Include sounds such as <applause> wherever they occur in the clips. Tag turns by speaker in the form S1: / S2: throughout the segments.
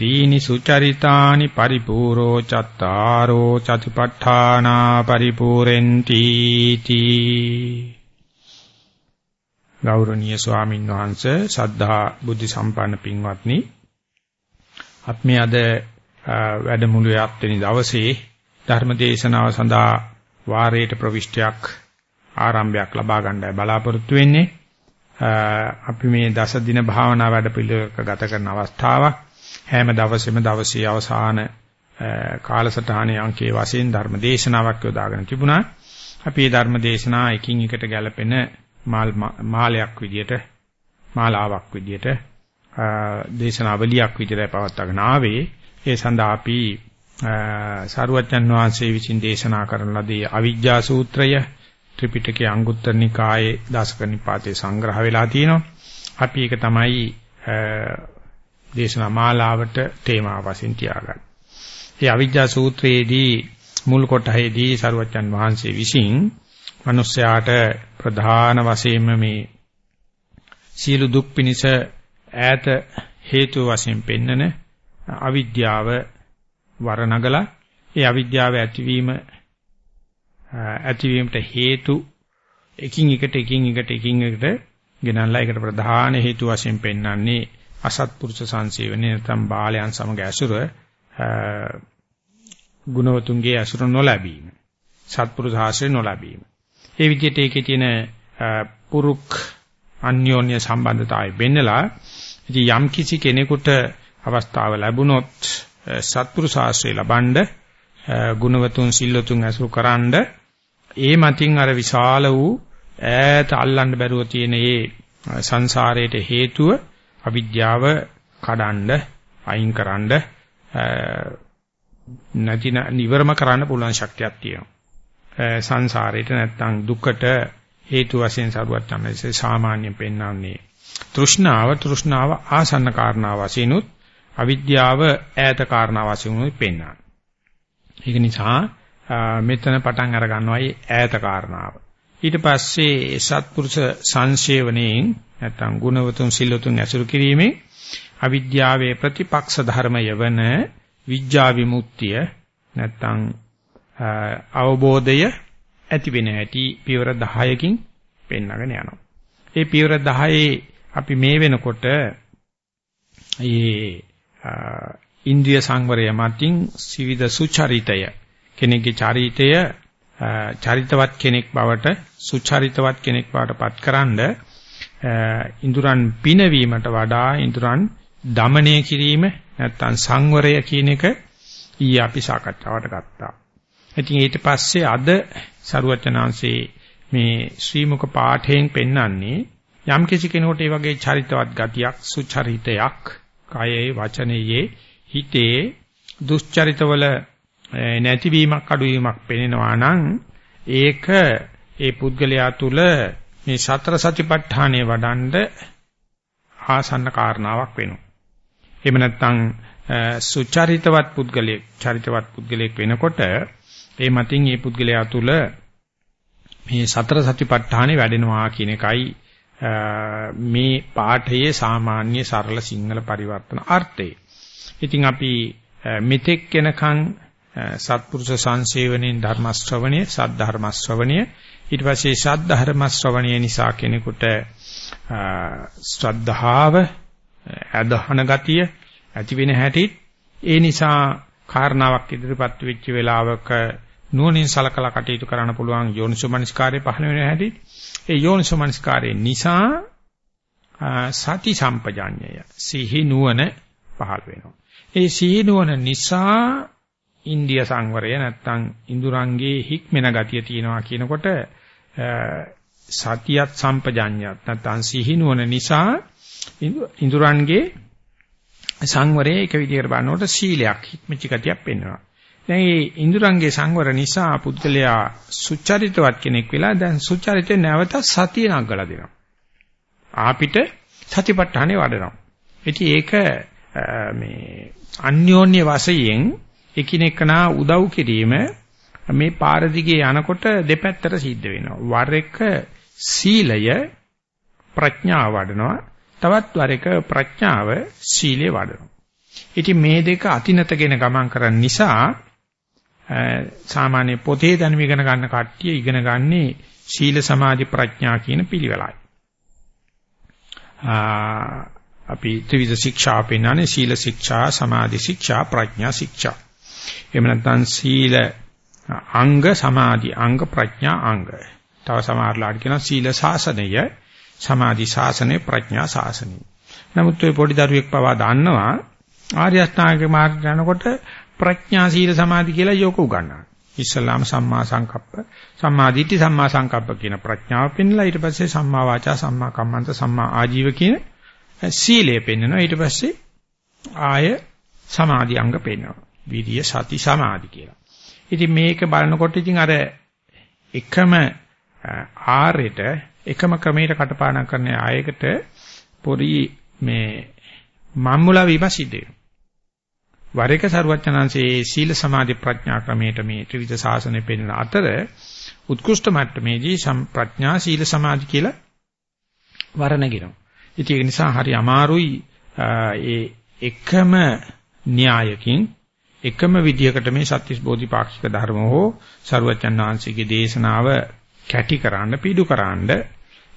S1: තීනි සුචරිතානි පරිපූරෝ චත්තාරෝ චතුපට්ඨානා පරිපූරෙන්ති තී. ගෞරවනීය ස්වාමින් වහන්සේ සද්ධා බුද්ධ සම්පන්න පින්වත්නි අපි අද වැඩමුළුවේ අත්වෙනි දවසේ ධර්ම දේශනාව සඳහා වාරයට ප්‍රවිෂ්ටයක් ආරම්භයක් ලබා ගන්නයි බලාපොරොත්තු වෙන්නේ. අපි මේ දස දින භාවනා වැඩ පිළිවෙලක ගත කරන අවස්ථාවක්. හැම දවසෙම දවසේ අවසාන කාලසටහනේ අංකයේ වශයෙන් ධර්ම දේශනාවක් යොදාගෙන තිබුණා. අපි මේ ධර්ම දේශනා එකින් එකට ගැලපෙන මාලයක් විදියට මාලාවක් විදියට දේශනාවලියක් විදියට පවත්වාගෙන ආවේ. ඒ සඳහා අපි සාරුවච්චන් වහන්සේ විසින් දේශනා කරන ලදී අවිජ්ජා සූත්‍රය ත්‍රිපිටකයේ අංගුත්තර නිකායේ දසක නිපාතේ සංග්‍රහ වෙලා තියෙනවා. අපි ඒක තමයි දේශනා මාලාවට තේමා වශයෙන් තියාගන්න. මේ අවිජ්ජා සූත්‍රයේදී මුල් කොටහේදී සරුවච්චන් වහන්සේ විසින් මිනිස්යාට ප්‍රධාන වශයෙන්ම මේ සියලු දුක් පිනිස ඈත හේතු වශයෙන් පෙන්නන අවිද්‍යාව වරණගලා ඒ අවිද්‍යාව ඇතිවීම ඇතිවීමට හේතු එකින් එකට එකින් එකට එකින් එකට ගෙනල්ලා ඒකට ප්‍රධාන හේතු වශයෙන් පෙන්වන්නේ අසත්පුරුෂ සංසේවනේ නැත්නම් බාලයන් සමග ඇසුර ගුණවතුන්ගේ ඇසුර නොලැබීම සත්පුරුෂ ආශ්‍රය නොලැබීම. ඒ විදිහට ඒකේ තියෙන පුරුක් අන්‍යෝන්‍ය සම්බන්ධතාවය බෙන්නලා ඉතින් යම් කිසි කෙනෙකුට අවස්ථාව ලැබුණොත් සත්පුරුෂ ආශ්‍රය ලබනද ගුණවතුන් සිල්වතුන් ඇසුරු කරන්ඩ ඒ මතින් අර විශාල වූ ඈත අල්ලන්න බැරුව තියෙන මේ සංසාරයට හේතුව අවිද්‍යාව කඩන්න අයින් කරන්න නැති නිවර්ම කරන්න පුළුවන් ශක්තියක් තියෙනවා. සංසාරේට නැත්තම් දුකට හේතු වශයෙන් සරුවත් තමයි සාමාන්‍යයෙන් පෙන්වන්නේ. තෘෂ්ණාව තෘෂ්ණාව ආසන්න කාරණා වශයෙන් උත් අවිද්‍යාව ඈත කාරණා වශයෙන් උත් පෙන්වනවා. ඒක නිසා මෙතන පටන් අර ගන්නවායි ඈත කාරණාව. ඊට පස්සේ සත්පුරුෂ සංශේවණයෙන් නැත්නම් ගුණවතුන් සිල්වතුන් ඇසුරු කිරීමෙන් අවිද්‍යාවේ ප්‍රතිපක්ෂ ධර්මය වන විඥා විමුක්තිය නැත්නම් අවබෝධය ඇති වෙන හැටි පියවර 10කින් පෙන්වගෙන යනවා. ඒ පියවර 10 අපි මේ වෙනකොට ඒ ඉන්ද්‍රිය සංවරය මතින් සිවිද සුචරිතය කෙනෙක්ගේ චරිතය චරිතවත් කෙනෙක් බවට සුචරිතවත් කෙනෙක් බවට පත්කරනද ඉඳුරන් පිනවීමට වඩා ඉඳුරන් দমনය කිරීම නැත්නම් සංවරය කියන එක ඊයේ අපි සාකච්ඡාවට ගත්තා. ඉතින් ඊට පස්සේ අද සරුවචනාංශේ මේ ශ්‍රීමුක පාඨයෙන් පෙන්වන්නේ යම් කිසි කෙනෙකුට මේ වගේ චරිතවත් ගතියක් සුචරිතයක් කායේ වචනයේ හිතේ දුස්චරිතවල නැතිවීමක් අඩුවීමක් පෙනෙනවා නම් ඒක ඒ පුද්ගලයා තුළ මේ සතර සතිපට්ඨානය වඩන්ඩ ආසන්න කාරණාවක් වෙනවා. එහෙම නැත්නම් සුචරිතවත් පුද්ගලයෙක් චරිතවත් පුද්ගලයෙක් වෙනකොට ඒ මතින් මේ පුද්ගලයා තුල මේ සතර සතිපට්ඨානෙ වැඩෙනවා කියන එකයි මේ පාඨයේ සාමාන්‍ය සරල සිංහල පරිවර්තන අර්ථය. ඉතින් අපි මෙතෙක් වෙනකන් සත්පුරුෂ සංසේවණෙන් ධර්ම ශ්‍රවණය, සද්ධර්ම ශ්‍රවණය ඊට පස්සේ ශාද්ධර්ම ශ්‍රවණය නිසා කෙනෙකුට ශ්‍රද්ධාව අදහන ගතිය ඇති වෙන හැටි ඒ නිසා කාරණාවක් ඉදිරිපත් වෙච්ච වෙලාවක නුවණින් සලකලා කටයුතු කරන්න පුළුවන් යෝනිසෝමනස්කාරය පහළ වෙන හැටි ඒ යෝනිසෝමනස්කාරය නිසා සති සම්පජාඤ්ඤය සිහි නුවණ පහළ වෙනවා. ඒ සිහි නුවණ නිසා ඉන්දිය සංවරය නැත්තම් ඉඳුරංගේ හික්මෙන ගතිය තියෙනවා කියනකොට සතියත් සම්පජඤ්ඤයත් නැත්නම් සිහිනුවන නිසා ඉඳුරන්ගේ සංවරයේ එක විදිහකට බලනකොට සීලයක් හික්මච්ච ගතියක් පෙන්වනවා. දැන් මේ ඉන්ද්‍රයන්ගේ සංවර නිසා පුද්ගලයා සුචරිතවත් කෙනෙක් වෙලා දැන් සුචරිතේ නැවත සතිය නගලා දෙනවා. ආපිට සතිපට්ඨානේ වඩනවා. ඉතින් ඒක මේ අන්‍යෝන්‍ය වශයෙන් එකිනෙකනා උදව් කිරීම මේ පාර දිගේ යනකොට දෙපැත්තට සිද්ධ වෙනවා. වර එක සීලය ප්‍රඥාව වඩනවා. තවත් වර එක ප්‍රඥාව සීලය වඩනවා. ඉතින් මේ දෙක අතිනතගෙන ගමන් කරන නිසා සාමාන්‍ය පොතේ දැනුම ඉගෙන ගන්න කට්ටිය ඉගෙන ගන්නේ සීල සමාධි ප්‍රඥා කියන පිළිවෙලයි. අපි ත්‍රිවිධ ශික්ෂා පෙන්නන්නේ සීල ශික්ෂා සමාධි ශික්ෂා ප්‍රඥා ශික්ෂා. එහෙම නැත්නම් සීල අංග සමාධි අංග ප්‍රඥා අංග. තව සමහරලාට කියනවා සීල ශාසනය සමාධි ශාසනය ප්‍රඥා ශාසනය. නමුත් ඔය පොඩි දරුවෙක් පවා දන්නවා ආර්ය අෂ්ටාංගික මාර්ග යනකොට ප්‍රඥා සීල සමාධි කියලා යෝක උගන්වනවා. ඉස්ලාම සම්මා සංකප්ප සම්මා දිට්ඨි සම්මා සංකප්ප කියන ප්‍රඥාව පෙන්ලා ඊට පස්සේ සම්මා වාචා සම්මා කම්මන්ත සම්මා ආජීව කියන සීලය පෙන්වනවා ඊට පස්සේ ආය සමාධි අංග පෙන්වනවා විරිය සති සමාධි කියලා. ඉතින් මේක බලනකොට ඉතින් අර එකම ආරෙට එකම ක්‍රමයකට කටපාඩම් කරන ආයකට පොරි මේ මම්මුලා වීම සිද්ධ වෙනවා. වර එක සරුවචනංශයේ සීල සමාධි ප්‍රඥා ක්‍රමයට මේ ත්‍රිවිධ ශාසනය පෙන්වන අතර උත්කෘෂ්ඨ මට්ටමේදී ප්‍රඥා සීල සමාධි කියලා වර්ණගෙනවා. ඉතින් ඒක නිසා හරි අමාරුයි ඒ එකම න්‍යායකින් එකම විදියකට මේ සත්‍විස් බෝධිපාක්ෂික ධර්ම හෝ සරුවචන් වහන්සේගේ දේශනාව කැටි කරන්න පිටු කරන්න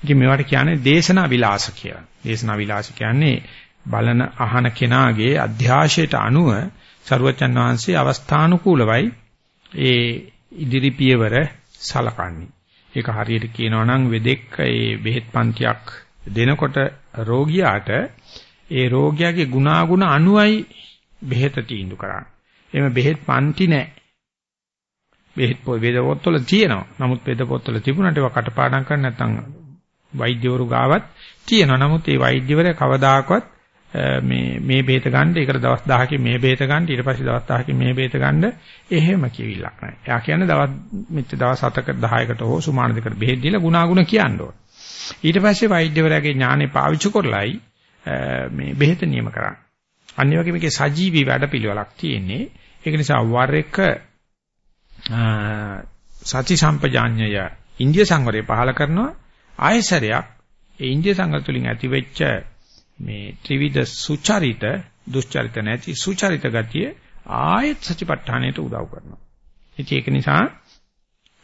S1: ඉතින් මේවට කියන්නේ දේශනා විලාස කියලා. දේශනා විලාස කියන්නේ බලන අහන කෙනාගේ අධ්‍යාශයට අනුව සරුවචන් වහන්සේ අවස්ථානුකූලවයි ඒ ඉදිරි පියවර සලකන්නේ. ඒක හරියට කියනවා නම් වෙදෙක් ඒ බෙහෙත් පන්තියක් දෙනකොට රෝගියාට ඒ රෝගියාගේ ගුණාගුණ අනුවයි බෙහෙත තීන්දුව කරන්නේ. එහෙම බෙහෙත් පන්ති නැහැ. බෙහෙත් වේද පොත්වල තියෙනවා. නමුත් වේද පොත්වල තිබුණාට ඒවා කටපාඩම් කරන්න නැත්නම් වෛද්‍යවරු ගාවත් තියෙනවා. නමුත් ඒ වෛද්‍යවරයා කවදාකවත් මේ මේ බේත ගන්න ඒකට දවස් 10කින් මේ බේත ගන්න ඊට පස්සේ දවස් 10කින් මේ බේත ගන්න එහෙම කිවිලක් නැහැ. එයා කියන්නේ දවස් මෙච්ච දවස් 7ක 10කට හෝ සුමාන දෙකට බෙහෙත් දීලා ගුණාගුණ කියන්න ඕන. ඊට පස්සේ වෛද්‍යවරයාගේ ඥානෙ පාවිච්චි කරලයි මේ බෙහෙත නියම කරන්නේ. අනිත් වගේ මේකේ සජීවී වැඩපිළිවෙලක් තියෙන්නේ. ඒක නිසා වර එක සති සම්පජාඤ්ඤය ඉන්දිය සංවරය පහල කරනවා ආයසරයක් ඒ ඉන්දිය සංවර තුලින් ඇතිවෙච්ච මේ ත්‍රිවිධ සුචරිත දුස්චරිත නැති සුචරිත ගතිය ආයත් සතිපට්ඨානයට උදව් කරනවා. ඉතින් ඒක නිසා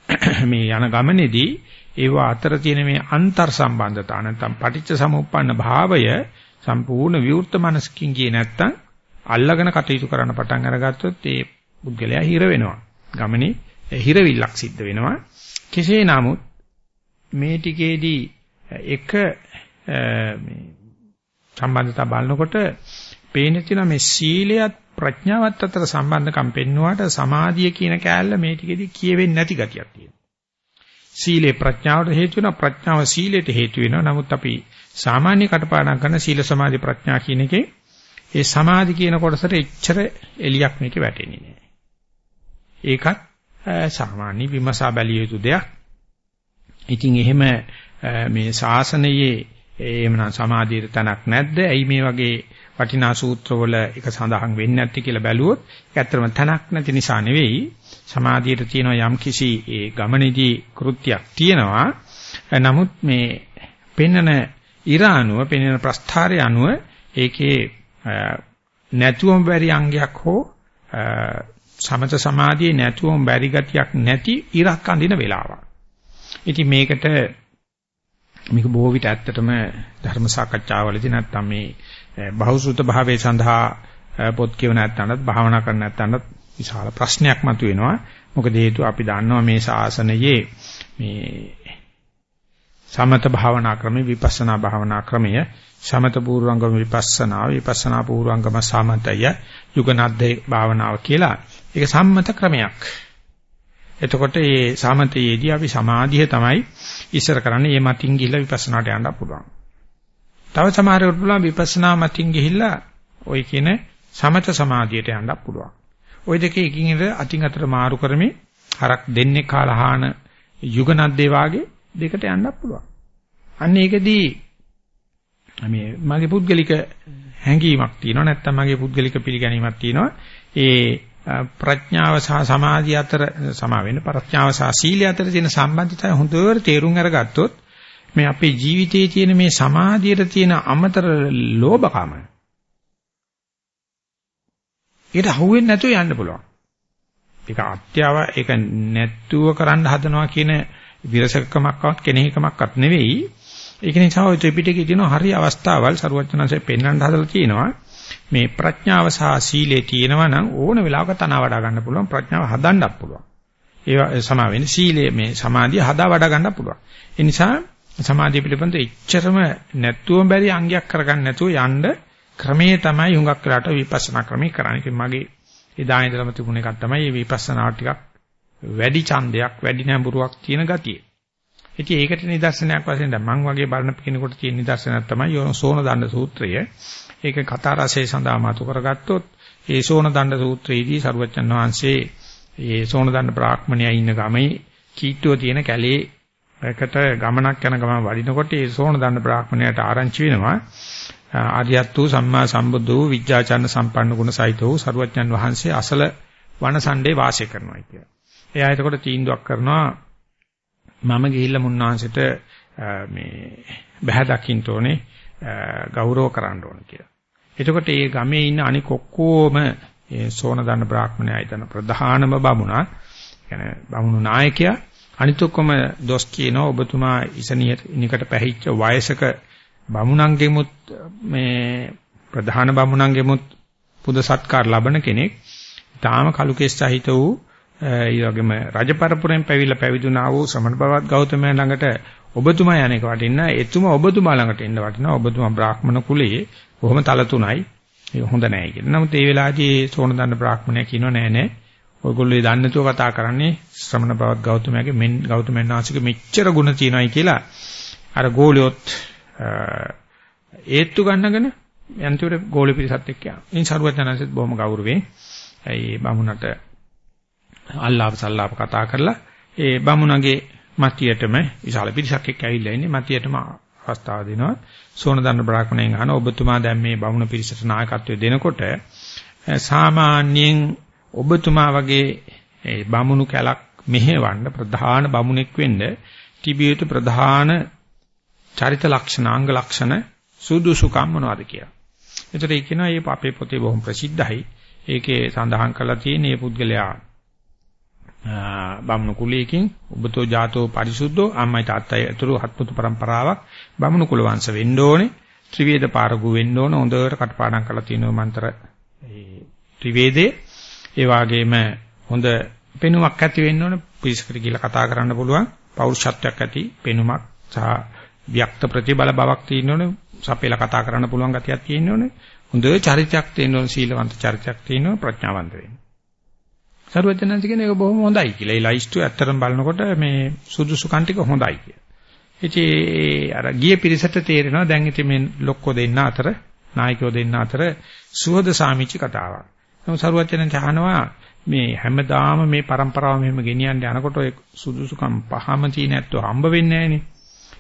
S1: <coughs> මේ යන ගමනේදී ඒව අතර තියෙන මේ අන්තර් සම්බන්ධතාව නැත්නම් පටිච්ච සමුප්පන්න භාවය සම්පූර්ණ විවෘත මනසකින් ගියේ නැත්නම් අල්ලගෙන කටයුතු කරන්න පටන් අරගත්තොත් ඒ පුද්ගලයා හිර වෙනවා. ගමනේ හිරවිල්ලක් සිද්ධ වෙනවා. කෙසේ නමුත් මේ ටිකේදී එක මේ සම්බන්ධතා බලනකොට පේන තියෙන මේ සීලයත් ප්‍රඥාවත් අතර සම්බන්ධකම් පෙන්වුවාට සමාධිය කියන කෑල්ල මේ ටිකෙදි කියවෙන්නේ නැති ගතියක් තියෙනවා. සීලේ ප්‍රඥාවට හේතු වෙනවා ප්‍රඥාව සීලයට හේතු වෙනවා. නමුත් අපි සාමාන්‍ය කටපාඩම් කරන සීල සමාධි ප්‍රඥා කියන එකේ ඒ සමාධි කියන කොටසට එච්චර එලියක් මේකේ වැටෙන්නේ නැහැ. ඒකත් සාමාන්‍ය විමසා බැලිය යුතු දෙයක්. ඉතින් එහෙම මේ ශාසනයේ එහෙමනම් සමාධියට තැනක් නැද්ද? ඇයි මේ වගේ වටිනා සූත්‍රවල එක සඳහන් වෙන්නේ නැත්තේ කියලා බැලුවොත් ඒක ඇත්තටම තැනක් නැති නිසා නෙවෙයි. සමාධියට තියෙන යම් කිසි ඒ ගමනේදී කෘත්‍යයක් තියෙනවා. නමුත් මේ පෙන්නන ඉරානුව පෙන්නන ප්‍රස්ථාරය අනුව ඒකේ නැතුවම බැරි අංගයක් හෝ සමත සමාධියේ නැතුවම බැරි ගතියක් නැති ඉරක් අඳින වෙලාවක්. ඉතින් මේකට මේක බොහෝ විට ඇත්තටම ධර්ම සාකච්ඡාවලදී නැත්නම් මේ බහුසුත භාවයේ සඳහා පොත් කියව නැත්නම්ත් භාවනා කරන්න නැත්නම්ත් විශාල ප්‍රශ්නයක් මතුවෙනවා. මොකද හේතුව අපි දන්නවා මේ ශාසනයේ මේ සමත භාවනා ක්‍රමය විපස්සනා භාවනා ක්‍රමය සමත පූර්වංගම විපස්සනා විපස්සනා පූර්වංගම සමතය යුගනද්දේ භාවනාව කියලා ඒක සම්මත ක්‍රමයක්. එතකොට මේ සමතයේදී අපි සමාධිය තමයි ඉස්සර කරන්නේ මේ මතින් ගිහිල්ලා විපස්සනාට යන්න පුළුවන්. තව සමහරවට පුළුවන් විපස්සනා මතින් ගිහිල්ලා ওই කියන සමත සමාධියට යන්න පුළුවන්. ওই දෙකේ එකින් එකට අතින් අතට මාරු කරමින් හරක් දෙන්නේ කාලහාන යුගනද්දේ වාගේ දෙකට යන්නත් පුළුවන්. අන්න ඒකදී මේ මගේ පුද්ගලික හැඟීමක් තියෙනවා නැත්නම් මගේ පුද්ගලික පිළිගැනීමක් තියෙනවා. ඒ ප්‍රඥාව සහ සමාධිය අතර සමා වෙන ප්‍රඥාව සහ සීලය අතර තියෙන සම්බන්ධතාවය හොඳට තේරුම් අරගත්තොත් මේ අපේ ජීවිතයේ තියෙන මේ සමාධියට තියෙන අමතර ලෝභකම ඒකට අහුවෙන්නේ නැතුව යන්න පුළුවන්. ඒක අත්‍යව ඒක නැත්තුව කරන්න හදනවා කියන විරසකමක්වත් කෙනෙහිකමක්වත් නෙවෙයි. ඒක නිසා ඔය ත්‍රිපිටකයේ තියෙන හරි අවස්ථාවල් සරුවචනanse පෙන්වන්න හදලා තියෙනවා. මේ ප්‍රඥාව සහ සීලේ තියෙනවා නම් ඕන වෙලාවක තන වඩා ගන්න පුළුවන් ප්‍රඥාව හදන්නත් පුළුවන්. ඒ සමා වෙන්නේ සීලයේ මේ සමාධිය හදා වඩා ගන්න පුළුවන්. ඒ නිසා සමාධිය පිළිබඳ එච්චරම නැත්තුවම බැරි අංගයක් කරගන්න නැතුව යන්න ක්‍රමයේ තමයි හුඟක් වෙලාට විපස්සනා ක්‍රමී කරන්නේ. ඉතින් මගේ එදා ඉඳලම තිබුණ එකක් තමයි මේ විපස්සනා ටිකක් වැඩි ඡන්දයක් වැඩි නැඹුරුවක් තියෙන ගතිය. ඉතින් ඒකට නිදර්ශනයක් වශයෙන් දැන් මම වගේ බලන කෙනෙකුට තියෙන නිදර්ශනයක් තමයි සෝන දණ්ඩ සූත්‍රය. ඒක කතා රසයේ සඳහා මතු කරගත්තොත් ඒ සෝන දණ්ඩ සූත්‍රයේදී සරුවච්චන් වහන්සේ ඒ සෝන දණ්ඩ බ්‍රාහ්මණයා ඉන්න ගමේ කීට්ටුව තියෙන කැලේ එකට ගමනක් යන ගමන් වඩිනකොට ඒ සෝන දණ්ඩ බ්‍රාහ්මණයාට ආරංචි වෙනවා ආර්යත් වූ සම්මා සම්බුද්ධ වූ විඥාචන්න සම්පන්න ගුණ සහිත වූ සරුවච්චන් වහන්සේ අසල වනසණ්ඩේ වාසය කරනවා කියලා. එයා එතකොට තීන්දුවක් කරනවා මම ගිහිල්ලා මුන්නාන්සෙට මේ බහැ දකින්න ඕනේ ගෞරව කරන්න ඕන කියලා. එතකොට මේ ගමේ ඉන්න අනික ඔක්කොම ඒ සෝන දන්න බ්‍රාහ්මණයා ඊතන ප්‍රධානම බමුණා. කියන්නේ බමුණු නායකයා. අනිත් ඔක්කොම දොස් කියනවා ඔබතුමා ඉසනියට පැහිච්ච වයසක බමුණන්ගෙමුත් මේ ප්‍රධාන බමුණන්ගෙමුත් පුද සත්කාර ලබන කෙනෙක්. තාම කලු කෙස් සහිත වූ ඒ වගේම රජපරපුරෙන් පැවිලා පැවිදුණා වූ ශ්‍රමණ බවත් ගෞතමයන් ළඟට ඔබතුමා යන එක වටින්න. එතුමා ඔබතුමා ළඟට එන්න වටිනවා. ඔබතුමා බ්‍රාහ්මණ කුලයේ කොහොම තල තුනයි. ඒක හොඳ නැහැ කියලා. නමුත් ඒ වෙලාවේදී සෝන දන්න බ්‍රාහ්මණය කියනවා නෑ නෑ. ඔයගොල්ලෝ දන්නේ නැතුව කතා කරන්නේ ශ්‍රමණ බවත් ගෞතමයාගේ මෙන් ගෞතමයන් වහන්සේගේ මෙච්චර ಗುಣ තියෙනවායි කියලා. අර ගෝලියොත් ඒත්තු ගන්නගෙන යන්තිවර ගෝලි පිරිසත් එක්ක යනවා. ඉතින් සරුවචනන්සෙත් බොහොම ගෞරවයෙන්. ඒ බමුණට අල්ලාප සල්ලාප කතා කරලා ඒ බමුණගේ මතියටම විශාල පිරිසක් එක්ක ඇවිල්ලා ඉන්නේ මතියටම අවස්ථාව දෙනවා සෝන දන්න බ්‍රාහ්මණයෙන් අහන ඔබතුමා දැන් මේ බමුණ පිරිසට නායකත්වය දෙනකොට සාමාන්‍යයෙන් ඔබතුමා වගේ ඒ බමුණු කැලක් මෙහෙවන්න ප්‍රධාන බමුණෙක් වෙන්න තිබිය යුතු ප්‍රධාන චරිත ලක්ෂණ අංග ලක්ෂණ සුදුසුකම් මොනවද කියලා. ඒතර ඒ කියනවා මේ අපේ පොතේ බොහොම ප්‍රසිද්ධයි. ඒකේ සඳහන් කරලා තියෙන මේ පුද්ගලයා බමුණු කුලයකින් ඔබතෝ ජාතෝ පරිසුද්ධෝ අම්මයි තාත්තයි අතුරු හත්මුතු પરම්පරාවක් බමුණු කුල වංශ වෙන්න ඕනේ. ත්‍රිවේද පාරගු වෙන්න ඕන. හොඳට කටපාඩම් කරලා තියෙනවා මන්ත්‍ර ඒ ත්‍රිවේදේ ඒ වගේම හොඳ පෙනුමක් ඇති වෙන්න ඕන. පිරිසකට කියලා කතා කරන්න පුළුවන්. පෞරුෂත්වයක් ඇති පෙනුමක් සහ ව්‍යක්ත ප්‍රතිබල බවක් තියෙන්න ඕනේ. සපේලා කතා කරන්න පුළුවන් ගතියක් තියෙන්න ඕනේ. හොඳ චරිතයක් තියෙන්න ඕනේ. සීලවන්ත චරිතයක් තියෙන්න ඕනේ. ප්‍රඥාවන්ත වෙන්න. සරුවචනන්ස කියන එක බොහොම හොඳයි කියලා. ඒ ලයිස්ට් ඇත්තටම බලනකොට මේ සුදුසුකම් ටික හොඳයි කියලා. ඉතින් අර ගිය පිරිසට තේරෙනවා දැන් ඉතින් මේ ලොක්කෝ දෙන්න අතර නායකයෝ දෙන්න අතර සුවද සාමිච්ච කතාවක්. නමුත් සරුවචනන් චහනවා මේ හැමදාම මේ પરම්පරාව මෙහෙම ගෙනියන්න යනකොට ඔය සුදුසුකම් පහම තියෙන ඇත්තෝ හම්බ වෙන්නේ නැහනේ.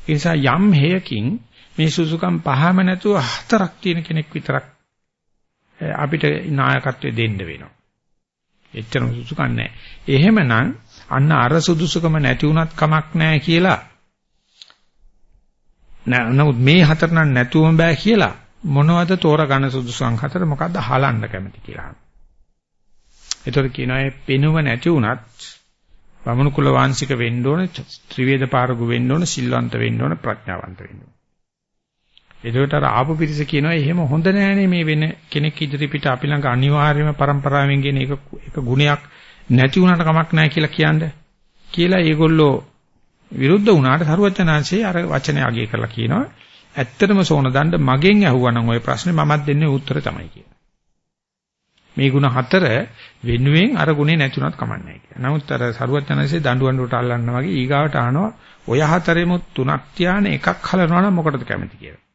S1: ඒ නිසා යම් හේයකින් මේ සුදුසුකම් පහම නැතුව හතරක් තියෙන කෙනෙක් විතරක් අපිට නායකත්වය දෙන්න වෙනවා. එච්චර සුදුසුකම් නැහැ. එහෙමනම් අන්න අර සුදුසුකම නැති වුණත් කමක් නැහැ කියලා. නමුත් මේ හතර නම් නැතුවම බෑ කියලා මොනවද තෝරගන්න සුදුසුකම් හතර මොකද්ද හලන්න කැමති කියලා. ඒතර කියනවා මේ පෙනුම නැති වුණත් වමනු කුල වාංශික වෙන්න ඕන ත්‍රිවේද පාරගු වෙන්න ඕන සිල්වන්ත වෙන්න ඕන ප්‍රඥාවන්ත වෙන්න ඕන. එතකොට අර ආපු පිරිස කියනවා එහෙම හොඳ නෑනේ මේ වෙන කෙනෙක් ඉදිරි පිට අපි ළඟ අනිවාර්යයෙන්ම પરම්පරාවෙන් ගෙන එක එක ගුණයක් නැති වුණාට කමක් නෑ කියලා කියන්නේ. කියලා ඒගොල්ලෝ විරුද්ධ වුණාට සරුවචනාංශයේ අර වචනේ අගය කරලා කියනවා ඇත්තටම සෝන දණ්ඩ මගෙන් ඇහුවනම් ওই ප්‍රශ්නේ මමත් දෙන්නේ උත්තර තමයි කියලා. මේ ಗುಣ හතර වෙනුවෙන් අර ගුණේ නැතුණත් කමන්නේ කියලා. නමුත් අර සරුවචනාංශයේ දඬුවම් වලට අල්ලන්න වගේ ඊගාවට අහනවා ඔය හතරෙමුත් තුනක් ධානය එකක් හලනවා නම් මොකටද කැමති කියලා.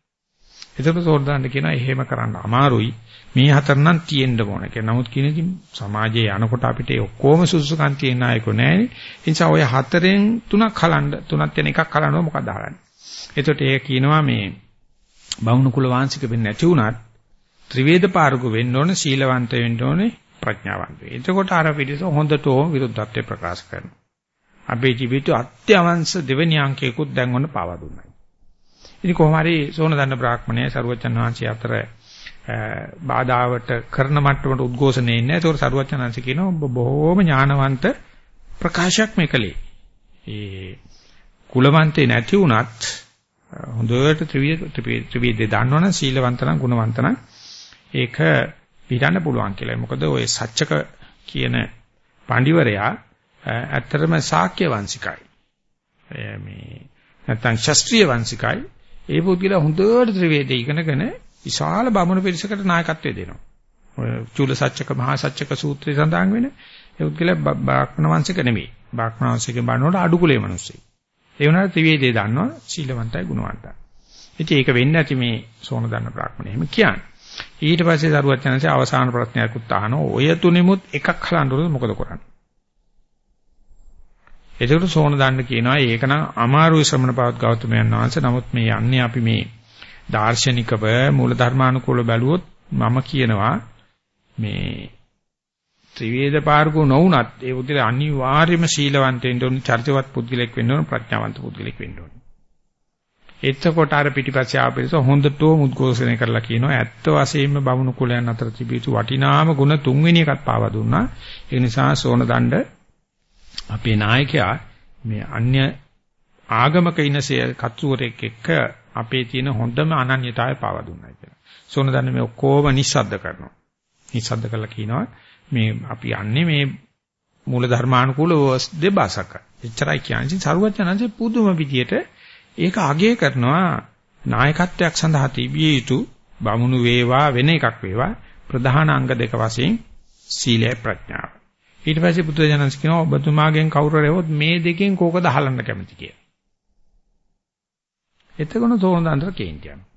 S1: ඒකට සෝදාන්න කියනවා එහෙම කරන්න අමාරුයි. මේ හතර නම් තියෙන්න ඕන කියලා. නමුත් කියන්නේ සමාජයේ යනකොට අපිට ඔක්කොම සුසුකම් තියෙන අයකෝ නෑනේ. ඒ නිසා ඔය හතරෙන් තුනක් හලන්න තුනක් වෙන එකක් හලනවා මොකද හලන්නේ. එතකොට ඒ කියනවා මේ බවුණු කුල වාංශික වෙන්නේ නැති වුණත් ත්‍රිවේද පාරක වෙන්න ඕනේ සීලවන්ත වෙන්න ඕනේ ප්‍රඥාවන්ත වෙන්න. එතකොට අර පිටිස හොඳටම විරුද්ධත්වය ප්‍රකාශ කරනවා. අපේ ජීවිතය අත්‍යවංශ දෙවෙනි අංකයකුත් දැන් ඔන්න පාවා දුන්නා. ඉතින් කොහොම හරි සෝනදන්න බ්‍රාහ්මණය සරුවචන් වහන්සේ අතර බාධාවට කරන මට්ටමට උද්ඝෝෂණය ඉන්නේ. ඒතකොට සරුවචන් වහන්සේ කියනවා ඔබ බොහෝම ඥානවන්ත ප්‍රකාශයක් මේ කලේ. ඒ කුලවන්තේ නැති වුණත් හොඳට ත්‍රිවිධ ත්‍රිවිධ දන්නවනම් සීලවන්ත නම් ගුණවන්ත නම් ඒක පිටන්න පුළුවන් කියලා. මොකද ওই සත්‍යක කියන පඬිවරයා ඇත්තටම ශාක්‍ය වංශිකයි. මේ නැත්තම් ශාස්ත්‍රීය වංශිකයි. ඒ පුද්ගලයා හොඳට ත්‍රිවේදය ඉගෙනගෙන විශාල බමුණු පිරිසකට නායකත්වය දෙනවා. ඔය චූල සත්‍යක මහා සත්‍යක සූත්‍රයේ සඳහන් වෙන ඒ පුද්ගලයා බාක්මන වංශික නෙමෙයි. බාක්මන වංශිකෙන් බannකොට අඩු කුලේ මිනිස්සෙක්. ඒ වුණාට ත්‍රිවේදය දන්නවා සීලවන්තයි ගුණවන්තයි. ඉතින් ඒක වෙන්නේ නැති මේ සෝන දන්න බ්‍රාහ්මණය එහෙම කියන්නේ. ඊට පස්සේ දරුවත් යනසේ අවසාන ප්‍රශ්නයක්ත් අහනවා. ඔය තුනෙමුත් එකක් හලන්න මොකද කරන්නේ? එතකොට සෝන දාන්න කියනවා ඒකනම් අමාරුයි ශ්‍රමණ පවත් ගෞතමයන් වහන්සේ. නමුත් මේ යන්නේ අපි මේ දාර්ශනිකව මූල ධර්මානුකූල බැලුවොත් මම කියනවා මේ ත්‍රිවේද පාරකු නොවුනත් ඒ උදේ අනිවාර්යයෙන්ම සීලවන්ත වෙන්න ඕන, චරිතවත් පුද්ගලෙක් වෙන්න ඕන, ප්‍රඥාවන්ත පුද්ගලෙක් වෙන්න ඕන. එතකොට අර පිටිපස්සේ ආපෙස හොඳටම උද්ඝෝෂණය කරලා කියනවා ඇත්ත වශයෙන්ම බමුණු කුලයන් අතර තිබිච්ච වටිනාම ගුණ තුන්වෙනි එකත් පාවා දුන්නා. ඒ නිසා සෝන දණ්ඩ අපේ නායකයා මේ අන්‍ය ආගමක ඉනසේ කතුවරෙක් එක්ක අපේ තියෙන හොඳම අනන්‍යතාවය පාවා දුන්නා කියලා. සෝන දන්න මේ ඔක්කොම නිස්සද්ද කරනවා. නිස්සද්ද කළා කියනවා මේ අපි යන්නේ මේ මූල ධර්මානුකූල දෙබසක. එච්චරයි කියන්නේ. සරුවචනන්සේ පුදුම විදියට ඒක අගය කරනවා නායකත්වයක් සඳහා තිබිය යුතු බමුණු වේවා වෙන එකක් වේවා ප්‍රධාන අංග දෙක වශයෙන් සීලය ප්‍රඥාව. ඊට පස්සේ බුදුරජාණන් කියනවා ඔබතුමාගෙන් කවුරු රැවොත් මේ දෙකෙන් කෝකද අහලන්න කැමති කියලා. එතකොට සෝන්දන්තර කේන්ති යනවා.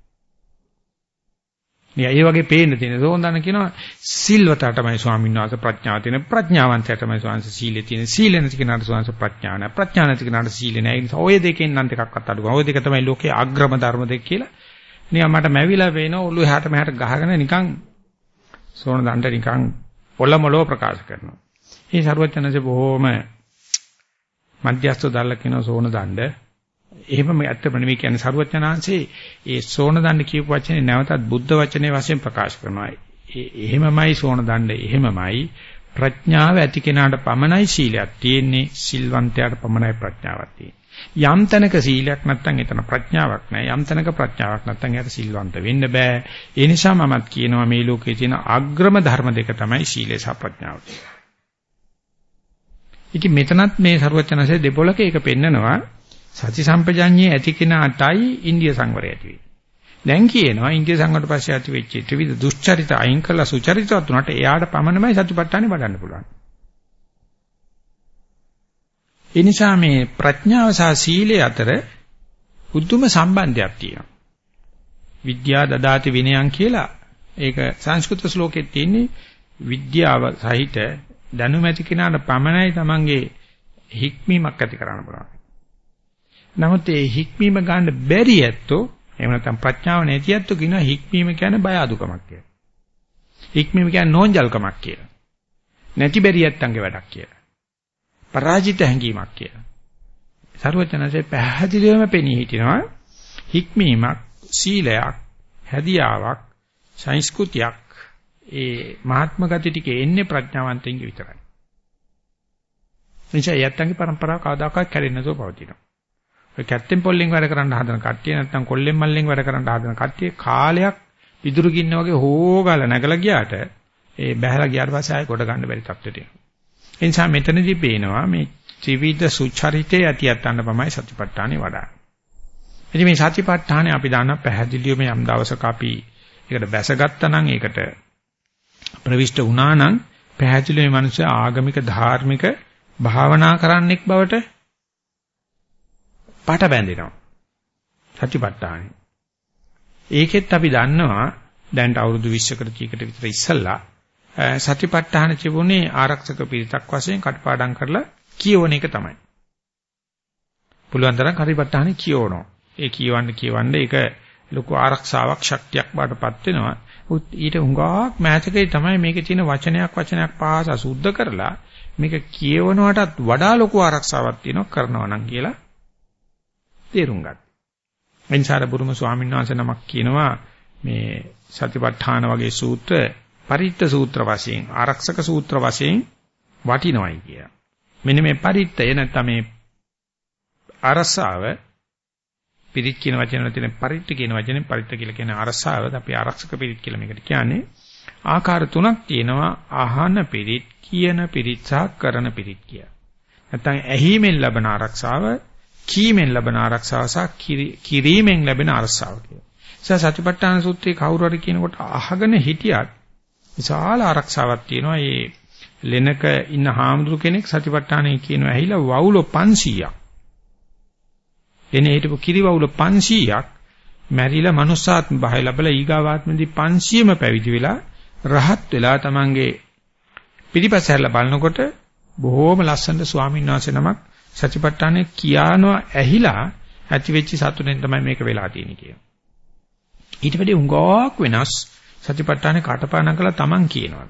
S1: මේ ඒ වගේ පේන්න තියෙන සෝන්දන කියනවා සිල්වතා තමයි ස්වාමීන් වහන්සේ ප්‍රඥාව තියෙන ප්‍රඥාවන්තයා තමයි ස්වාමීන් වහන්සේ සීලේ තියෙන සීලෙ නැති කෙනාට ස්වාමීන් වහන්සේ ප්‍රඥාව නැහැ ප්‍රඥා නැති කෙනාට සීලෙ නැහැ ඒ නිසා ඔය දෙකෙන් නම් ටිකක්වත් අඩු ගන්න. ඔය දෙක තමයි ලෝකේ අග්‍රම ධර්ම දෙක කියලා. නිකන් මට මැවිලා වෙන ඔළුව එහාට මෙහාට ගහගෙන නිකන් සෝන දණ්ඩ නිකන් පොළමලෝ ප්‍රකාශ කරනවා. මේ සරුවචනසේ බොහොම මධ්‍යස්ථ දාලා කියන සෝන දණ්ඩ. එහෙම ඇත්තම නෙමෙයි කියන්නේ සරුවචනාංශේ ඒ සෝන දණ්ඩ කියපු වචනේ නැවතත් බුද්ධ වචනේ වශයෙන් ප්‍රකාශ කරනවා. එහෙමමයි සෝන දණ්ඩ එහෙමමයි. ප්‍රඥාව ඇති කෙනාට පමණයි සීලයක් තියෙන්නේ. සිල්වන්තයාට පමණයි ප්‍රඥාවක් තියෙන්නේ. යම් තැනක සීලයක් නැත්නම් එතන ප්‍රඥාවක් නැහැ. යම් තැනක ප්‍රඥාවක් නැත්නම් එයාට සිල්වන්ත වෙන්න බෑ. ඒ නිසා මමත් කියනවා මේ ලෝකයේ තියෙන අග්‍රම ධර්ම දෙක තමයි සීලය සහ ප්‍රඥාව ඉතින් මෙතනත් මේ ਸਰවචනසේ දෙපොලක ඒක පෙන්නනවා සති සම්පජඤ්ඤයේ ඇති කෙනාටයි ඉන්දිය සංවරය ඇති වෙන්නේ. දැන් කියනවා ඉන්දිය සංවරයට පස්සේ ඇති වෙච්ච ත්‍රිවිධ දුෂ්චරිත අයින් කළා සුචරිතවත් උනට එයාට පමණමයි සතිපට්ඨානෙ වඩන්න පුළුවන්. ඒ නිසා මේ ප්‍රඥාව සහ සීලය අතර උතුම් සම්බන්ධයක් තියෙනවා. විද්‍යා දදාති විනයන් කියලා ඒක සංස්කෘත ශ්ලෝකෙත් තියෙන්නේ විද්‍යාව සහිත දැනුම ඇති කෙනාට පමණයි Tamange හික්මීමක් ඇති කරන්න පුළුවන්. නමුත් ඒ හික්මීම ගන්න බැරි ඇත්තෝ එහෙම නැත්නම් ප්‍රඥාව නැති ඇත්තෝ කියනවා හික්මීම කියන්නේ බය අදුකමක් කියලා. හික්මීම කියන්නේ නෝන්ජල්කමක් කියලා. නැති බැරි ඇත්තන්ගේ වැඩක් කියලා. පරාජිත හැඟීමක් කියලා. සරුවචනසේ පැහැදිලිවම පෙනී හිටිනවා හික්මීමක් සීලයක් හැදියාවක් සංස්කෘතියක් ඒ මහත්ම ගති ටික එන්නේ ප්‍රඥාවන්තයින්ගේ විතරයි. එනිසා යත්තන්ගේ પરම්පරාව කවදාකවත් කැඩෙන්නේ නැතුව පවතිනවා. ඔය කැත්තෙන් පොල්ලෙන් වැඩ කරන්න හදන කට්ටිය නැත්නම් කොල්ලෙන් මල්ලෙන් වැඩ කරන්න හදන කට්ටිය කාලයක් පිදුරු ගින්න වගේ හොෝගාලා නැගලා ගියාට ඒ බහැලා ගියාට පස්සේ ආයෙ කොට ගන්න බැරි තත්ත්වයට එනවා. ඒ නිසා මෙතනදී පේනවා මේ ත්‍රිවිධ සුචරිතේ ඇතියත්තන්න පමයි සතිපට්ඨානේ වඩා. ඉතින් මේ සතිපට්ඨානේ අපි දාන පැහැදිලිවම යම් දවසක අපි ඒකට බැසගත්තා නම් ඒකට ප්‍රවිෂ්ඨ වුණා නම් පැහැදිලිව මේ මිනිස්සු ආගමික ධාර්මික භාවනා කරන්නෙක් බවට පාට බැඳෙනවා. සතිපට්ඨානෙ. ඒකෙත් අපි දන්නවා දැන් අවුරුදු 20කට කීකට විතර ඉස්සල්ලා සතිපට්ඨාන තිබුණේ ආරක්ෂක පිරිතක් වශයෙන් කටපාඩම් කරලා කියවන එක තමයි. පුළුවන් තරම් කරිපට්ඨානෙ කියවනවා. ඒ කියවන්න කියවන්න ඒක ලොකු ආරක්ෂාවක් ශක්තියක් බාටපත් වෙනවා. ඊට හුඟක් මෑතකේ තමයි මේකේ තියෙන වචනයක් වචනයක් පාසා සුද්ධ කරලා මේක කියවනවටත් වඩා ලොකු ආරක්ෂාවක් තියෙනවා කරනවා නම් කියලා තේරුම් ගත්තා. එන්සාර බුරුම ස්වාමීන් වහන්සේ නමක් කියනවා මේ සතිපට්ඨාන වගේ සූත්‍ර පරිත්ත සූත්‍ර වශයෙන් ආරක්ෂක සූත්‍ර වශයෙන් වටිනවයි කිය. මෙන්න මේ පරිත්තය නැත්නම් මේ අරසාව පිරිත් කියන වචන වල තියෙන පරිත්ත කියන වචනේ පරිත්ත කියලා කියන අරසාව අපි ආරක්ෂක පිරිත් කියලා මේකට කියන්නේ. ආකාර තුනක් තියෙනවා ආහන පිරිත්, කියන පිරිත් සහ කරන පිරිත් කිය. නැත්නම් ඇහිමෙන් ලැබෙන ආරක්ෂාව, කීමෙන් ලැබෙන ආරක්ෂාව සහ කිරීමෙන් ලැබෙන ආරක්ෂාව කිය. ඒ සතිපට්ඨාන සූත්‍රයේ කවුරු හරි කියනකොට අහගෙන හිටියත් විශාල ආරක්ෂාවක් තියෙනවා. මේ ලෙනක ඉන්න හාමුදුරු කෙනෙක් සතිපට්ඨානයි කියනවා ඇහිලා වවුලෝ 500ක්. එනේ හිටපු කිරිවවුල 500ක් මැරිලා manussාත්ම භාවය ලැබලා ඊගාවාත්මදී 500ම පැවිදි වෙලා රහත් වෙලා තමන්ගේ පිටිපස්සහැරලා බලනකොට බොහෝම ලස්සන ස්වාමීන් වහන්සේ නමක් සතිපට්ඨානේ කියානවා ඇහිලා ඇති වෙච්ච සතුටෙන් තමයි මේක වෙලා තියෙන්නේ කියන. ඊට වැඩි උංගාවක් වෙනස් සතිපට්ඨානේ කටපාඩම් කළා තමන් කියනවා.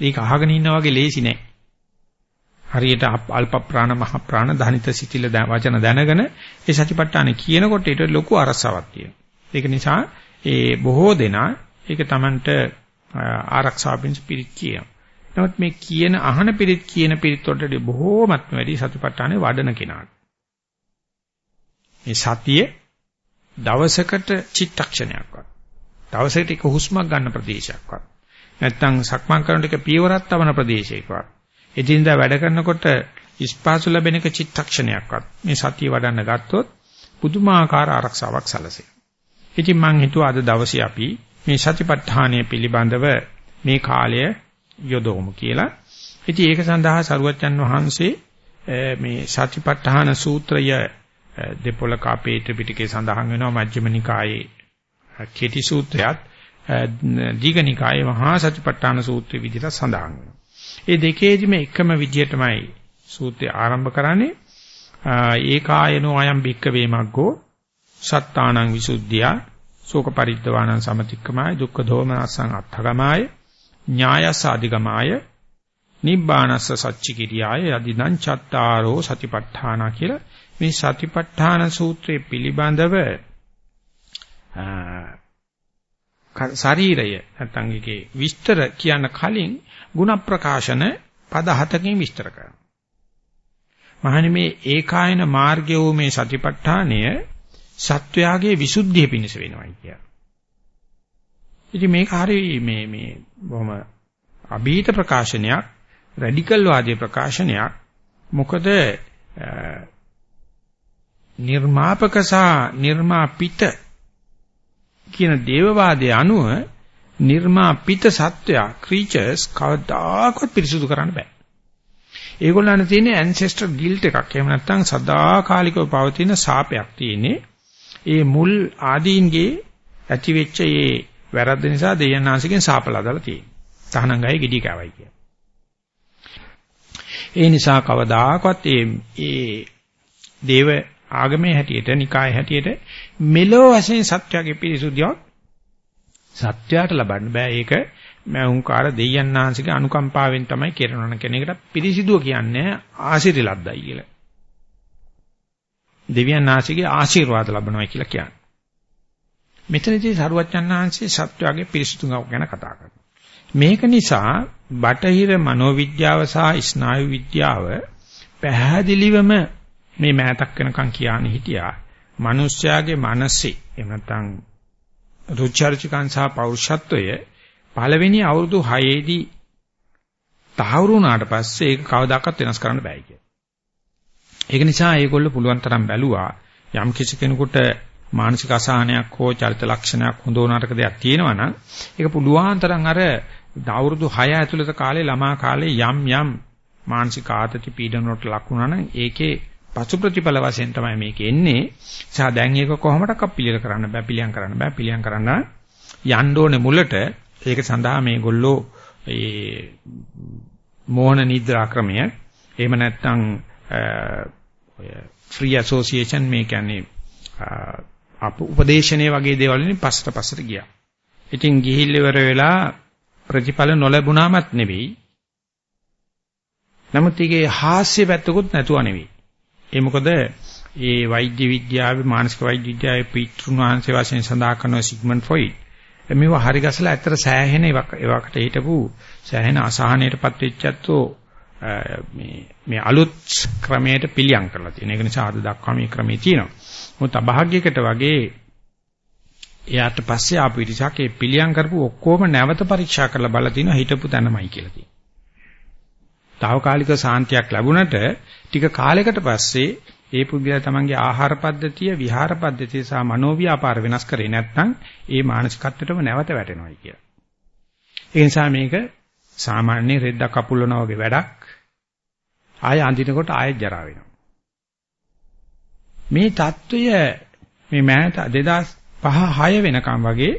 S1: ඒක අහගෙන ඉන්නා වගේ ලේසි නෑ. හරියට අල්ප ප්‍රාණ මහ ප්‍රාණ ධනිත සිතිල වචන දැනගෙන ඒ සතිපට්ඨාන කියනකොට ඊට ලොකු අරසාවක් තියෙනවා. ඒක නිසා ඒ බොහෝ දෙනා ඒක Tamanට ආරක්ෂාවෙන් පිළිත් කියනවා. නමුත් මේ කියන අහන පිළිත් කියන පිළිත් වලට බොහෝමත්ම වැඩි සතිපට්ඨානේ වඩන කෙනාට. මේ සතියේ දවසකට චිත්තක්ෂණයක්වත් දවසකට එක හුස්මක් ගන්න ප්‍රදේශයක්වත් නැත්නම් සක්මන් කරන ටික පියවරක් තවන ප්‍රදේශයකවත් එදිනදා වැඩ කරනකොට ඉස්පාසු ලැබෙන එක චිත්තක්ෂණයක්වත් මේ සතිය වඩන්න ගත්තොත් පුදුමාකාර ආරක්ෂාවක් සැලසෙයි. ඉතින් මම හිතුවා අද දවසේ අපි මේ සතිපට්ඨානය පිළිබඳව මේ කාලය යොදවමු කියලා. ඉතින් ඒක සඳහා සරුවච්චන් වහන්සේ මේ සතිපට්ඨාන සූත්‍රය දෙපොළ කාපේ ත්‍රිපිටකේ සඳහන් වෙනවා මජ්ක්‍ධිම නිකායේ කෙටි සූත්‍රයත් දීඝනිකායේ මහා සතිපට්ඨාන සූත්‍රය විදිහට සඳහන් වෙනවා. ඒ දෙකේදිම එකම විදියටමයි සූත්‍රය ආරම්භ කරන්නේ. ඒකායනෝ අයම් බික්ක වේමග්ගෝ සත්තානං විසුද්ධියා ශෝක පරිද්දවානං සමතික්කමාය දුක්ඛ දෝමනසං අත්ථගමාය ඥායස අධිගමාය නිබ්බානස්ස සච්චිකිරියාය යදිදං චත්තාරෝ සතිපට්ඨාන කියලා මේ සතිපට්ඨාන සූත්‍රයේ පිළිබඳව ශරීරය නැත්නම් ඒකේ විස්තර කියන්න කලින් ಗುಣ ප්‍රකාශන පද හතකින් විස්තර කරනවා. මහණනි මේ ඒකායන මාර්ගය වූ මේ සතිපට්ඨානය සත්වයාගේ විසුද්ධිය පිණිස වෙනවයි කියලා. ඉතින් මේක හරි මේ මේ බොහොම අභීත ප්‍රකාශනයක්, රැඩිකල් වාදී ප්‍රකාශනයක්. මොකද නිර්මාපක සහ නිර්මාපිත කියන දේවවාදයේ අනුව නිර්මාපිත සත්වයා ක්‍රීචර්ස් කවදාකවත් පිරිසුදු කරන්න බෑ. ඒගොල්ලන්ට තියෙන ඇන්සෙස්ටර් ගිල්ට් එකක්. එහෙම නැත්නම් සදාකාලිකව පවතින සාපයක් තියෙන්නේ. ඒ මුල් ආදීන්ගේ ඇති වෙච්ච ඒ වැරද්ද නිසා දෙයන්නාසිකෙන් සාපලා දාලා තියෙනවා. තහනම් ගායේ gedi කවයි කිය. ඒ නිසා කවදාකවත් ඒ ඒ දේව ආගමේ හැටියට නිකායේ හැටියට මෙලෝ වශයෙන් සත්‍යයේ පිරිසුදියක් සත්‍යයට ලබන්න බෑ ඒක මෞංකාර දෙයයන්ාංශික අනුකම්පාවෙන් තමයි කරනවන කෙනෙකුට පිරිසිදුව කියන්නේ ආශිර්ය ලද්දයි කියලා. දෙවියන්ාංශිකේ ආශිර්වාද ලබනවා කියලා කියන්නේ. මෙතනදී සරුවච්චන්හන්සේ සත්‍යයේ පිරිසිදුකම ගැන කතා කරනවා. මේක නිසා බටහිර මනෝවිද්‍යාව සහ ස්නායු විද්‍යාව පැහැදිලිවම මේ මෑතක් වෙනකන් කියන්නේ හිටියා. මිනිස්යාගේ මනසේ එහෙම නැත්නම් රුචර්චකං සහ පෞරුෂත්වය පළවෙනි අවුරුදු 6 දී තහවුරු වුණාට පස්සේ ඒක කවදාකවත් වෙනස් කරන්න බෑ කියලා. ඒක නිසා ඒගොල්ලෝ පුළුවන් තරම් බැලුවා යම් කිසි කෙනෙකුට මානසික අසහනයක් හෝ චරිත ලක්ෂණයක් හොඳ නරක දෙයක් තියෙනවා නම් ඒක පුළුවන් තරම් අර අවුරුදු 6 ඇතුළත කාලේ ළමා කාලේ යම් යම් මානසික ආතති පීඩන වලට ලක් වුණා නම් ඒකේ පසු ප්‍රතිඵල වශයෙන් තමයි මේක එන්නේ. නිසා දැන් ඒක කොහොමඩක් අපිලියල කරන්න බෑ පිළියම් කරන්න බෑ පිළියම් කරන්න යන්න ඕනේ මුලට ඒක සඳහා මේගොල්ලෝ ඒ මෝහන නිද්‍රා ක්‍රමය එහෙම නැත්නම් ඔය ෆ්‍රී ඇසෝසියේෂන් මේ කියන්නේ අප උපදේශනයේ වගේ දේවල් වලින් පස්සට පස්සට ගියා. ඉතින් ගිහිල්ල ඉවර වෙලා ප්‍රතිඵල නොලැබුණාමත් නෙවෙයි. නමුත් ඒකේ හාස්‍ය පැත්තකුත් නැතුව නෙවෙයි. ඒ මොකද ඒ වෛද්‍ය විද්‍යාවේ මානසික වෛද්‍ය විද්‍යාවේ පිටුන් වහන්සේ වශයෙන් සඳහන් කරන සිග්මන්ඩ් ෆ්‍රොයිඩ් මේව හරි ගසලා ඇත්තට සෑහෙන ඒවකට හිටපු සෑහෙන අසහනයටපත් වෙච්චත්තෝ මේ මේ අලුත් ක්‍රමයට පිළියම් කරලා තියෙන. ඒක නිසා අද දක්වා මේ ක්‍රමේ තියෙනවා. මොකද අභාග්‍යයකට වගේ එයාට පස්සේ ආපු ඉරිසක් ඒ පිළියම් කරපු ඔක්කොම නැවත පරීක්ෂා කරලා බලලා තිනවා හිටපු තැනමයි කියලා තියෙනවා. తాවකාලික සාන්තියක් ලැබුණට ටික කාලයකට පස්සේ ඒ පුද්ගලයා තමන්ගේ ආහාර පද්ධතිය, විහාර පද්ධතිය සහ මනෝව්‍යාපාර වෙනස් කරේ නැත්නම් ඒ මානසිකත්වයටම නැවත වැටෙනවායි කියලා. ඒ නිසා මේක සාමාන්‍ය රෙද්දක් කපුල්නවා වගේ වැඩක්. ආය අඳිනකොට ආයෙ ජරා වෙනවා. මේ தত্ত্বය මේ මෑත 2005 6 වෙනකම් වගේ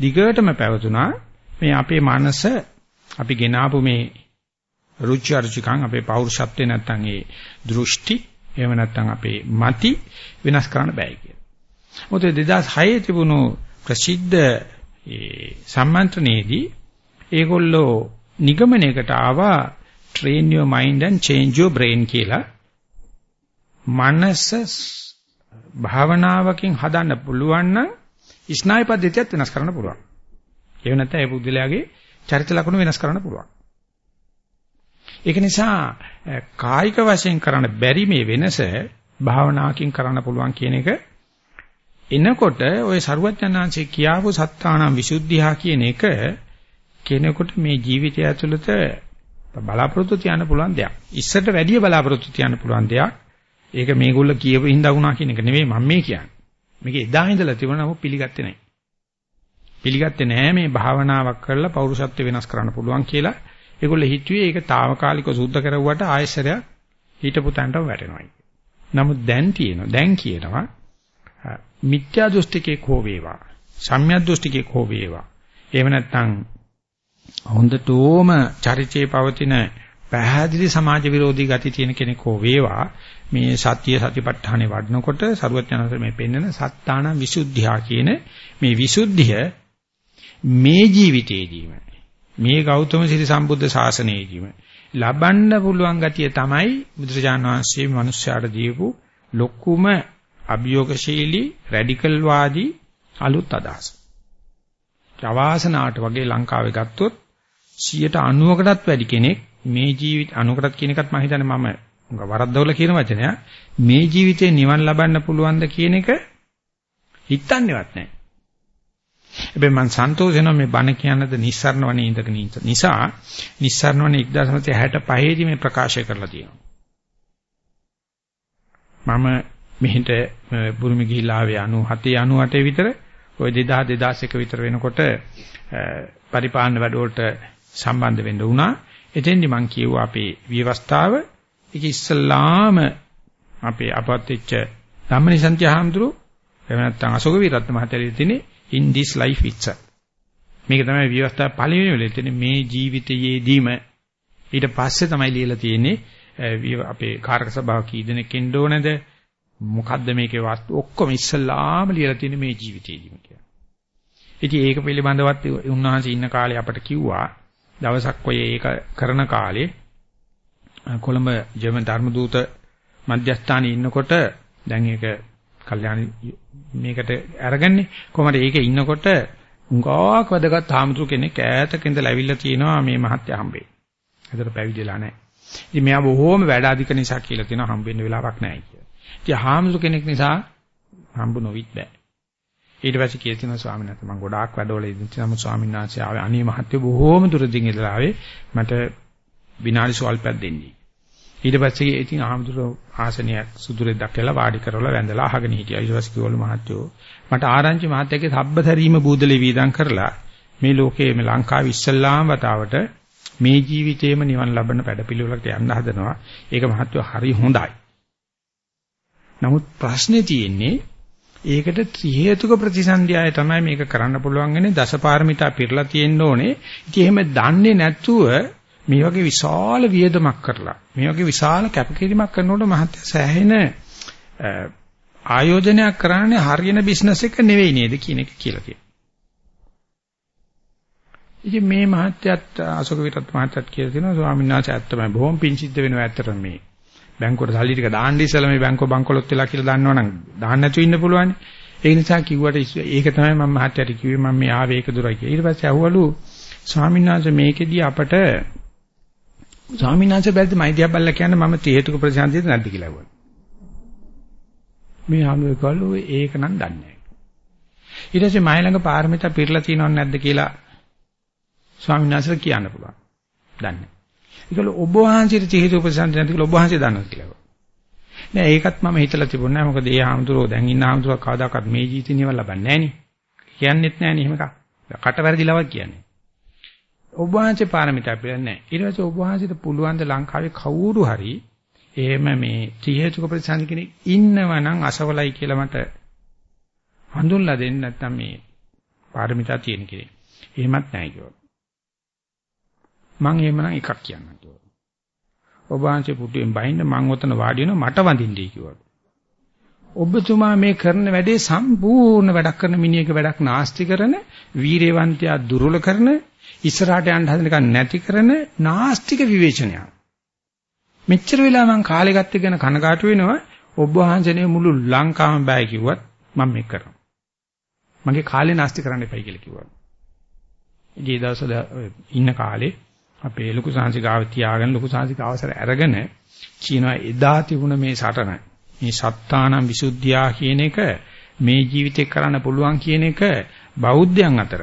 S1: දිගටම පැවතුණා. මේ අපේ මනස අපි ගෙනාපු මේ රුචි අරුචිකම් අපේ පෞරුෂත්වේ නැත්තම් ඒ දෘෂ්ටි එහෙම නැත්තම් අපේ මති වෙනස් කරන්න බෑ කියලා. මොකද 2006 තිබුණු ප්‍රසිද්ධ ඒ සම්මන්ත්‍රණයේදී ඒගොල්ලෝ නිගමනයකට ආවා train your mind and change your brain කියලා. මනස භාවනාවකින් හදන්න පුළුවන් නම් ස්නායු පද්ධතියත් වෙනස් කරන්න පුළුවන්. ඒ වෙනත්නම් ඒ පුද්ගලයාගේ චරිත ලක්ෂණ වෙනස් කරන්න පුළුවන්. ඒක නිසා කායික වශයෙන් කරන්න බැරි මේ වෙනස භාවනාවකින් කරන්න පුළුවන් කියන එක එනකොට ওই සරුවඥාන්සේ කියාපු සත්තානම් විසුද්ධියා කියන එක කෙනෙකුට මේ ජීවිතය ඇතුළත බලාපොරොත්තු තියන්න පුළුවන් දෙයක්. ඉස්සරට වැඩිය බලාපොරොත්තු තියන්න පුළුවන් දෙයක්. ඒක මේගොල්ල කියපු හින්දා වුණා කියන එක නෙවෙයි මම මේ කියන්නේ. මේක එදා ඉඳලා තිබුණා නමුත් පිළිගත්තේ නැහැ. පිළිගත්තේ නැහැ මේ භාවනාවක් කරලා පෞරුෂත්ව වෙනස් කරන්න පුළුවන් කියලා. ඒගොල්ලෝ හිතුවේ ඒක తాවකාලිකව සුද්ධ කරවුවට ආයශරයක් හිටපු තැනටම වැටෙනවා. නමුත් දැන් තියෙනවා දැන් කියනවා මිත්‍යා දෘෂ්ටිකේ කෝ වේවා සම්‍යක් දෘෂ්ටිකේ කෝ වේවා. එහෙම නැත්නම් හොඳටම චරිතයේ පවතින පැහැදිලි සමාජ විරෝධී ගති තියෙන කෙනෙක් හෝ වේවා මේ සත්‍ය සතිපට්ඨානේ වඩනකොට සරුවත්‍යනස මේ පෙන්වන සත්තාන විසුද්ධියා කියන මේ විසුද්ධිය මේ ජීවිතේදීම මේ ගෞතම සිරි සම්බුද්ධ ශාසනයේදීම ලබන්න පුළුවන් ගතිය තමයි බුදුරජාණන් වහන්සේ මිනිස්යාට දීපු ලොකුම අභියෝගශීලී රැඩිකල් වාදී අලුත් අදහස. අවාසනාවට වගේ ලංකාවේ ගත්තොත් 90කටත් වැඩි කෙනෙක් මේ ජීවිත 90කටත් කියන එකත් මම හිතන්නේ මම වරද්දවල කියන වචනය මේ ජීවිතේ නිවන් ලබන්න පුළුවන්ද කියන එක හිතන්නේවත් නැහැ. හැබැයි මම සන්තෝෂ වෙනවා මේ බණ කියනද නිස්සරණ වනේ ඉඳගෙන නිසා නිස්සරණ වනේ 1965 දී මේ ප්‍රකාශය කරලා තියෙනවා. මම මෙහෙට බුරුමි ගිහිලා ආවේ 97 98 විතර ওই 2000 2001 විතර වෙනකොට පරිපාලන වැඩවලට සම්බන්ධ වෙන්න වුණා. එතෙන්දි මම කියුවා අපේ විවස්ථාව ඒක ඉස්සල්ලාම අපේ අපවත් වෙච්ච ධම්මනිසන්ති හාමුදුරු එහෙම නැත්නම් අශෝක විරත්න මහත්තයා ඉතිනේ in this life itself. මේක තමයි විවස්ථා පළවෙනි වෙලේ තියෙන්නේ මේ ජීවිතයේදීම ඊට පස්සේ තමයි ලියලා තියෙන්නේ අපේ කාර්ක සභාව කී දෙනෙක් ඉන්න ඕනද මොකද්ද මේකේ වස්තු ඔක්කොම ඉස්සල්ලාම ලියලා තියෙන්නේ මේ ජීවිතයේදීම කියලා. ඉතින් ඒක පිළිබඳවත් උන්වහන්සේ ඉන්න කාලේ අපට කිව්වා දවසක් ඔය ඒක කරන කාලේ කොළඹ ජර්මන් ධර්ම දූත මධ්‍යස්ථානයේ ඉන්නකොට දැන් ඒක කල්යාණ මේකට අරගන්නේ කොහමද ඒකේ ඉන්නකොට උංගාවක් වැදගත් ආමතුරු කෙනෙක් ඈතක ඉඳලා ඇවිල්ලා තියෙනවා මේ මහත්ය හම්බේ. ඒතර පැවිදිලා නැහැ. ඉතින් මෙයා බොහෝම වැඩ අධික නිසා කියලා තියෙනවා හම්බෙන්න වෙලාවක් නැහැ කියලා. ඉතින් ආමතුරු කෙනෙක් නිසා හම්බු නොවිත් බෑ. ඊට පස්සේ කියලා තියෙනවා ස්වාමීන් වහන්සේ මම ගොඩාක් වැඩවල ඉඳන් නමුත් ස්වාමීන් වහන්සේ ආවේ අනේ මහත්ය බොහෝම දුරදින් ඉඳලා ආවේ මට විනාඩි සල්පයක් දෙන්නේ. ඊට පස්සේ ඉතින් ආමතුරු ආසනයක් සුදුරේ දක්කලා වාඩි කරලා වැඳලා අහගෙන හිටියා. ඊට පස්සේ කිව්වලු මහත්තයෝ මට ආරංචි මහත්තයාගේ සබ්බතරීම බූදලේ වීදම් කරලා මේ ලෝකයේ මේ ලංකාවේ ඉස්සල්ලාම වතාවට මේ ජීවිතේම නිවන් ලබන වැඩපිළිවෙලකට යන්න හදනවා. ඒක මහත්තයෝ හරි හොඳයි. නමුත් ප්‍රශ්නේ තියෙන්නේ ඒකට ත්‍රි හේතුක ප්‍රතිසන්දියාය තමයි මේක කරන්න පුළුවන් වෙන්නේ දසපාරමිතා පිරලා තියෙන්න ඕනේ. ඉතින් එහෙම දන්නේ නැතුව මේ වගේ විශාල වියදමක් කරලා මේ වගේ විශාල කැපකිරීමක් කරනකොට මහත්ය සෑහෙන ආයෝජනයක් කරන්නේ හරියන බිස්නස් එක නෙවෙයි නේද කියන එක කියලා කියනවා. ඉතින් මේ මහත්යත් අශෝක විරත් මහත්යත් කියලා තියෙනවා ස්වාමීන් වහන්සේ ඇත්තමයි බොහොම පිං සිද්ධ වෙනවා ඇත්තටම මේ බැංකුවට සල්ලි ටික දාන්න ඉස්සලා මේ බැංකුව බංකොලොත් වෙලා කියලා දන්නවනම් දාන්න නැතුව ඉන්න පුළුවන්. ඒ නිසා කිව්වට ඒක තමයි මම මහත්යට කිව්වේ මම මේ ආවේ ඒක දුරයි කියලා. ඊට පස්සේ අහුවලු ස්වාමීන් වහන්සේ මේකෙදී අපට ස්වාමීන් වහන්සේ බැලුවේ මයිදියා බල්ලා කියන්නේ මම ති හේතුක ප්‍රතිසන්දියද නැද්ද කියලා අහුවලු. මේ හාමුදුරුවෝ කළු ඒක නම් දන්නේ නැහැ. ඊට පස්සේ මයි ළඟ පාරමිතා පිරලා තියෙනවද නැද්ද කියලා ස්වාමීන් වහන්සේට කියන්න පුළුවන්. දන්නේ. ඒකල ඔබ වහන්සේට චේතු උපසන්ත නැති කියලා ඔබ වහන්සේ දන්නවා කියලා. නෑ ඒකත් මම හිතලා තිබුණේ නෑ මොකද ඒ හාමුදුරුවෝ දැන් ඉන්න හාමුදුරුවෝ කවදාකවත් මේ ජීවිතේ නිවල් ලබන්නේ නෑනේ. කියන්නෙත් නෑනේ එහෙම එකක්. කට වැරදිලවක් කියන්නේ. ඔබ වහන්සේ පාරමිතා පිළිගන්නේ නෑ. ඊට පස්සේ ඔබ වහන්සේට පුළුවන් ද ලංකාවේ කවුරු හරි එහෙම මේ ත්‍රිහේතුක ප්‍රතිසන්දි කෙනෙක් ඉන්නවනම් අසවලයි කියලා මට හඳුන්ලා දෙන්න නැත්නම් මේ පාරමිතා තියෙන කෙනෙක්. එහෙමත් නැහැ කිව්වා. මම එහෙමනම් එකක් කියන්නම් කිව්වා. ඔබ වහන්සේ පුටුවෙන් බහින්න මං ඔතන වාඩි වෙනවා මට වඳින්නයි කිව්වා. ඔබතුමා මේ කරන වැඩේ සම්පූර්ණ වැඩක් කරන මිනිහෙක් වැඩක් නාස්ති කරන වීරේවන්තයා දුර්වල කරන ඉස්සරහට යන්න හදන එක නැති කරන නාස්තික විවේචනයක්. මෙච්චර වෙලා මං කාලේ ගත්ත ගැන කනගාටු වෙනවා ඔබ වහන්සේනේ මුළු ලංකාවම බෑ කිව්වත් මම මේක කරනවා. මගේ කාලේ නාස්ති කරන්න එපයි කියලා කිව්වා. ඉතින් ඒ දවස්වල ඉන්න කාලේ අපේ ලොකු සංසි ගාව තියාගෙන ලොකු සංසි අවසර අරගෙන කියනවා එදා තිබුණ මේ සටන මේ සත්තානම් විසුද්ධියා කියන එක මේ ජීවිතේ කරන්න පුළුවන් කියන එක බෞද්ධයන් අතර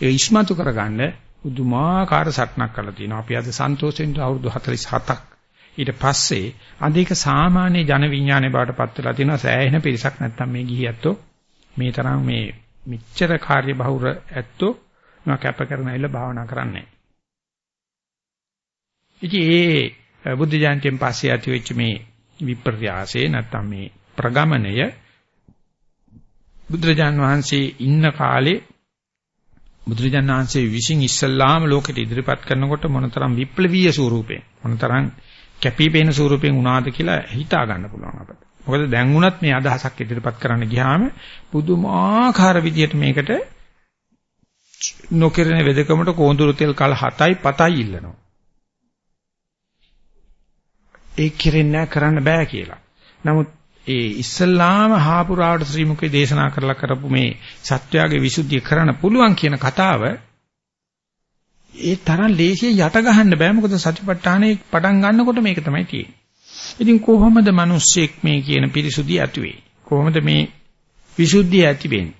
S1: ඒ ඉස්මතු කරගන්න පුදුමාකාර සටනක් කරලා තියෙනවා. අපි අද සන්තෝෂෙන් අවුරුදු 47ක් ඊට පස්සේ අද ඒක සාමාන්‍ය ජන විඥානයේ බවට පත් වෙලා තියෙනවා. සෑහෙන පිරිසක් නැත්තම් මේ ගිහියැත්තෝ මේ තරම් මේ මෙච්චර කාර්ය බහුර ඇත්තෝ මම කැප කරන ඇවිල්ලා භාවනා කරන්නේ. ඉතින් ඒ බුද්ධ ජයන්තියෙන් පස්සේ ඇති වෙච්ච මේ විපර්යාසය නැත්තම් මේ ප්‍රගමණය බුදුරජාන් වහන්සේ ඉන්න කාලේ බුදුරජාණන් වහන්සේ විසින් ඉස්සල්ලාම ලෝකෙට ඉදිරිපත් කරනකොට මොනතරම් විප්ලවීය ස්වරූපයෙන් මොනතරම් කැපිපෙන ස්වරූපයෙන් වුණාද කියලා හිතා ගන්න පුළුවන් අපිට. මොකද දැන් වුණත් මේ අදහසක් ඉදිරිපත් කරන්න ගියාම පුදුමාකාර විදියට මේකට නොකිරෙන වෙදකමට කෝඳුරු තෙල් කල 7යි 7යි ඉල්ලනවා. ඒ කිරෙන්නේ කරන්න බෑ කියලා. නමුත් ඒ ඉස්සල්ලාම හාපුරාවට ශ්‍රී මුකේ දේශනා කරලා කරපු මේ සත්‍යයේ විසුද්ධිය කරන්න පුළුවන් කියන කතාව ඒ තරම් ලේසියෙන් යට ගහන්න බෑ මොකද සතිපට්ඨානේ පටන් ගන්නකොට මේක තමයි තියෙන්නේ. ඉතින් කොහොමද මිනිස්සෙක් මේ කියන පිරිසුදිය ඇති වෙන්නේ? කොහොමද මේ විසුද්ධිය ඇති වෙන්නේ?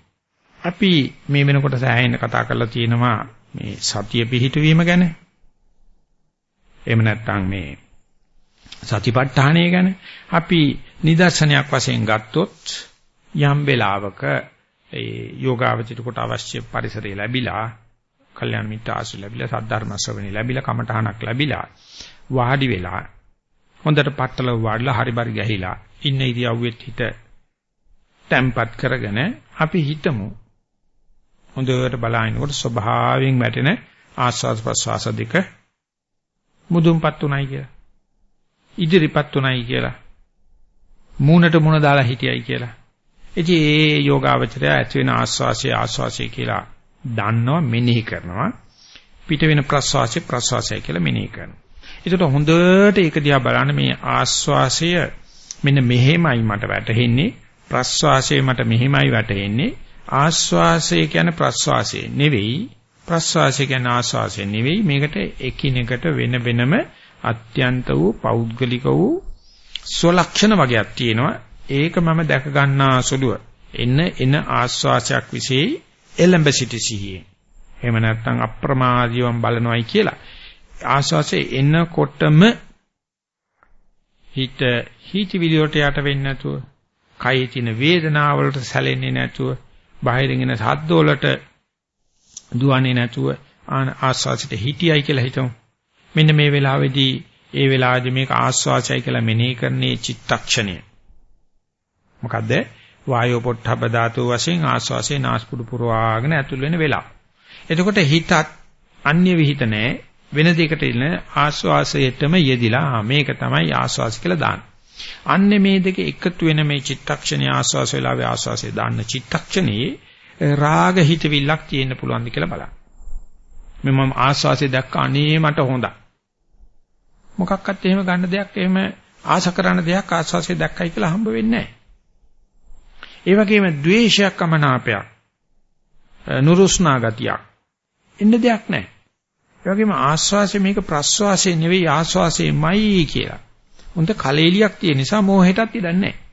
S1: අපි මේ වෙනකොට සෑහෙන කතා කරලා තියෙනවා මේ සතිය පිහිටවීම ගැන. එහෙම නැත්නම් මේ සතිපට්ඨානය ගැන අපි නිදර්ශනයක් වශයෙන් ගත්තොත් යම් වෙලාවක ඒ යෝගාවචිත කොට අවශ්‍ය පරිසරය ලැබිලා, කල්යාණ මිත්‍ර ආශ්‍රය ලැබිලා, සද්ධර්ම ශ්‍රවණේ ලැබිලා, කමඨහනක් ලැබිලා වාඩි වෙලා හොඳට පట్టල වාඩිලා හරිබරි ගහිලා ඉන්න ඉරියව්වෙත් හිට තැම්පත් කරගෙන අපි හිතමු හොඳට බලනකොට ස්වභාවයෙන් වැටෙන ආස්වාද ප්‍රස්වාස දෙක මුදුන්පත් උනායි කියලා. ඉදිරිපත් උනායි කියලා. මූණට මූණ දාලා හිටියයි කියලා. ඉතින් ඒ යෝගාවචරය ඇති වෙන ආස්වාසිය ආස්වාසිය කියලා දන්නවා මෙනෙහි කරනවා. පිට වෙන ප්‍රසවාසය ප්‍රසවාසය කියලා මෙනෙහි කරනවා. ඒකට හොඳට ඒක දිහා බලන්න මේ ආස්වාසය මෙන්න මෙහෙමයි මට වැටහෙන්නේ ප්‍රස්වාසය මට මෙහෙමයි වැටහෙන්නේ ආස්වාසය කියන්නේ ප්‍රස්වාසය නෙවෙයි ප්‍රස්වාසය කියන්නේ ආස්වාසය නෙවෙයි මේකට එකිනෙකට වෙන වෙනම අත්‍යන්ත වූ පෞද්ගලික වූ ස්වලක්ෂණ වගේක් තියෙනවා. ඒක මම දැක ගන්නා සුළුව. එන එන ආස්වාසයක් વિશે එළඹ සිටි සිහියේ එහෙම නැත්නම් අප්‍රමාදීවම් බලනවායි කියලා. ආස්වාසයේ එනකොටම හිත හිතවිලි වලට යට වෙන්නේ නැතුව කයේ තියෙන වේදනාවලට සැලෙන්නේ නැතුව බාහිරින් එන ශබ්ද වලට දුවන්නේ නැතුව ආස්වාසිත හිටියයි කියලා හිතමු. මෙන්න මේ වෙලාවේදී ඒ වෙලාවේදී මේක ආස්වාසයයි කියලා මෙනෙහි කරන්නේ චිත්තක්ෂණය. මොකද්ද? වායෝ පොට්ටබ්බ ධාතු වශයෙන් ආස්වාසේ නාස්පුඩු පුරවාගෙන ඇතුල් වෙන වෙලාව. එතකොට හිතත් අන්‍ය විහිිත නැහැ. වෙන දෙයකට ඉන්න ආස්වාසයටම යෙදිලා මේක තමයි ආස්වාස කියලා දාන්න. අන්නේ මේ දෙක එකතු වෙන මේ චිත්තක්ෂණයේ ආස්වාස වෙලාවේ ආස්වාසයේ දාන්න චිත්තක්ෂණයේ රාග හිතවිල්ලක් තියෙන්න පුළුවන්ද කියලා බලන්න. මම ආස්වාසය දැක්ක අනේ මට හොඳයි. මොකක්වත් එහෙම ගන්න දෙයක් එහෙම ආශ කරන දෙයක් ආස්වාසය දැක්කයි කියලා හම්බ වෙන්නේ නැහැ. ඒ වගේම ද්වේෂයක් අමනාපයක් නුරුස්නා ගතියක් එන්න දෙයක් නැහැ. ඒ වගේම ආස්වාසය මේක ප්‍රස්වාසය නෙවෙයි ආස්වාසයමයි කියලා. හොඳ කලෙලියක් තියෙන නිසා මෝහෙටත් ඉඩන්නේ නැහැ.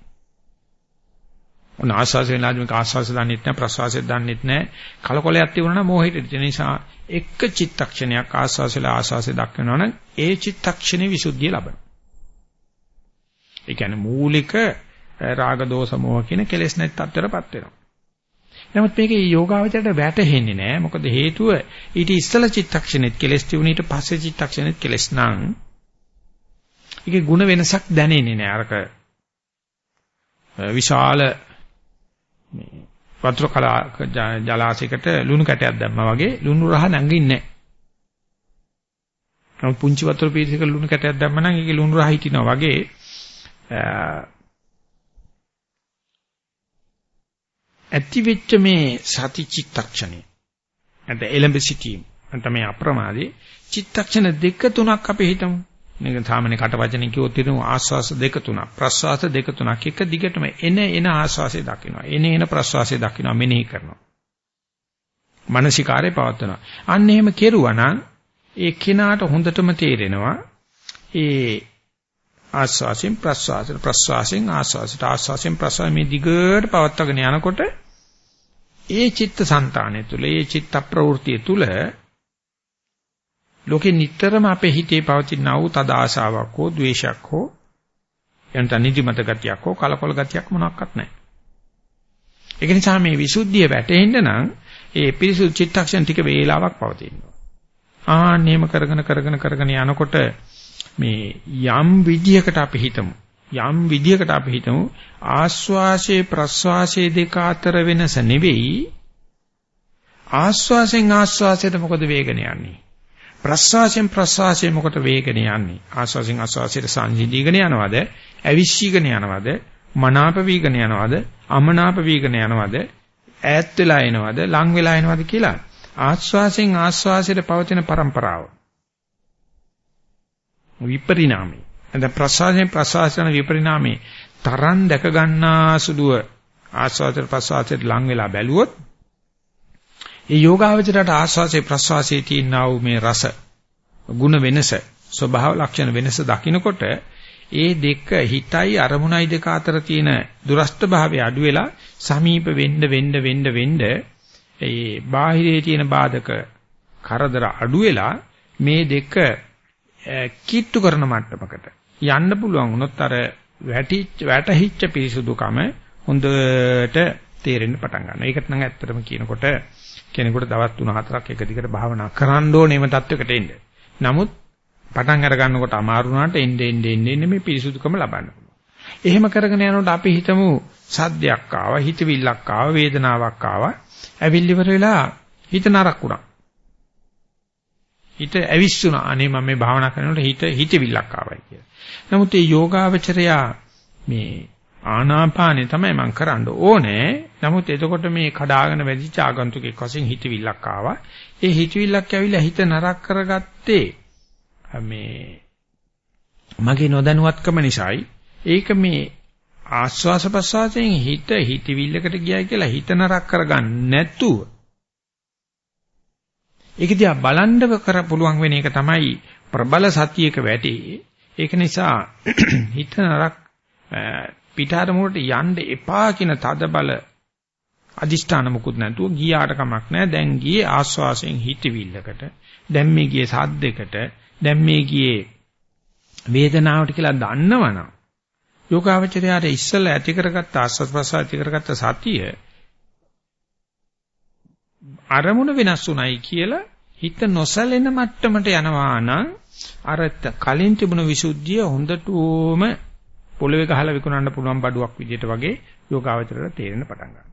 S1: ඔන්න ආස්වාස වෙනාද මේක ආස්වාස දන්නෙත් නැහැ ප්‍රස්වාසෙත් දන්නෙත් නැහැ කලකොලයක් තිබුණා නම් මොහිට ඒ නිසා එක චිත්තක්ෂණයක් ආස්වාසල ආස්වාසෙ දක්වනවා නම් ඒ චිත්තක්ෂණේ විසුද්ධිය ලබන. ඒ කියන්නේ මූලික රාග දෝෂ මොහ කියන කෙලෙස් නැති තත්ත්වයටපත් වෙනවා. නමුත් මේකේ යෝගාවචරයට වැටහෙන්නේ නැහැ. මොකද හේතුව ඊට ඉස්සල චිත්තක්ෂණෙත් කෙලෙස් තිබුණ ඊට පස්සේ චිත්තක්ෂණෙත් කෙලෙස් නම් ඒකේ ಗುಣ වෙනසක් දැනෙන්නේ නැහැ. අරක විශාල මේ වතුර කලා ජලාශයකට ලුණු කැටයක් දැම්මා වගේ ලුණු රහ නැංගින්නේ නැහැ. පුංචි වතුර පීරිසක ලුණු කැටයක් දැම්ම නම් ඒකේ ලුණු රහ හිටිනවා වගේ ඇති වෙච්ච මේ සති චිත්තක්ෂණය නැත්නම් එලඹ සිටීම. නැත්නම් මේ අප්‍රමාදී චිත්තක්ෂණ දෙක තුනක් අපි හිතමු. මේක සාමාන්‍ය කට වචනෙන් කිව්වොත් එන ආස්වාස දෙක තුනක්. ප්‍රස්වාස දෙක තුනක්. එක දිගටම එන එන ආස්වාසේ දකින්නවා එන එන ප්‍රස්වාසේ දකින්නවා මෙනෙහි කරනවා. මානසිකාරේ පවත්වනවා. අන්න එහෙම කෙරුවා නම් ඒ කෙනාට හොඳටම තේරෙනවා ඒ ආස්වාසෙන් ප්‍රස්වාසෙන් ප්‍රස්වාසෙන් ආස්වාසට ආස්වාසෙන් ප්‍රස්වාස මේ දිගට පවත්වාගෙන යනකොට ඒ චිත්ත સંතාණය තුල ඒ චිත්ත ප්‍රවෘත්තිය තුල ලෝකේ නිටතරම අපේ හිතේ පවතින වූ තද ආශාවක් හෝ ද්වේෂයක් හෝ එන්ට නිදිමත ගතියක් හෝ කලකොල ගතියක් මොනක්වත් නැහැ. ඒක නිසා මේ විසුද්ධිය වැටෙන්න නම් ඒ පිරිසුදු චිත්තක්ෂණ ටික වේලාවක් පවතිනවා. ආන්නේම කරගෙන කරගෙන කරගෙන යනකොට මේ යම් විදියකට අපි හිතමු යම් විදියකට අපි හිතමු ආස්වාසේ ප්‍රස්වාසේ දෙක අතර වෙනස නෙවෙයි ආස්වාසෙන් ආස්වාසයට මොකද වේගන යන්නේ ප්‍රස්වාසයෙන් ප්‍රස්වාසයෙන් මොකට වේගන යන්නේ? ආස්වාසයෙන් ආස්වාසයට සංසිඳීගෙන යනවද? ඇවිස්සීගෙන යනවද? මනාප වීගෙන යනවද? අමනාප වීගෙන යනවද? ඈත් වෙලා එනවද? ලං වෙලා එනවද කියලා ආස්වාසයෙන් ආස්වාසයට පවතින પરම්පරාව විපරිණාමය. එතන ප්‍රස්වාසයෙන් ප්‍රස්වාසයන විපරිණාමේ තරන් දැක ගන්නා සුදුව ආස්වාසයට ප්‍රස්වාසයට ලං වෙලා බැලුවොත් ඒ යෝගාවචරයට ආස්වාසේ ප්‍රස්වාසයේ තියෙනා වූ මේ රස ಗುಣ වෙනස ස්වභාව ලක්ෂණ වෙනස දකිනකොට ඒ දෙක හිතයි අරමුණයි දෙක අතර තියෙන දුරස්ත භාවය අඩු වෙලා සමීප වෙන්න වෙන්න වෙන්න වෙන්න ඒ බාහිරේ තියෙන බාධක කරදර අඩු වෙලා මේ දෙක කිට්ටු කරන මට්ටමකට යන්න පුළුවන් වුණොත් අර වැටිච්ච වැටහිච්ච පිරිසුදුකම හොඳට තේරෙන්න පටන් ගන්නවා. ඒකට නම් ඇත්තටම කියනකොට කෙනෙකුට දවස් 3-4ක් එක දිගට භාවනා කරන්න ඕනේම තත්වයකට එන්න. නමුත් පටන් අර ගන්නකොට අමාරු වුණාට එන්න එන්න එන්න මේ පිරිසුදුකම ලබන්න එහෙම කරගෙන යනකොට අපි හිතමු සද්දයක් ආවා, හිතවිල්ලක් ආවා, වේදනාවක් ආවා. ඇවිල්ලි ඉවර වෙලා හිත නරක් වුණා. හිත ඇවිස්සුණා. අනේ මම මේ භාවනා කරනකොට හිත හිතවිල්ලක් ආවයි කියලා. නමුත් මේ යෝගාවචරයා මේ ආනාපානේ තමයි මම කරන්න ඕනේ. නමුත් එතකොට මේ කඩාගෙන වැදිච්ච ආගන්තුකෙක් වශයෙන් හිතවිල්ලක් ආවා. ඒ හිතවිල්ලක් ඇවිල්ලා හිත නරක කරගත්තේ මේ මගේ නොදැනුවත්කම නිසායි. ඒක මේ ආස්වාස ප්‍රසවාසයෙන් හිත හිතවිල්ලකට ගියයි කියලා හිත නරක කරගන්න නැතුව ඒක දිහා බලන්න කර පුළුවන් වෙන එක තමයි ප්‍රබල සතියක වැඩි. ඒක නිසා <clears throat> හිත නරක පිටාර මුලට යන්න එපා කියන තද බල අදිෂ්ඨාන මුකුත් නැතුව ගියාට කමක් නැහැ. දැන් ගියේ ආස්වාසයෙන් හිතවිල්ලකට දැන් මේ ගියේ සද්දයකට දැන් මේ ගියේ වේදනාවට කියලා දන්නවනම් යෝගාවචරයට ඉස්සෙල්ලා ඇති කරගත්ත ආස්වාද ප්‍රසාර ඇති කරගත්ත සතිය අරමුණ වෙනස් උනායි කියලා හිත නොසැලෙන මට්ටමට යනවා නම් අර කලින් තිබුණු විසුද්ධිය හොඳටම පොළවේ ගහලා විකුණන්න පුළුවන් බඩුවක් විදිහට වගේ යෝගාවචරයට තේරෙන්න පටන් ගන්නවා.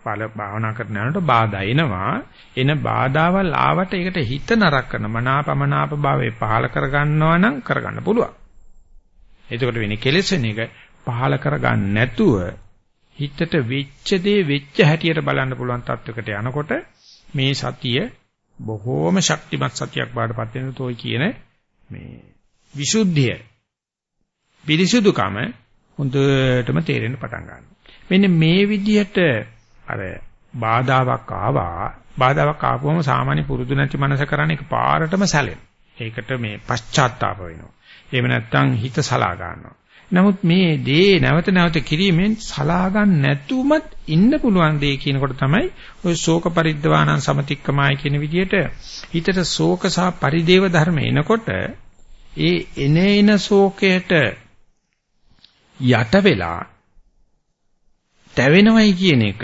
S1: ඵල භාවනා කරන යනකොට බාධා එනවා. එන බාධාවල් ආවට ඒකට හිත නරක කරන මනාපමනාප භාවයේ පහල කරගන්නවා නම් කරගන්න පුළුවන්. එතකොට වෙන්නේ කෙලෙස් වෙන එක පහල කරගන්න නැතුව හිතට වෙච්ච දේ වෙච්ච හැටියට බලන්න පුළුවන් තත්වයකට යනකොට මේ සතිය බොහෝම ශක්තිමත් සතියක් බාටපත් වෙන තෝයි කියන මේ විසුද්ධිය පිරිසුදුකම හොඳටම තේරෙන්න පටන් ගන්නවා. මෙන්න මේ විදිහට අර බාධාවක් ආවා බාධාවක් ආපුවම සාමාන්‍ය පුරුදු නැති මනස කරන්නේ ඒක පාරටම සැලෙන. ඒකට මේ පශ්චාත්තාප වෙනවා. එහෙම නැත්නම් හිත සලා ගන්නවා. නමුත් මේ දේ නැවත නැවත කිරීමෙන් සලා ගන්න නැතුවමත් ඉන්න පුළුවන් දේ කියනකොට තමයි ওই ශෝක පරිද්දවානං සමතික්කමයි කියන විදිහට හිතට ශෝක සහ පරිදේව ධර්ම එනකොට ඒ එනේන ශෝකයට යට වෙලා තැවෙනවයි කියන එක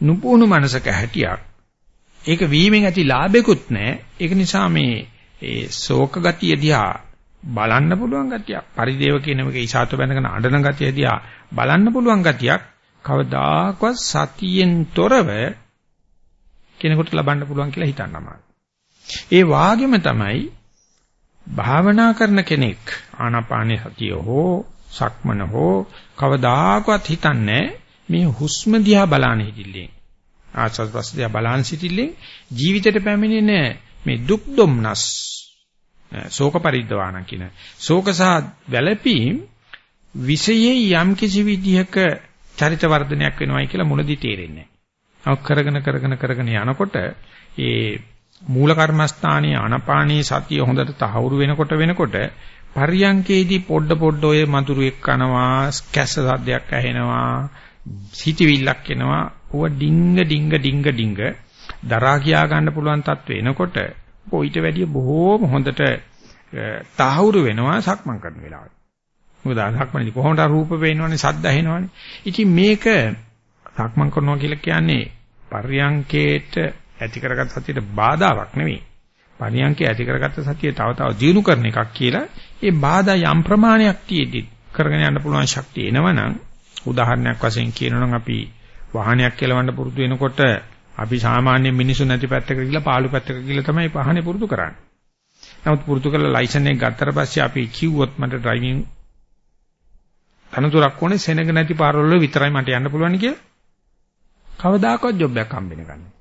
S1: නුපුණු මනසක හැටියක්. ඒක වීමෙන් ඇති ලාභෙකුත් නැහැ. ඒක නිසා මේ ඒ ශෝක ගතිය දිහා බලන්න පුළුවන් ගතියක්. පරිදේව කියන එක ඉසాత බැඳගෙන අඬන ගතිය දිහා බලන්න පුළුවන් ගතියක් කවදාකවත් සතියෙන් තොරව කෙනෙකුට ලබන්න පුළුවන් කියලා හිතන්න අමාරුයි. ඒ වාගෙම තමයි භාවනා කරන කෙනෙක් ආනාපානේ සතිය හෝ සක්මන හෝ කවදාකවත් හිතන්නේ මේ හුස්ම දිහා බලන හිතිල්ලෙන් ආස්වාද ප්‍රස් දිහා බලන සිටිල්ලෙන් ජීවිතයට පැමිණෙන මේ දුක් දුම්නස් ශෝක පරිද්දවාණ කියන. ශෝක සහ වැළපීම් විෂයේ යම් කිසි විදිහක චරිත වර්ධනයක් වෙනවයි කියලා මුලදී තේරෙන්නේ නැහැ. කරගෙන කරගෙන කරගෙන යනකොට ඒ මූල කර්මස්ථානයේ ආනපානී සතිය හොඳට තහවුරු වෙනකොට වෙනකොට පරියංකේදී පොඩ පොඩ ඔය මధుරු එක්කනවා කැස්ස සද්දයක් ඇහෙනවා සිටිවිල්ලක් එනවා ඔව ඩිංග ඩිංග ඩිංග ඩිංග දරා කියා ගන්න පුළුවන් තත්ත්ව එනකොට ඊට වැඩිය බොහෝම හොඳට තහවුරු වෙනවා සක්මන් කරන වෙලාවට. මොකද සක්මනේදී කොහොමද රූප පේනවනේ සද්ද ඇහෙනවනේ. ඉතින් මේක සක්මන් කරනවා කියලා කියන්නේ පර්යංකේට ඇති කරගත් සතියට බාධාවක් නෙවෙයි. පරියංකේ ඇති කරගත්ත සතිය තව තව දියුණු කරන එකක් කියලා ඒ බාධා යම් ප්‍රමාණයක් තියෙද්දි කරගෙන යන්න පුළුවන් ශක්තිය එනවනම් උදාහරණයක් වශයෙන් කියනනම් අපි වාහනයක් කෙලවන්න පුරුදු වෙනකොට අපි සාමාන්‍ය මිනිසු නැති පැත්තකට ගිහලා පාළු පැත්තකට ගිහලා තමයි වාහනේ පුරුදු කරන්නේ. නමුත් පුරුදු කරලා ලයිසන් එක ගත්තට පස්සේ අපි කිව්වොත් මට ඩ්‍රයිවිං තනතුරක් ඕනේ සෙනග නැති පාරවල විතරයි මට යන්න පුළුවන් කියලා. කවදාකවත් ජොබ් එකක් හම්බෙන්නේ නැහැ.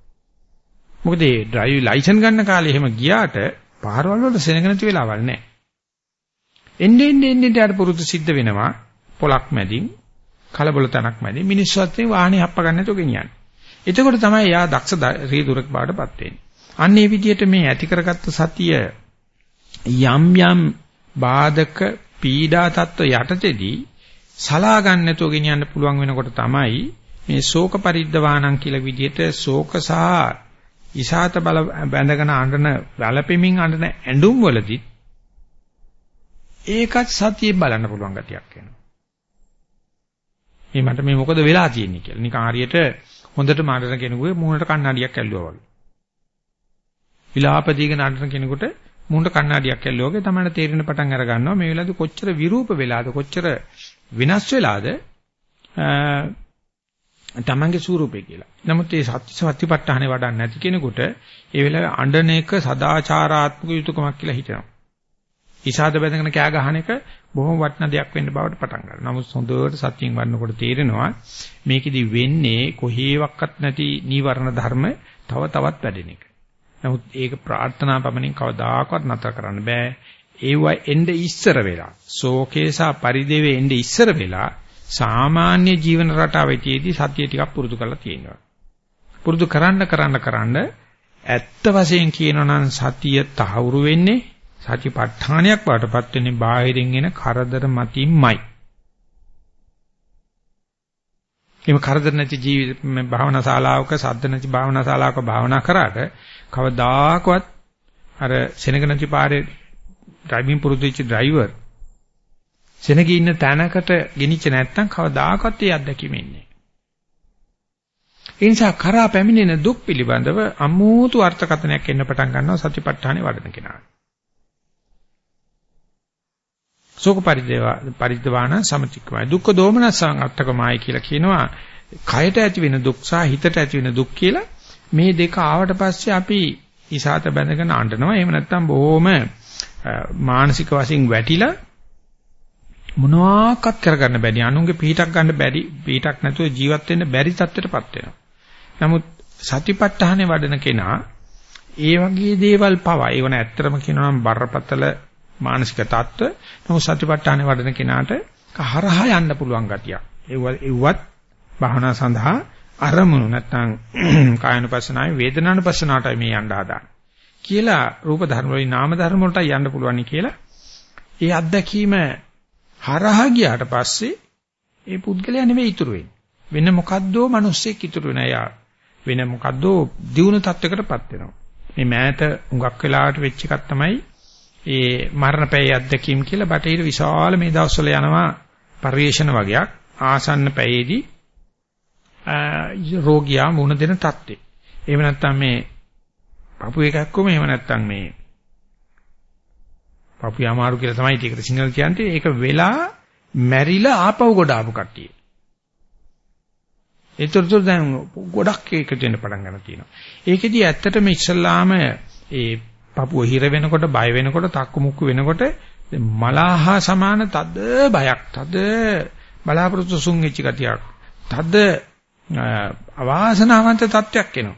S1: මොකද ඒ ඩ්‍රයිව් ලයිසන් ගන්න කාලේ එහෙම ගියාට පාරවල් වල සෙනග නැති වෙලාවල් නැහැ. එන්නේ එන්නේ එන්නේ ඊට පුරුදු සිද්ධ වෙනවා පොලක් මැදින් කලබල තනක් මැදින් මිනිස්සු අතරින් වාහනේ හප්ප ගන්න නැතුව ගෙනියන්නේ. එතකොට තමයි යා දක්ෂ රීදුරක් බාටපත් වෙන්නේ. අන්න ඒ විදිහට මේ ඇති කරගත්ත සතිය යම් යම් බාධක පීඩා තත්ත්ව යටතේදී සලා ගන්න නැතුව ගෙනියන්න පුළුවන් වෙනකොට තමයි මේ ශෝක පරිද්දවාණං කියලා විදිහට ශෝක සහ ඉසాత බල බැඳගෙන අඬන වැළපෙමින් අඬන ඇඬුම් වලදී ඒකත් සතියේ බලන්න පුළුවන් ගතියක් එනවා. මේ මට මේ මොකද වෙලා තියෙන්නේ කියලා. නිකන් හරියට හොඳට මාඩන කෙනෙකුගේ මූණට කණ්ණාඩියක් ඇල්ලුවා වගේ. විලාපදීගෙන අඬන කෙනෙකුට මූණට කණ්ණාඩියක් ඇල්ලුවා වගේ තමයි තේරෙන පටන් අර ගන්නවා මේ වෙලාවේදී කොච්චර විරූප වෙලාද කොච්චර විනාශ වෙලාද තමන්ගේ ස්වරූපේ කියලා. නමුත් මේ සත්‍ය සත්‍යපට්ඨානේ වඩන්නේ නැති කෙනෙකුට ඒ වෙලාවේ අඬන එක සදාචාරාත්මක යුතුයකමක් කියලා හිතනවා. ඉසాత බැඳගෙන කෑ ගහන එක බොහොම වටිනා දෙයක් වෙන්න බවට පටන් ගන්නවා. නමුත් හොඳට සත්‍යයෙන් වන්නකොට තේරෙනවා මේකෙදි වෙන්නේ කොහේවත් නැති නීවරණ ධර්ම තව තවත් වැඩෙන එක. නමුත් ඒක ප්‍රාර්ථනා පමණින් කවදාකවත් නතර කරන්න බෑ. ඒවයි එnde ඉස්සර වෙලා, ශෝකේසා පරිදේවේ එnde ඉස්සර වෙලා සාමාන්‍ය ජීවන රටාවෙතියේදී සතිය ටිකක් පුරුදු කරලා තියෙනවා. පුරුදු කරන්න කරන්න කරන්න ඇත්ත වශයෙන් කියනවා නම් සතිය තහවුරු වෙන්නේ සතිපට්ඨානයක් වඩපත් වෙන්නේ බාහිරින් එන කරදර මතින්මයි. එහෙම කරදර නැති ජීවිත භාවනා ශාලාවක සද්ද නැති භාවනා ශාලාවක භාවනා කරාට කවදාකවත් අර සෙනග නැති පාරේ ඩ්‍රයිවිං පුරුදු වෙච්ච ඩ්‍රයිවර් සෙනගී ඉන්න තැනකට ගෙනිච්ච නැත්නම් කවදාකවත් ඒ අත්දැකීම එන්නේ ඒ නිසා කරා පැමිණෙන දුක් පිළිබඳව අමූතු අර්ථකථනයක් එන්න පටන් ගන්නවා සතිපට්ඨානේ වඩන කෙනාට. ශෝක පරිදේව පරිද්දවාන සමතික්කමයි. දුක්ඛ දෝමනසං අත්තකමයි කියලා කියනවා. කයට ඇති වෙන දුක් සහ හිතට ඇති වෙන දුක් කියලා මේ දෙක ආවට පස්සේ අපි ඉසాత බැඳගෙන අඬනවා. එහෙම නැත්නම් බොහොම මානසික වශයෙන් වැටිලා මොනවාක්වත් කරගන්න බැරි අනුන්ගේ පිටක් ගන්න බැරි පිටක් නැතුව ජීවත් වෙන්න බැරි තත්ත්වයටපත් වෙනවා. නමුත් සතිපට්ඨානේ වඩන කෙනා ඒ වගේ දේවල් පවා ඒවන ඇත්තටම කියනවා නම් බරපතල මානසික තත්ත්ව නමුත් සතිපට්ඨානේ වඩන කෙනාට හරහා යන්න පුළුවන් ගතියක්. ඒවත් භාවනා සඳහා අරමුණු නැත්නම් <clears throat> කායනුපස්සනාවේ වේදනානුපස්සනාවටයි මේ යන්න හදාන්නේ. කියලා රූප ධර්ම වලින් නාම ධර්ම වලට යන්න පුළුවන් කියලා ඒ අත්දැකීම හරහා ගියාට පස්සේ ඒ පුද්ගලයා නෙවෙයි ඉතුරු වෙන්නේ. වෙන මොකද්දෝ මිනිස්සෙක් ඉතුරු වෙන යා වෙන මොකද්දෝ දියුණු තත්වයකටපත් වෙනවා. මේ මෑත හුඟක් වෙලාවට වෙච්ච එකක් තමයි ඒ මරණ පැයේ අත්දැකීම් කියලා බටහිර විශාල මේ දවස්වල යනවා පරිේශන වගේක් ආසන්න පැයේදී රෝගියා මුණ දෙන තත්ත්වේ. එහෙම නැත්නම් මේ පපු එකක් කොම එහෙම නැත්නම් මේ පපු අමාරු කියලා තමයි ඒකට සිංහල කියන්නේ. ඒක වෙලා මැරිලා ආපහු ගොඩ ආපු කට්ටිය. ඒතරතර දැන් ගොඩක් එකතු වෙන්න පටන් ගන්න තියෙනවා. ඒකෙදි ඇත්තටම ඉස්සල්ලාම ඒ පපුව හිර වෙනකොට බය වෙනකොට තක්කු මුක්කු වෙනකොට මලාහා සමාන තද බයක් තද බලාපොරොත්තු සුන් වෙච්ච ගතියක් තද අවාසනාවන්ත තත්වයක් එනවා.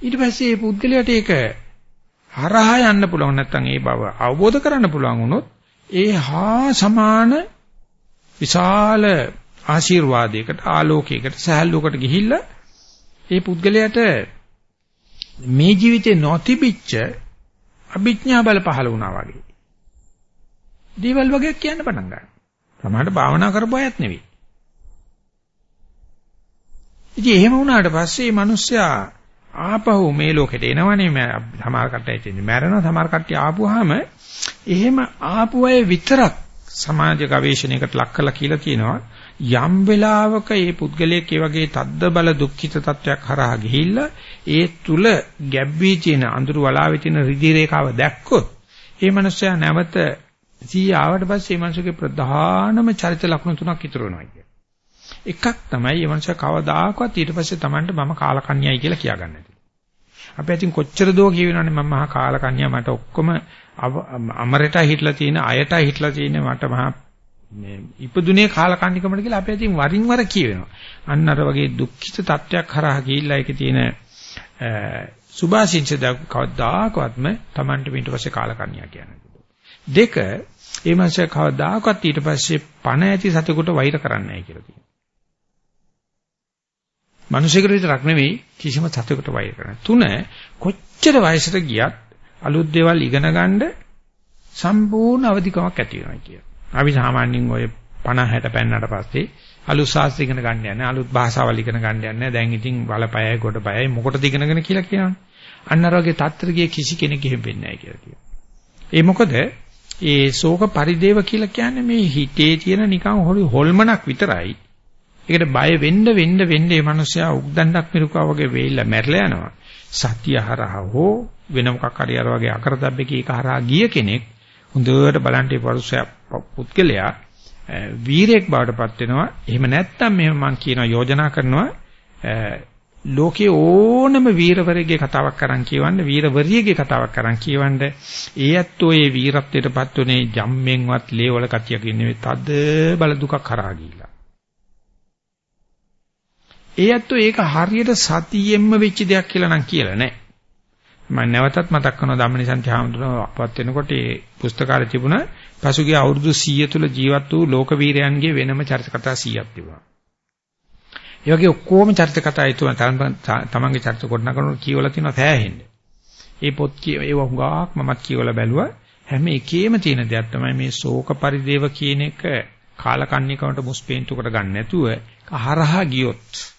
S1: ඊට පස්සේ මේ පුද්ගලයාට ඒක හරහා යන්න පුළුවන් නැත්නම් ඒ බව අවබෝධ කරන්න පුළුවන් වුණොත් ඒ හා සමාන විශාල ආශිර්වාදයකට ආලෝකයකට සහැල්ලුවකට ගිහිල්ලා ඒ පුද්ගලයාට මේ ජීවිතේ නොතිබිච්ච අභිඥා බල පහළ වුණා වගේ. දේවල් වගේ කියන්න පටන් ගන්නවා. සමහරට භාවනා කරපුවායත් නෙවෙයි. ඉතින් එහෙම වුණාට පස්සේ මේ මිනිස්සයා ආපහු මේ ලෝකෙට එනවනේ. සමහර කට්ටිය ඉතින් මැරෙනවා. සමහර කට්ටිය ආපුවාම එහෙම ආපු අය විතරක් සමාජ ගවේෂණයකට ලක් කරලා කියලා කියනවා. යම් වෙලාවක මේ පුද්ගලයෙක් ඒ වගේ තද්ද බල දුක්ඛිත තත්වයක් හරහා ගිහිල්ලා ඒ තුල ගැබ්වී තියෙන අඳුරු වලාවේ තියෙන රිදි රේඛාව දැක්කොත් ඒ මනුස්සයා නැවත සී ආවට පස්සේ මේ මනුස්සගේ ප්‍රධානම චරිත ලක්ෂණ තුනක් ඉතුරු වෙනවා කියන්නේ. එකක් තමයි මේ මනුස්සයා කවදාකවත් ඊට පස්සේ Tamanට මම කාලකන්‍යයි කියලා කියාගන්නේ නැති. අපි අතින් කොච්චර දෝ කියවෙනවනේ මම මහා කාලකන්‍යා මට ඔක්කොම අමරයට හිටලා තියෙන අයට හිටලා තියෙන මට මහා මේ ඉපදුනේ කාලකන්නිකමට කියලා අපි අතින් වරින් වර කියවෙනවා. අන්න අර වගේ දුක්ඛිත තත්වයක් හරහා ගිහිල්ලා ඒකේ තියෙන සුභාසින්ච කවදාකවත්ම Tamanට ඊට පස්සේ කාලකන්‍යා කියන්නේ. දෙක ඒ මාංශය කවදාකවත් ඊට පස්සේ පණ ඇති සතෙකුට වෛර කරන්නේ නැහැ කියලා කියනවා. මිනිසෙකුට විතරක් නෙවෙයි කිසිම සතෙකුට වෛර කරන්නේ. තුන කොච්චර වයසට ගියත් අලුත් දේවල් ඉගෙන ගන්න සම්පූර්ණ අවධිකමක් ඇති වෙනවා කිය. අපි සාමාන්‍යයෙන් ඔය 50 60 පෙන්නට පස්සේ අලුත් ශාස්ත්‍ර ඉගෙන ගන්න යන්නේ අලුත් භාෂාවල් ඉගෙන ගන්න යන්නේ දැන් ඉතින් වලපයයි ගොඩපයයි මොකටද ඉගෙනගෙන කියලා කියනවනේ. අන්න අර වගේ තත්ත්වයේ කිසි කෙනෙක් එහෙම වෙන්නේ නැහැ කියලා කියනවා. ඒ මොකද ඒ ශෝක පරිදේව කියලා කියන්නේ මේ හිතේ තියෙන නිකන් හොල්මනක් විතරයි. ඒකට බය වෙන්න වෙන්න වෙන්න මේ මිනිස්සයා උක්දණ්ඩක් මිරුකා වගේ වෙයිලා මැරලා යනවා. සතිය හරහා හෝ වෙන මොකක් හරි අර වගේ අකරතැබ්බක එක හරහා ගිය කෙනෙක් හොඳට බලන්ට පරුසයා පුත්කලයා වීරයෙක් බවටපත් වෙනවා. එහෙම නැත්නම් මෙහෙම මම කියනවා යෝජනා කරනවා ලෝකේ ඕනම වීරවරයෙක්ගේ කතාවක් කරන් කියවන්න වීරවරියගේ කතාවක් කරන් කියවන්න ඒ ඇත්තෝ ඒ වීරත්වයටපත් උනේ ජම්මෙන්වත් ලේවල කතියක් නෙවෙයි තද බල දුකක් කරා ගිහිලා ඒ ඇත්තෝ ඒක හරියට සතියෙම්ම වෙච්ච දෙයක් කියලා නම් කියලා නෑ. මම නැවතත් මතක් කරනවා ධම්මනිසන්ති හාමුදුරුවෝ අපවත් වෙනකොට ඒ පුස්තකාලේ තිබුණ පසුගිය අවුරුදු 100 තුල ජීවත් වූ ලෝක වීරයන්ගේ වෙනම චරිත කතා 100ක් තිබුණා. ඒ වගේ ඔක්කොම චරිත කතා ඊතුන තමන්ගේ චරිත කොටනකට කියවලා තියෙනවා සෑහෙන්නේ. ඒ පොත් කිය ඒව හුඟක් මමත් කියවලා බැලුවා. හැම එකේම තියෙන දෙයක් තමයි මේ ශෝක පරිදේව කියන එක කාලකන්නිකවට මුස්පේන්තු කොට ගන්න නැතුව හරහා ගියොත්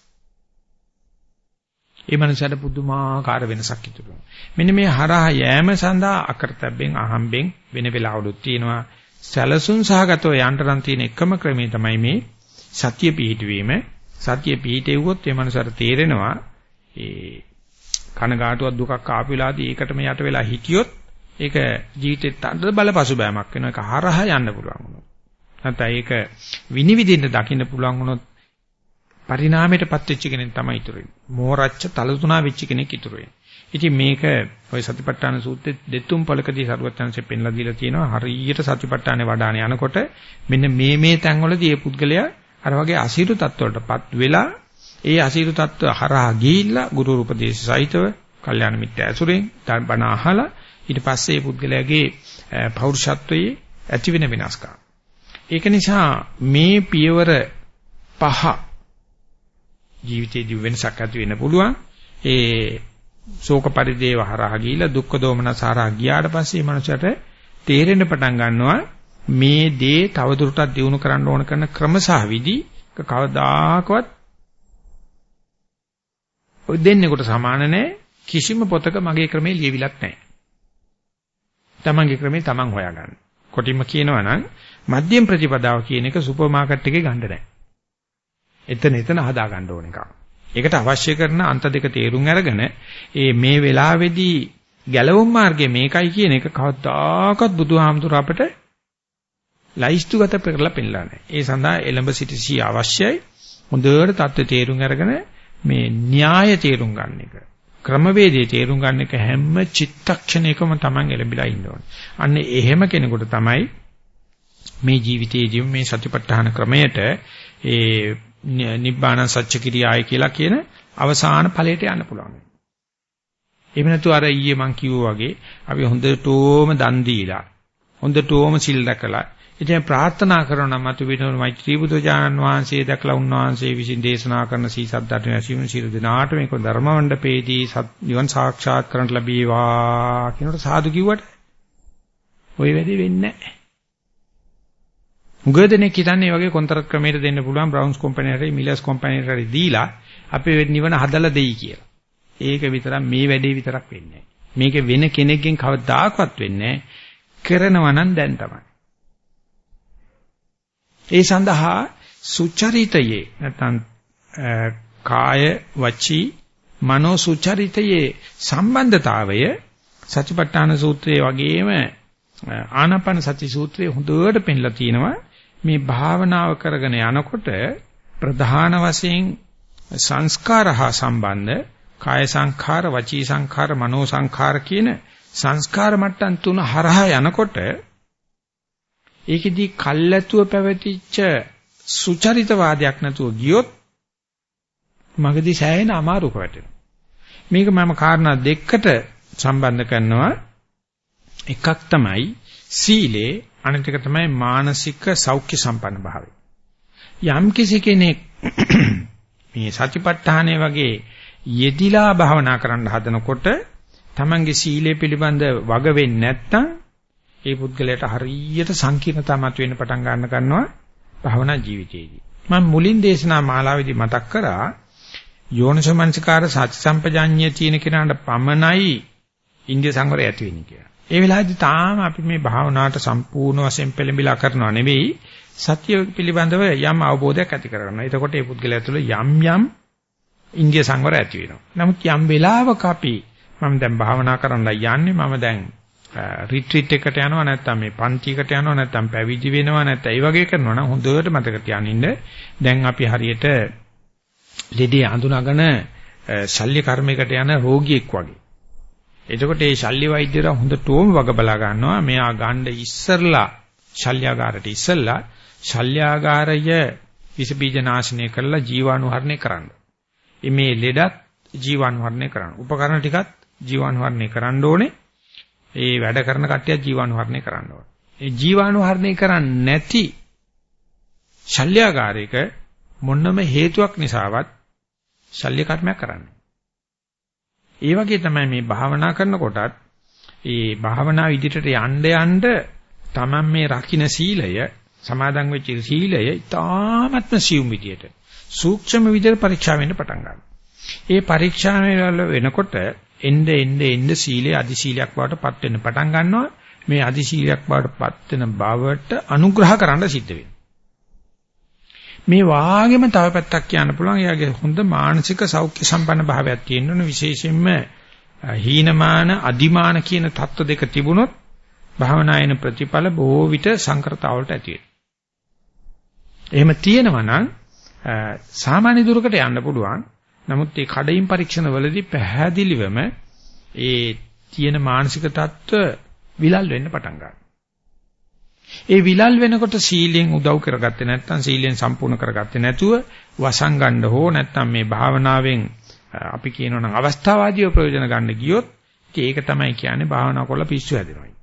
S1: ඒ මනසට පුදුමාකාර වෙනසක් ඉතුරු මෙන්න මේ හරහා යෑම සඳහා අකරතැබ්බෙන් අහම්බෙන් වෙන වෙලාවලුත් තියෙනවා. සැලසුම් සහගතව යන්න නම් තියෙන එකම ක්‍රමය තමයි මේ සතිය පිහිටවීම. සතිය පිහිටෙව්වොත් ඒ මනසට තේරෙනවා ඒ කනගාටුවක් දුකක් ආපු වෙලාවදී ඒකටම යට වෙලා හිටියොත් ඒක ජීවිතේට අද බලපසුබෑමක් වෙනවා. ඒක හරහා යන්න පුළුවන් වුණොත්. නැත්නම් ඒක විනිවිදින්න දකින්න පුළුවන් වුණොත් පරිණාමයටපත් වෙච්ච කෙනෙක් තමයි ඉතුරු වෙන්නේ. මෝරච්ච තලතුණා වෙච්ච කෙනෙක් ඉතුරු වෙන්නේ. ඉතින් මේක ওই සතිපට්ඨාන සූත්‍රයේ දෙතුන් පළකදී සරුවචනanse පෙන්ලා දීලා තියෙනවා හරියට සතිපට්ඨානේ වඩාන යනකොට මෙන්න මේ මේ තැන්වලදී මේ පුද්ගලයා අර වගේ අසීරු තත්වවලටපත් වෙලා ඒ අසීරු තත්ව හරහා ගිහිල්ලා ගුරු උපදේශ සහිතව කල්යාණ මිත්‍ය ඇසුරෙන් බණ අහලා ඊට පස්සේ මේ පුද්ගලයාගේ පෞරුෂත්වයේ ඇති වෙන වෙනස්කම්. ඒක නිසා මේ පියවර පහ ජීවිතේදී වෙනසක් ඇති වෙන්න පුළුවන්. ඒ ශෝක පරිදේව හරහා ගිහිලා දුක්ඛ දෝමනස හරහා ගියාට පස්සේ මනුෂයට තේරෙන්න පටන් ගන්නවා මේ දේ තවදුරටත් දියුණු කරන්න ඕන කරන ක්‍රම සහ විදි කවදාකවත් ඔය දෙන්නෙකුට සමාන නැහැ කිසිම පොතක මගේ ක්‍රමේ ලියවිලක් නැහැ. තමන්ගේ ක්‍රමේ තමන් හොයාගන්න. කොටින්ම කියනවා නම් මධ්‍යම ප්‍රතිපදාව කියන එක සුපර් මාකට් එකේ ගන්න නැහැ. එතන එතන හදා ගන්න ඕන එකක්. ඒකට අවශ්‍ය කරන අන්ත දෙක තේරුම් අරගෙන ඒ මේ වෙලාවේදී ගැලවුම් මාර්ගය මේකයි කියන එක කවදාකවත් බුදුහාමුදුර අපට ලයිස්තුගත කරලා පෙන්නලා නැහැ. ඒ සඳහා එළඹ සිටී අවශ්‍යයි. හොඳට தත්ත්වය තේරුම් අරගෙන මේ න්‍යාය තේරුම් ගන්න එක. ක්‍රමවේදයේ තේරුම් ගන්න එක හැම චිත්තක්ෂණයකම Taman එළඹිලා ඉන්න ඕනේ. අන්න එහෙම කෙනෙකුට තමයි මේ ජීවිතයේදී මේ සතිපට්ඨාන ක්‍රමයට ඒ නිබ්බාන සත්‍ය කිරියාය කියලා කියන අවසාන ඵලයට යන්න පුළුවන්. එහෙම නැතු අර ඊයේ මං කිව්වා වගේ අපි හොඳටම දන් දීලා හොඳටම සිල් දැකලා ඉතින් ප්‍රාර්ථනා කරනවා මතු වෙනම මෛත්‍රී බුදු ජානන් වහන්සේ දැකලා උන්වහන්සේ විසින් දේශනා කරන සී සද්ධාර්ථ ඇසීම සියලු දිනාට මේක ධර්ම මණ්ඩපේදී නිවන් සාක්ෂාත් කරගන්න ලැබේවා කියනකොට සාදු කිව්වට ওই වැඩේ වෙන්නේ නැහැ. උගදෙනෙක් හිතන්නේ වගේ කොන්ත්‍රාත් ක්‍රමයට දෙන්න පුළුවන් බ්‍රවුන්ස් කම්පැනි හරි මිලර්ස් කම්පැනි හරි දීලා අපේ නිවන හදලා දෙයි කියලා. ඒක විතරක් මේ වැඩේ විතරක් වෙන්නේ මේක වෙන කෙනෙක්ගෙන් කවදාකවත් වෙන්නේ කරනවා නම් දැන් තමයි. ඒ සඳහා සුචරිතයේ නැත්නම් කාය වචී මනෝ සුචරිතයේ සම්බන්ධතාවය සතිපට්ඨාන සූත්‍රයේ වගේම ආනාපාන සති සූත්‍රයේ හොඳට පෙන්ලා තියෙනවා මේ භාවනාව කරගෙන යනකොට ප්‍රධාන වශයෙන් සංස්කාර හා සම්බන්ධ කාය සංඛාර, වචී සංඛාර, මනෝ සංඛාර කියන සංස්කාර මට්ටම් තුන හරහා යනකොට ඒකෙදී කල්ැතුව පැවතිච්ච සුචරිතවාදයක් නැතුව ගියොත් මගදී සෑහෙන අමාරුක වැටෙනවා. මේක මම කාරණා දෙකකට සම්බන්ධ කරනවා. එකක් තමයි සීලේ අනිත් එක තමයි මානසික සෞඛ්‍ය සම්පන්න භාවය. යම් කිසි කෙනෙක් <clears throat> මේ සතිපට්ඨානය වගේ යෙදිලා භාවනා කරන්න හදනකොට තමන්ගේ සීලය පිළිබඳ වග වෙන්නේ නැත්නම් ඒ පුද්ගලයාට හරියට සංකීර්ණතාවක් මත වෙන්න පටන් ගන්න ගන්නවා භාවනා ජීවිතයේදී. මම මුලින් දේශනා මාලාවේදී මතක් කරා යෝනිසමංසකාර සති සම්පජාඤ්ඤය තියෙන කෙනාට පමණයි ඉන්දිය සංවරය ඇති වෙන්නේ කියලා. ඒ වෙලාවේදී තාම අපි මේ භාවනාවට සම්පූර්ණ වශයෙන් පෙළඹිලා කරනව නෙවෙයි සත්‍ය පිළිබඳව යම් අවබෝධයක් ඇති කරගන්නවා. එතකොට මේ පුද්ගලයා තුළ යම් යම් ඉන්දිය සංවර ඇති වෙනවා. නමුත් යම් වෙලාවක අපි මම දැන් භාවනා කරන්න යන්නේ මම දැන් රිට්‍රීට් එකට යනවා නැත්නම් මේ පන්තිකට යනවා නැත්නම් පැවිදි වෙනවා නැත්නම් ඒ වගේ කරනවා නම් හොඳට මතක තියානින්න දැන් අපි හරියට ලෙඩේ අඳුනගෙන ශල්‍ය කර්මයකට යන රෝගියෙක් වගේ එතකොට මේ ශල්්‍ය වෛද්‍යවරු හොඳටම වග බලා ගන්නවා මෙයා ගන්න ඉස්සරලා ශල්‍යාගාරයට ඉස්සරලා ශල්‍යාගාරය විස බීජ නාශනය කරලා ජීවාණුහරණය කරන්න. මේ ලෙඩත් ජීවාණුහරණය කරන්න. උපකරණ ටිකත් ජීවාණුහරණය කරන්න ඕනේ. ඒ වැඩ කරන කට්ටිය ජීවාණුහරණය කරන්න ඕනේ. ඒ ජීවාණුහරණය කරන්නේ නැති ශල්‍යාගාරයක මොන්නම හේතුවක් නිසාවත් ශල්‍ය කර්මයක් කරන්නේ. ඒ වගේ තමයි මේ භාවනා කරනකොටත් ඒ භාවනා විදිහට යන්න යන්න තමන් මේ රකින්න සීලය සමාදන් වෙච්ච සීලය ඉතාමත්ම සියුම් විදියට සූක්ෂම විදියට පරීක්ෂා වෙන්න පටන් ගන්නවා. ඒ පරීක්ෂා වෙනකොට එnde එnde එnde සීලය අදි සීලයක් බවට පත් වෙන්න පටන් ගන්නවා. මේ අදි සීලයක් බවට පත් වෙන බවට අනුග්‍රහ කරන්න සිද්ධ වෙනවා. මේ වාගේම තව පැත්තක් කියන්න පුළුවන් එයාගේ හොඳ මානසික සෞඛ්‍ය සම්පන්න භාවයක් තියෙන්න ඕන විශේෂයෙන්ම හීනමාන අදිමාන කියන தত্ত্ব දෙක තිබුණොත් භාවනායන ප්‍රතිඵල බොහෝ විට සංකෘතාවලට ඇති වෙනවා. එහෙම තියෙනවා නම් සාමාන්‍ය දුරකට යන්න පුළුවන්. නමුත් මේ කඩයින් පරීක්ෂණ වලදී පැහැදිලිවම ඒ තියෙන මානසික தত্ত্ব විලල් වෙන්න පටන් ගන්නවා. ඒ විලල් වෙනකොට සීලෙන් උදව් කරගත්තේ නැත්නම් සීලෙන් සම්පූර්ණ කරගත්තේ නැතුව වසංගණ්ඩ හෝ නැත්නම් මේ භාවනාවෙන් අපි කියනවා නම් අවස්ථාවාදීව ප්‍රයෝජන ගන්න ගියොත් ඒක තමයි කියන්නේ භාවනා කරලා පිස්සු හැදෙනවා.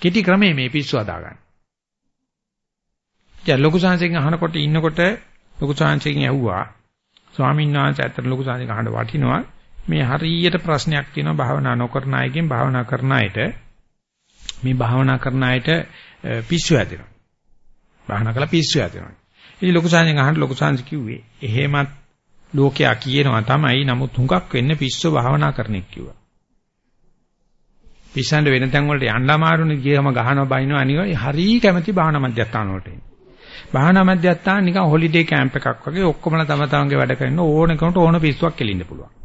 S1: කෙටි ක්‍රමයේ මේ පිස්සු හදාගන්න. දැන් ලොකු සංසයෙන් අහනකොට ඉන්නකොට ලොකු සංසයෙන් ඇහුවා ස්වාමීන් වහන්සේ අතර ලොකු සංසයෙන් අහන්න වටිනවා මේ හරියට ප්‍රශ්නයක් තියෙනවා භාවනා නොකරන අයගෙන් භාවනා කරන අයට මේ භාවනා කරන අයට පිස්සු හැදෙනවා. භාවනා කළා පිස්සු හැදෙනවා. ඉතින් ලොකු සංසයෙන් අහන්න ලොකු සංස කිව්වේ එහෙමත් ලෝකයා කියනවා තමයි නමුත් හුඟක් වෙන්නේ පිස්සු භාවනා කරන එක කිව්වා. පිස්සන්ට වෙන තැන් වලට යන්න අමාරුනේ ගියම ගහනවා බයිනවා අනිවා හරි කැමැති භාවනා මධ්‍යස්ථාන වලට එන්නේ. භාවනා මධ්‍යස්ථාන නිකන් හොලිඩේ කැම්ප් එකක් වගේ ඔක්කොමලා තම තමන්ගේ වැඩ කරන ඕන කෙනෙකුට ඕන පිස්සුවක් කෙලින්න පුළුවන්.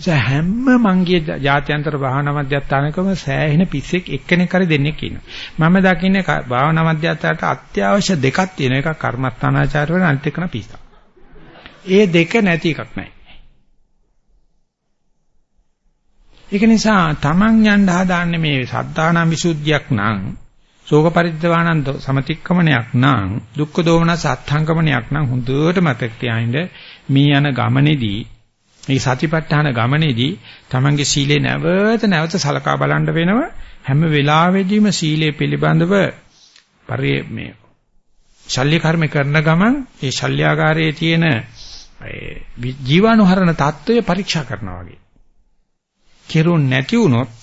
S1: ඒ හැම මංගිය ජාත්‍යන්තර භාවනා මධ්‍යස්ථානකම සෑහෙන පිස්සෙක් එක්කෙනෙක් හරි දෙන්නෙක් ඉන්නවා. මම දකින්නේ භාවනා මධ්‍යස්ථානට අත්‍යවශ්‍ය දෙකක් තියෙනවා. එකක් කර්මස්ථානාචාර වෙන අනිත් එකන පිස්සා. ඒ දෙක නැති එකක් නැහැ. ඒක නිසා තමන් යන්න හදාන්නේ මේ සද්ධානම් විසුද්ධියක් නම් ශෝක පරිද්දවානන් සමතික්කමනයක් නම් දුක්ඛ දෝමන සත්‍යංගමනයක් නම් හොඳට මතක තියාගන්න මේ යන ගමනේදී මේ සතිපට්ඨාන ගමනේදී තමන්ගේ සීලේ නැවත නැවත සලකා බලන්න වෙනව හැම වෙලාවෙදීම සීලේ පිළිබඳව පරි මේ ශල්‍ය කර්ම කරන ගමන් ඒ ශල්‍යාගාරයේ තියෙන ජීවාණුහරණ தত্ত্বය පරීක්ෂා කරනවා වගේ. කෙරුණ නැති වුණොත්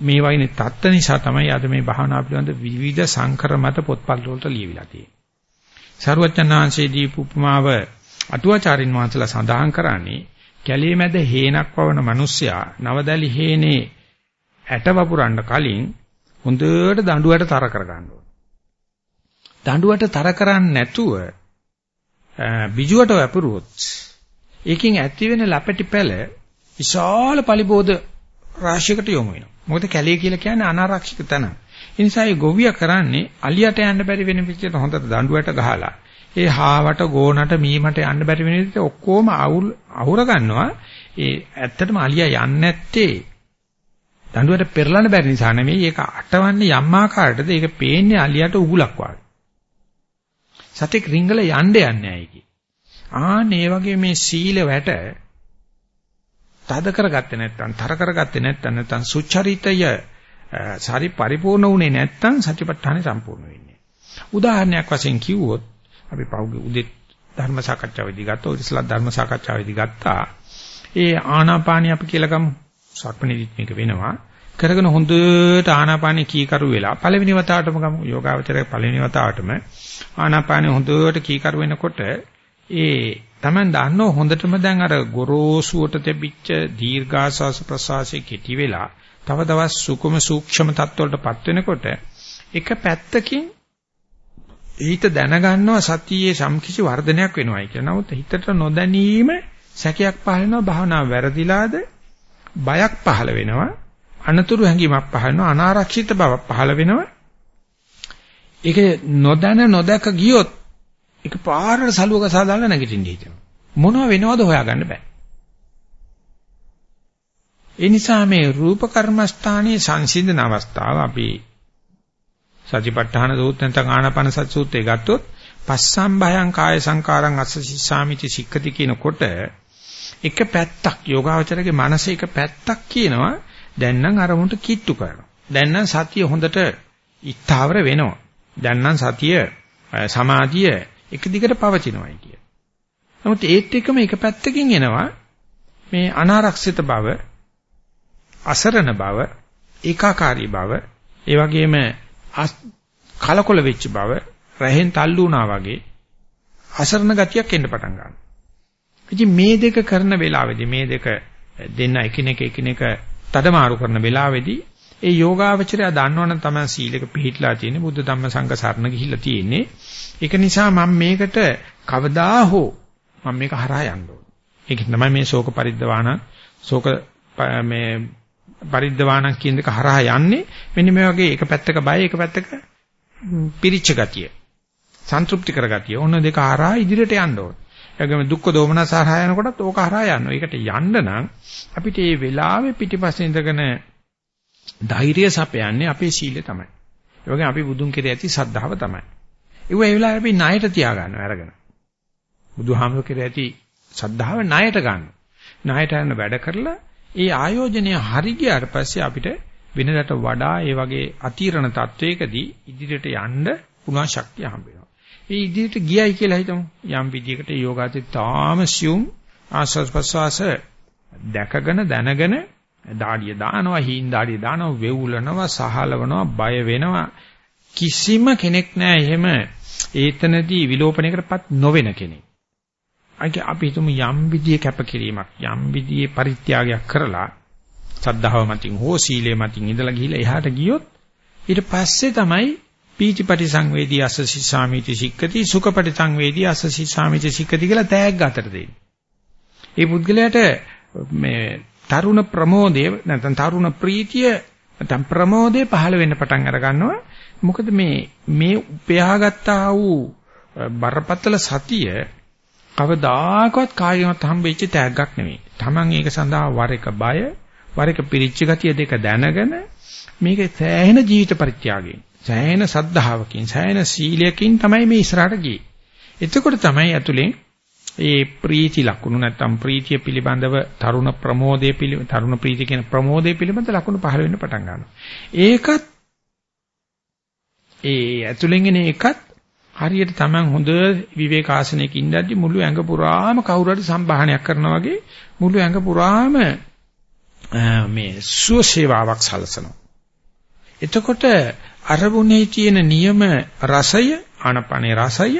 S1: මේ වගේ தত্ত্ব නිසා තමයි අද මේ භාවනා පිළිබඳ විවිධ සංකර මත පොත්පත් වලට ලියවිලා තියෙන්නේ. සරුවචනාංශයේ දීපු උපමාව අටුවාචාරින් වහන්සේලා සඳහන් කරන්නේ කැලේ මැද හේනක් වවන මිනිස්සයා නවදලි හේනේ ඇට වපුරන්න කලින් හොඳට දඬුවට තර කර ගන්න ඕන. දඬුවට තර කරන්නේ නැතුව බිජුවට වැපරුවොත් ඒකෙන් ඇති වෙන ලපටි පැල විශාල පලිබෝධ රාශියකට යොමු වෙනවා. මොකද කැලේ කියලා කියන්නේ අනාරක්ෂිත තැන. ඒ නිසා ඒ ගොවියා කරන්නේ අලියට යන්න බැරි වෙන පිටියට හොඳට දඬුවට ගහලා ඒ හාවට ගෝනට මීමට යන්න බැරි වෙන විදිහට ඔක්කොම අවුල් අහුර ගන්නවා. ඒ ඇත්තටම අලියා යන්නේ නැත්තේ දඬුවට පෙරලන්න බැරි නිසා නෙමෙයි ඒක අටවන්නේ යම් ආකාරයකටද ඒක පේන්නේ අලියට උගුලක් වගේ. සතෙක් රිංගල යන්න යන්නේ නැහැ ආන් මේ වගේ මේ සීල වැට තද කරගත්තේ නැත්නම් තර කරගත්තේ නැත්නම් නැත්නම් සුචරිතය සරි පරිපූර්ණ වුණේ නැත්නම් සතිපට්ඨානෙ සම්පූර්ණ වෙන්නේ. උදාහරණයක් වශයෙන් කිව්වොත් අපි පෞගේ උදේ ධර්ම සාකච්ඡාවේදී ගත්තා ඉස්ලා ධර්ම සාකච්ඡාවේදී ගත්තා. ඒ ආනාපානිය අපි කියලා ගමු. සක්මණේදිත් මේක වෙනවා. කරගෙන හොඳට ආනාපානිය කීකරු වෙලා පළවෙනි වතාවටම ගමු. යෝගාවචරයේ පළවෙනි වතාවටම ආනාපානිය හොඳට කීකරු වෙනකොට ඒ Taman දන්නව හොඳටම දැන් අර ගොරෝසුවට තෙබිච්ච දීර්ඝාසස් ප්‍රසවාසයේ කෙටි වෙලා තව දවස් සුකුම සූක්ෂම තත්ත්වවලටපත් වෙනකොට එක පැත්තකින් හිත දැනගන්නවා සතියේ සම්කිසි වර්ධනයක් වෙනවයි කියලා. නමුත් හිතට නොදැනීම සැකයක් පහළ වෙනවා භාවනාව වැරදිලාද? බයක් පහළ වෙනවා. අනතුරු හැඟීමක් පහළ වෙනවා. අනාරක්ෂිත බවක් පහළ වෙනවා. ඒක නොදැන නොදක ගියොත් ඒක පාරට සලුවක සාදාලා නැගිටින්න හිතෙනවා. මොනව වෙනවද හොයාගන්න බෑ. ඒ නිසා මේ රූප කර්මස්ථානයේ සංසිඳන අවස්ථාව අපි සතිපට්ඨාන සූත්‍ර නැත්නම් ආනාපාන සති සූත්‍රය ගත්තොත් පස්සම් භයං කාය සංකාරං අස්සසිස්සාමිති සික්කති කියනකොට එක පැත්තක් යෝගාවචරගේ මනසේ එක පැත්තක් කියනවා දැන් නම් අරමුණට කිට්ටු කරනවා. දැන් නම් සතිය හොඳට ඉස්තාවර වෙනවා. දැන් නම් සතිය සමාධිය එක දිගට පවතිනවායි කිය. නමුත් ඒත් එක්කම එක පැත්තකින් එනවා මේ අනාරක්ෂිත බව, අසරණ බව, ඒකාකාරී බව, ඒ වගේම කලකොල වෙච්ච බව රහෙන් තල්ලු වුණා වගේ අසරණ ගතියක් එන්න පටන් ගන්නවා. ඉතින් මේ දෙක කරන වෙලාවේදී මේ දෙක දෙන්න එකිනෙක එකිනෙක තදමාරු කරන වෙලාවේදී ඒ යෝගාවචරය දන්නවනම් තමයි සීලක පිළිහිట్లా තියෙන්නේ බුද්ධ ධම්ම සංඝ සරණ ගිහිල්ලා තියෙන්නේ. ඒක නිසා මම මේකට කවදා හෝ මම මේක හරහා යන්න ඕනේ. ඒක තමයි මේ ශෝක පරිද්දවාණ ශෝක මේ පරිද්දවාණ කියන එක හරහා යන්නේ. මෙන්න මේ වගේ එක පැත්තක බය එක පැත්තක පිරිච්ච ගතිය. සන්තුප්ති කරගතිය. ඔන්න දෙක හරහා ඉදිරියට යන්න ඕනේ. ඒගොම දුක්ඛ දෝමනස හරහා යනකොටත් ඕක හරහා යනවා. ඒකට යන්න නම් අපිට මේ වෙලාවේ පිටිපස්සේ ඉඳගෙන ධෛර්යය සපයන්නේ අපේ සීලය තමයි. ඒ වගේම අපි බුදුන් කෙරේ ඇති සද්ධාව තමයි. ඒව ඒ වෙලාවේ අපි ණයට තියා ගන්නවා අරගෙන. බුදුහාමුදුර කෙරේ ඇති සද්ධාව ණයට ගන්න. ණයට යන වැඩ කරලා ඒ ආයෝජනය හරි ගියාට පස්සේ අපිට වෙනදට වඩා ඒ වගේ අතිරණ තත්වයකදී ඉදිරියට යන්න පුණා ශක්තිය හම්බ වෙනවා. ඒ ඉදිරියට ගියයි කියලා හිතමු. යම් විදියකට යෝගාති තාම සියුම් ආස්වාස් ප්‍රස්වාස දැකගෙන දැනගෙන දාඩිය දානවා, හීන් දාඩිය දානවා, වෙවුලනවා, සහලවනවා, බය වෙනවා. කිසිම කෙනෙක් නැහැ එහෙම ඒතනදී විලෝපණයකටපත් නොවෙන කෙනෙක්. අපි හිතමු යම් විදියක කැපකිරීමක්, යම් විදියේ පරිත්‍යාගයක් කරලා සද්ධාව මතින් හෝ සීලය මතින් ඉඳලා ගිහිල්ලා එහාට ගියොත් ඊට පස්සේ තමයි පීචිපටි සංවේදී අසසි සාමිති සික්කති සුඛපටි සංවේදී අසසි සාමිති සික්කති කියලා තෑග්ග අතර දෙන්නේ. ඒ පුද්ගලයාට මේ තරුණ ප්‍රමෝදය නැත්නම් තරුණ ප්‍රීතිය නැත්නම් ප්‍රමෝදය පහළ වෙන්න පටන් අර ගන්නවා. මොකද මේ මේ උපයාගත්තා වූ බරපතල සතිය කවදාකවත් කායිමත් හම්බෙච්ච තෑග්ගක් නෙමෙයි. Taman ඒක සඳහා වර එක බය, වර එක පිරිච්ච ගතිය දෙක දැනගෙන මේක සෑහෙන ජීවිත පරිත්‍යාගයෙන් සෑහෙන සද්ධාවකින් සෑහෙන සීලයකින් තමයි මේ ඉස්සරහට ගියේ. එතකොට තමයි ඇතුලෙන් ඒ ප්‍රීති ලක්ෂණ නැත්තම් ප්‍රීතිය පිළිබඳව තරුණ ප්‍රමෝදයේ පිළිබඳ තරුණ ප්‍රීතිය කියන ප්‍රමෝදයේ පිළිබඳ ලක්ෂණ පහළ වෙන්න පටන් ගන්නවා. ඒකත් ඒ ඇතුලෙන් එන එකත් හරියට Taman හොඳ විවේකාසනයක ඉඳද්දි මුළු ඇඟ පුරාම කවුරු හරි සම්භාහනයක් කරනවා වගේ මුළු ඇඟ පුරාම මේ සුවසේවාවක් සලසනවා. එතකොට අරමුණේ තියෙන නියම රසය ආනපනේ රසය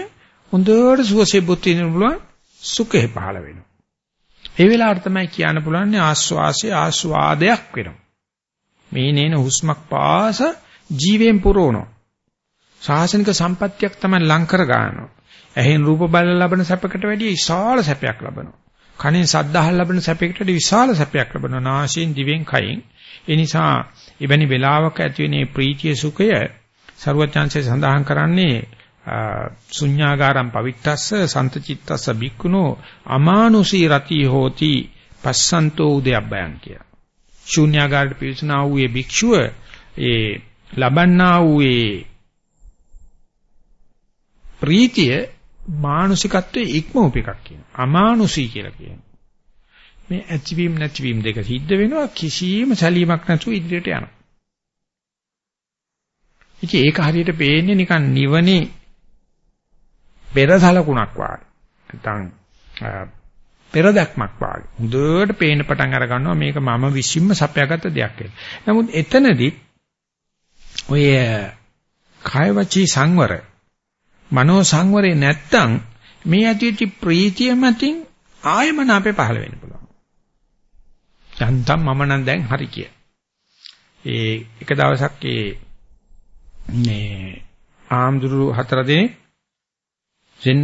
S1: හොඳට සුවසේ බුද්ධ වෙන පුළුවන් සුඛේ පහළ වෙනවා. ඒ වෙලාවට තමයි කියන්න පුළුවන් ආස්වාසේ ආස්වාදයක් වෙනවා. මේ නේන හුස්මක් පාස ජීවෙන් පුරවනවා. සාසනික සම්පත්තියක් තමයි ලං කර ගන්නවා. ඇහෙන් රූප බල ලබන සැපකට වැඩිය විශාල සැපයක් ලබනවා. කනෙන් සද්දාහල් ලබන සැපයකට වඩා විශාල සැපයක් ලබනවා. නාසයෙන් දිවෙන් කයින්. ඒ නිසා එවැනි වෙලාවක ඇති වෙන මේ ප්‍රීතිය සුඛය ਸਰුවචාන්සේ සඳහන් කරන්නේ ශුඤ්ඤාගාරම් පවිත්තස්ස සන්තචිත්තස්ස බික්කුණෝ අමානුෂී රති හෝති පස්සන්තෝ උදයබ්බයන් කිය. ශුඤ්ඤාගාරට පිවිසනා වූ ඒ භික්ෂුව ඒ ලබන්නා වූ ඒ ප්‍රීතිය මානසිකත්වයේ ඉක්මවප එකක් කියනවා. අමානුෂී කියලා කියනවා. මේ ඇතිවීම නැතිවීම දෙක සිද්ධ වෙනවා කිසියම් සැලීමක් නැතුව ඉදිරියට යනවා. ඉතින් ඒක හරියට පේන්නේ නිකන් නිවනේ පෙරසලකුණක් වාගේ. නැත්නම් පෙරදක්මක් වාගේ. හොඳට පේන්න පටන් අර ගන්නවා මේක මම විශ්ින්ම සපයාගත්ත දෙයක් කියලා. නමුත් එතනදී ඔය කාය වචී සංවර මනෝ සංවරේ නැත්තම් මේ ඇතිවෙච්ච ප්‍රීතිය මතින් ආයමන අපේ පහළ වෙන්න පුළුවන්. යන්තම් මම නම් දැන් හරි කිය. ඒ එක දවසක් ඒ මේ ආම්දුරු හතර දෙනෙක් සෙන්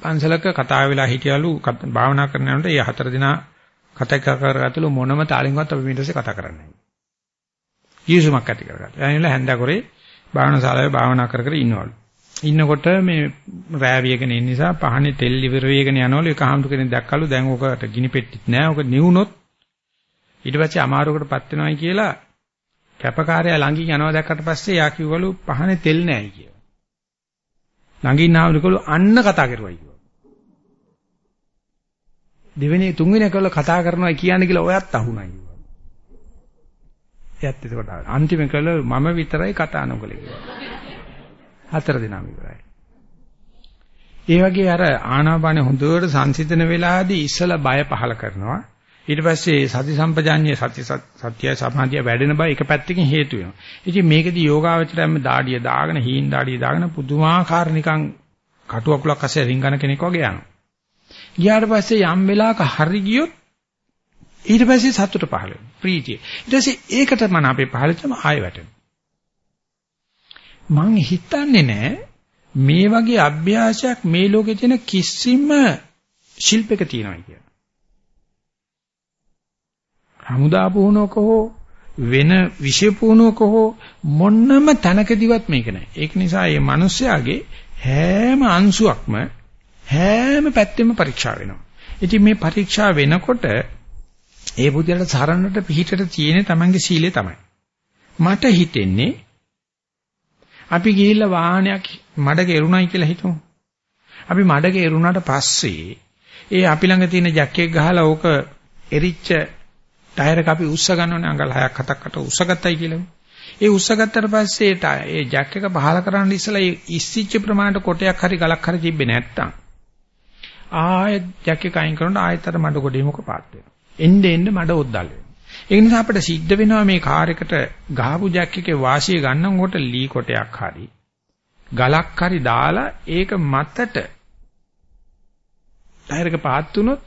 S1: පන්සලක කතා වෙලා හිටියලු භාවනා කරන යනකොට ඒ හතර දෙනා කතා කරගත්තලු මොනම තාලෙන්වත් අපි ඊට පස්සේ කතා කරන්නේ නැහැ. ඊසුමක් ඇති කරගත්තා. එයාලා හැන්දකොරේ භාවනා ශාලාවේ භාවනා කර කර ඉන්නවලු. ඉන්නකොට මේ රෑ වියගෙන ඉන්න නිසා පහනේ තෙල් ඉවර වෙගෙන යනවලු එක හාමුදුර කෙනෙක් දැක්කලු දැන් ඔකට ගිනි පෙට්ටිත් නැහැ. ඔක නිවුනොත් ඊට පස්සේ අමාරුවකටපත් වෙනවයි කියලා කැපකාරයා ළඟින් යනවා දැක්කට පස්සේ යා කිව්වලු පහනේ තෙල් නැහැ කියලා. ළඟින් ආවලුකලු අන්න කතා කරුවයි කිව්වා. දෙවෙනි තුන්වෙනි කවල කතා කරනවා කියන්නේ කියලා ඔයත් අහුණා කිව්වා. එයත් එතකොට අන්තිම කල මම විතරයි කතා නොකලේ කිව්වා. හතර දෙනාම විතරයි. ඒ වගේ අර ආනාපානෙ හොඳට සංසිඳන වෙලාවේදී ඉස්සලා බය පහල කරනවා. ඊට පස්සේ සති සම්පජාඤ්ඤය සති සත්‍යය සමාධිය වැඩෙන බව එක පැත්තකින් හේතු වෙනවා. ඉතින් මේකදී යෝගාවචරයම දාඩිය දාගෙන හීන් දාඩිය දාගෙන පුදුමාකාර නිකන් කටුවකුලක් අස්සේ රින්ගන කෙනෙක් වගේ යනවා. ගියාට පස්සේ යම් වෙලාවක හරි ගියොත් ඊට පස්සේ සතුට පහළ වෙනවා. ප්‍රීතිය. ඊට පස්සේ ඒකට මන අපේ පහළ තම ආය වැටෙනවා. මං හිතන්නේ නෑ මේ වගේ අභ්‍යාසයක් මේ ලෝකේ තියෙන කිසිම ශිල්පයක තියෙනවා කියලා. හමුදා පුහුණුවක හෝ වෙන විෂය පුහුණුවක හෝ මොන්නම තැනකදීවත් මේක නැහැ. ඒක නිසා මේ මිනිස්යාගේ හැම අංශුවක්ම හැම පැත්තෙම පරීක්ෂා වෙනවා. ඉතින් මේ පරීක්ෂා වෙනකොට ඒ බුද්ධියට සරණට පිහිටට තියෙන තමන්ගේ සීලය තමයි. මට හිතෙන්නේ අපි ගිහිල්ලා වාහනයක් මඩ කෙරුණයි කියලා හිතමු. අපි මඩ කෙරුණාට පස්සේ ඒ අපි ළඟ තියෙන ජැක් එක ගහලා ඕක එරිච්ච ටයර් එක අපි උස්ස ගන්නවනේ අඟල් 6ක් 7ක් අට උස්සගත්තයි කියලා. ඒ උස්සගත්තට පස්සේ ඒ ජැක් එක පහල කරන්න ඉස්සලා ඒ ඉස්සිච්ච ප්‍රමාණයට කොටයක් හරි ගලක් හරි තිබ්බේ නැත්තම් ආයෙත් ජැක් එක අයින් කරනකොට ආයෙත් අර මඩ කොටේ මොක පාත් වෙනවා. එන්න එන්න මඩ ඔද්දල් වෙනවා. ඒ නිසා අපිට සිද්ධ වෙනවා මේ කාර් එකට ගහපු ජැක් එකේ වාසිය ගන්නකොට ලී කොටයක් හරි ගලක් හරි දාලා ඒක මතට ටයර් එක පාත් වුණොත්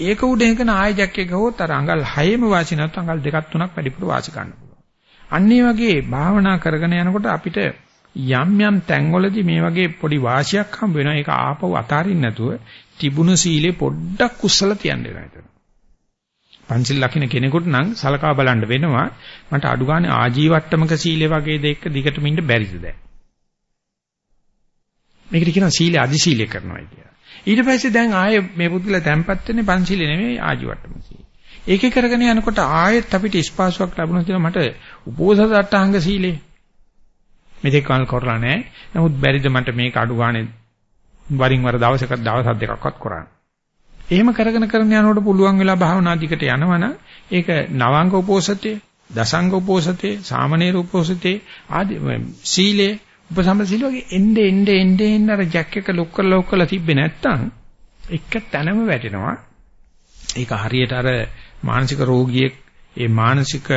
S1: ඒක උඩ එකන ආය ජැක් එක ගහුවොත් අර අඟල් 6ෙම වාසි නැත්නම් අඟල් දෙකක් තුනක් වැඩිපුර වාසි ගන්න පුළුවන්. අන්න ඒ වගේ භාවනා කරගෙන යනකොට අපිට යම් යම් තැන්වලදී මේ වගේ පොඩි වාසියක් හම්බ වෙනවා. ඒක ආපහු අතාරින්න නැතුව තිබුණු සීලේ පොඩ්ඩක් කුස්සල තියන්න වෙනවා එතන. පංචිල් ලකින කෙනෙකුට නම් සලකා බලන්න වෙනවා. මට අඩු ගානේ ආජීවට්ටමක සීලේ වගේ දෙයක දිගටම ඉන්න බැරිද දැන්. මේකට කියනවා සීලේ අදි සීලේ කරනවා කියලා. ඊට පස්සේ දැන් ආයේ මේ පුදුල තැම්පත් වෙන්නේ පංචිලේ නෙමෙයි ආජීවට්ටම සීලේ. ඒකේ කරගෙන යනකොට ආයෙත් අපිට ස්පාසුවක් ලැබුණා කියලා මට උපෝසත අට්ටාංග සීලේ මෙතෙක් කල් කරලා නැහැ. නමුත් බැරිද මට මේක අඩු ගානේ වරින් වර දවසක දවස් දෙකක්වත් කරන්න. එහෙම කරගෙන කරගෙන යනකොට පුළුවන් වෙලා භාවනා දිකට යනවනම් ඒක නවංග උපෝසතේ, දසංග උපෝසතේ, සාමනීර උපෝසතේ ආදී සීලේ උපසම්පද සීල වගේ එnde එnde එnde එන්න අර ජැක් එක ලොක් කරලා ලොක් කරලා තිබ්බේ නැත්තම් එක තැනම වැටෙනවා. ඒක හරියට අර මානසික රෝගියෙක් ඒ මානසික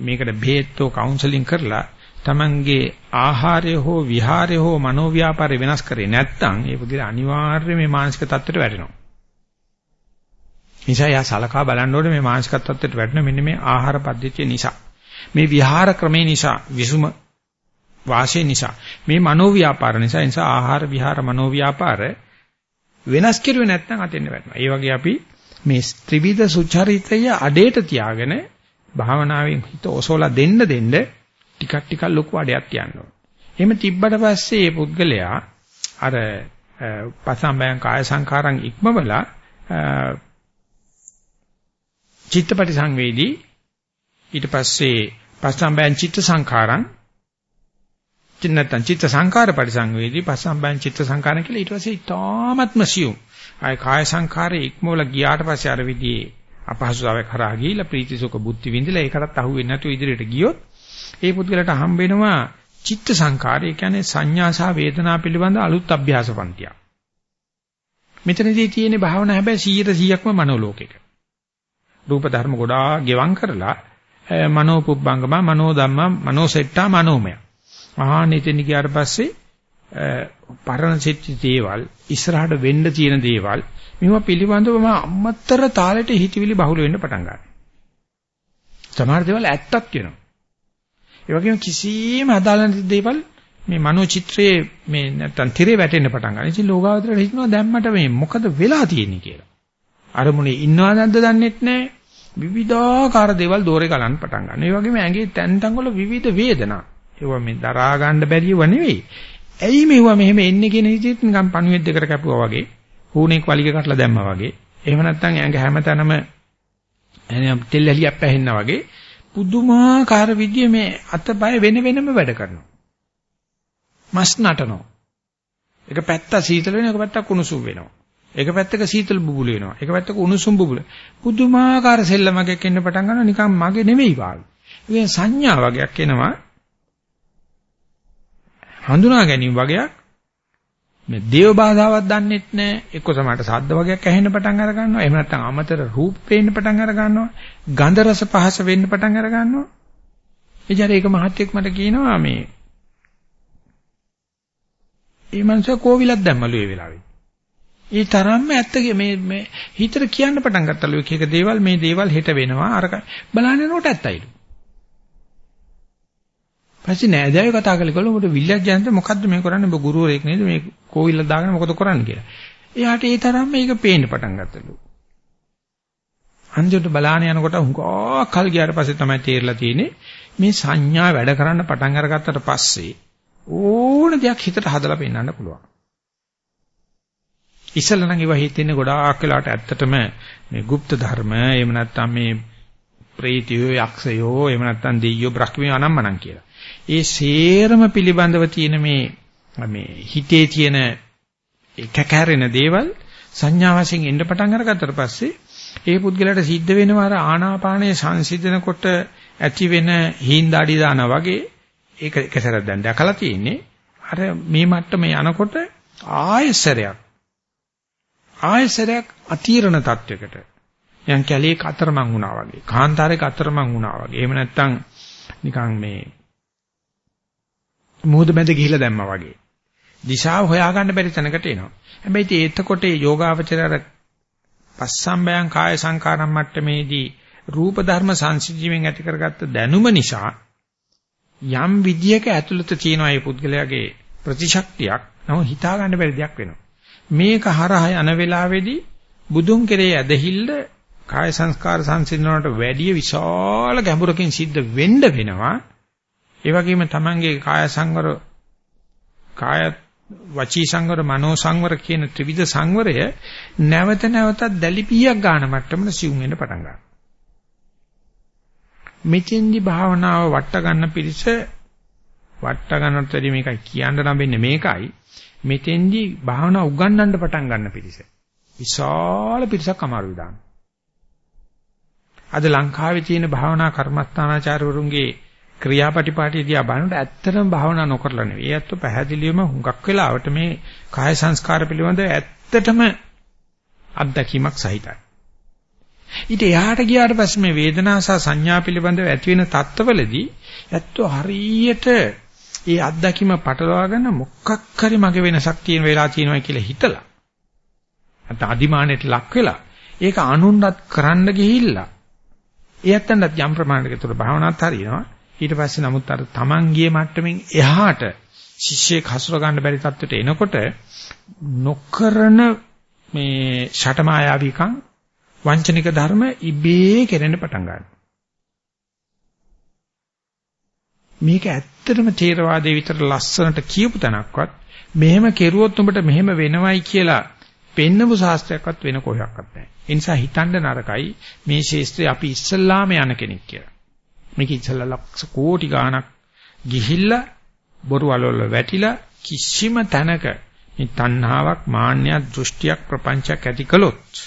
S1: මේකට බෙහෙත්ෝ කවුන්සලින් කරලා තමන්ගේ ආහාරය හෝ විහාරය හෝ මනෝව්‍යාපාරය වෙනස් කරේ නැත්නම් ඒ පුදුර අනිවාර්යයෙන් මේ මානසික තත්ත්වයට වැටෙනවා. නිසා යා සලකා බලන්න ඕනේ මේ මානසික තත්ත්වයට වැටෙන මෙන්න මේ ආහාර පද්ධතිය නිසා. මේ විහාර ක්‍රමේ නිසා විසුම වාසය නිසා මේ මනෝව්‍යාපාර නිසා නිසා ආහාර විහාර මනෝව්‍යාපාර වෙනස් කෙරුවේ නැත්නම් අතෙන්න වැටෙනවා. ඒ වගේ අපි මේ ත්‍රිවිධ සුචරිතය අඩේට තියාගෙන භාවනාවෙන් හිත ඔසෝලා දෙන්න දෙන්න ටිකක් ටිකක් ලොකු අඩයක් තියන්න එහෙම තිබ්බට පස්සේ මේ පුද්ගලයා අර පසම්බයං කාය සංඛාරං ඉක්මවලා චිත්තපටි සංවේදී ඊට පස්සේ පසම්බයං චිත්ත සංඛාරං නැත්නම් චිත්ත සංඛාර පරිසංවේදී පසම්බයං චිත්ත සංඛාරං කියලා ඊට පස්සේ ඊටාත්ම සියුම් ආය කාය සංඛාරේ ඉක්මවලා ගියාට පස්සේ අර විදිහේ අපහසුතාවයක් කරා ගිහිලා ප්‍රීති සුඛ බුද්ධි විඳලා ඒකටත් අහු වෙන්නේ නැතුව ඉදිරියට ගියොත් ඒ පුද්ගලට හම්බ වෙනවා චිත්ත සංකාරය කියන්නේ සංඥා සහ වේදනා පිළිබඳ අලුත් අභ්‍යාස පන්තියක්. මෙතනදී තියෙන භාවනා හැබැයි 100%ක්ම මනෝලෝකයක. රූප ධර්ම ගොඩාක් ගෙවම් කරලා මනෝ පුබ්බංගම මනෝ ධම්ම මනෝ සෙට්ටා මනෝමය. මහා නිතින් ගියාට පස්සේ පරණ සිත් දේවල් ඉස්සරහට වෙන්න තියෙන දේවල් මේවා පිළිබඳව අම්මතර තාලෙට හිතවිලි බහුල වෙන්න පටන් ගන්නවා. සමහර දේවල් ඇත්තක් වෙනවා. ඒ වගේම කිසිම අදාළ නැති දේවල් මේ මනෝ චිත්‍රයේ මේ නැත්තම් තිරේ වැටෙන්න පටන් ගන්නවා. ඉතින් ලෝකාවතරට හිතනවා දැම්මට මේ මොකද වෙලා තියෙන්නේ කියලා. අරමුණේ ඉන්නවද නැද්ද දන්නෙත් නැහැ. විවිධාකාර දේවල් දෝරේ ගලන්න පටන් ගන්නවා. ඒ වගේම ඇඟේ තැන් තැන් වල විවිධ වේදනා. ඒවා මේ දරා ගන්න බැරිව නෙවෙයි. ඇයි මෙවුවා මෙහෙම එන්නේ කියන විදිහට නිකන් පණුවෙක් දෙකට කැපුවා වගේ. හුණෙක් වලිග කටලා දැම්මා වගේ. එහෙම නැත්නම් ඇඟ හැමතැනම එනම් තෙල් ඇලියක් පැහෙන්නා වගේ පුදුමාකාර විදිය මේ අතපය වෙන වෙනම වැඩ කරනවා. මස් නටනවා. එක පැත්ත සීතල වෙනවා, එක පැත්තක් උණුසුම් වෙනවා. එක පැත්තක සීතල බුබුලු වෙනවා. එක පැත්තක උණුසුම් බුබුලු. පුදුමාකාර සෙල්ලමක් එන්න පටන් ගන්නවා නිකන් මගේ නෙවෙයි වාගේ. ඒ සංඥා වගේක් එනවා. හඳුනා ගැනීම වගේක් මේ දේව භාෂාවක් දන්නෙත් නැහැ. එක්ක සමහරට ශබ්ද වගේක් ඇහෙන්න පටන් අර ගන්නවා. එහෙම නැත්නම් අමතර රූප පේන්න පටන් අර ගන්නවා. ගන්ධ රස පහස වෙන්න පටන් අර ගන්නවා. එජාර ඒක මහත්යෙක් මට කියනවා මේ මේ මනුස්සයා කෝවිලක් දැම්මලු ඒ වෙලාවේ. ඒ තරම්ම ඇත්තගේ මේ මේ හිතට කියන්න පටන් ගත්තලු එක එක දේවල් මේ දේවල් හෙට වෙනවා අර බලන්න යනකොට ඇත්තයිලු. පස්සේ නෑදෑයෝ කතා කළේ කොළොම උඹට විල්ලක් ජනත මොකද්ද මේ කරන්නේ ඔබ ගුරුවරයෙක් නේද මේ කෝවිල දාගෙන මොකද කරන්නේ කියලා. එයාට ඒ තරම්ම මේක පේන්න පටන් ගත්තලු. අන්තිමට බලාන යනකොට හුඟා කල් ගියාට පස්සේ තමයි තේරලා තියෙන්නේ මේ සංඥා වැඩ කරන්න පටන් අරගත්තට පස්සේ ඕන දෙයක් හිතට හදලා පෙන්වන්න පුළුවන්. ඉස්සෙල්ලා නම් ඒවා හිතෙන්නේ ගොඩාක් වෙලාවට ඇත්තටම මේ গুপ্ত ධර්ම එහෙම නැත්නම් මේ ප්‍රේතියෝ යක්ෂයෝ එහෙම නැත්නම් දෙයියෝ බ්‍රහ්මියෝ අනම්මනම් කියලා. ඒ සේරම පිළිබඳව තියෙන මේ මේ හිතේ තියෙන කැකැරෙන දේවල් සංඥා වශයෙන් එන්න පටන් අරගත්තට පස්සේ ඒ පුද්ගලයාට සිද්ධ වෙනවා අර ආනාපානයේ සංසිඳනකොට ඇති වෙන හීන්දාඩි දානා වගේ ඒක එක සැරයක් දැන් දැකලා තියෙන්නේ අර මේ මට්ටමේ යනකොට ආයසරයක් ආයසරයක් අතිරණ තත්වයකට. යන් කැලේක අතරමං වුණා වගේ. කාන්තාරයක අතරමං වුණා වගේ. එහෙම නැත්නම් නිකන් මේ මුහුද මැද ගිහිලා දැම්මා වගේ. දිශාව හොයාගන්න බැරි තැනකට එනවා. හැබැයි ඒතකොට යෝගාවචරය පස්සම්බයං කාය සංකාරම් මට්ටමේදී රූප ධර්ම සංසිද්ධියෙන් ඇති කරගත්ත දැනුම නිසා යම් විදියක ඇතුළත තියෙන ඒ පුද්ගලයාගේ ප්‍රතිශක්තියක්. නම හිතා ගන්න බැරි දෙයක් වෙනවා. මේක හරහා යන වෙලාවේදී බුදුන් කෙරේ ඇදහිල්ල කාය සංස්කාර සංසිඳනකට වැඩිය විශාල ගැඹුරකින් සිද්ධ වෙන්න වෙනවා. ඒ වගේම තමන්ගේ කාය සංවර කාය වචී සංවර මනෝ සංවර කියන ත්‍රිවිධ සංවරය නැවත නැවතත් දැලිපියක් ගන්න මට්ටමට සිුම් වෙන්න පටන් ගන්නවා. මෙතෙන්දි භාවනාව වට ගන්න පිරිස වට ගන්නත් වැඩි මේකයි කියන්න නම්බෙන්නේ මේකයි. මෙතෙන්දී භාවනා උගන්වන්න පටන් ගන්න පිරිස. විශාල පිරිසක් අමාරුයි දාන්න. අද ලංකාවේ තියෙන භාවනා කර්මස්ථානාචාර්යවරුන්ගේ ක්‍රියාපටිපාටි දිහා බලනකොට ඇත්තටම භාවනා නොකරලා නෙවෙයි. ඒත් පැහැදිලිවම හුඟක් වෙලාවට මේ කාය සංස්කාර පිළිබඳ ඇත්තටම අත්දැකීමක් සහිතයි. ඊට එහාට ගියාට පස්සේ මේ වේදනා සහ සංඥා පිළිබඳව ඇති වෙන තත්ත්වවලදී ඇත්තෝ හරියට ඒ අත්දැකීම පටලවාගෙන මොකක් හරි මගේ වෙනසක් තියෙන වෙලා තියෙනවා කියලා හිතලා නැත්නම් අදිමානෙට ලක් වෙලා ඒක අනුන්වත් කරන්න ගිහිල්ලා ඒ ඇත්තන්ට යම් ප්‍රමාණයකට තුර භාවනාවත් හරියනවා ඊට පස්සේ නමුත් අර Taman ගියේ මට්ටමින් එහාට ශිෂ්‍යෙක් හසුර ගන්න බැරි තත්ත්වයට එනකොට නොකරන මේ ෂටමායාවිකම් වංචනික ධර්ම ඉබේ කෙරෙන්න පටන් ගන්නවා. මේක ඇත්තටම තේරවාදයේ විතර ලස්සනට කියපු තැනක්වත් මෙහෙම කෙරුවොත් උඹට මෙහෙම වෙනවයි කියලා පෙන්නපු ශාස්ත්‍රයක්වත් වෙන කොහොක්වත් නැහැ. ඒ නිසා හිතන්න නරකයි මේ ශේස්ත්‍රය අපි ඉස්සල්ලාම යන කෙනෙක් කියලා. මේක ඉස්සල්ලා ලක්ෂ කෝටි ගාණක් ගිහිල්ලා බොරු වලවල වැටිලා කිසිම තැනක මේ තණ්හාවක් මාන්නයක් දෘෂ්ටියක් ප්‍රපංචයක් ඇති කළොත්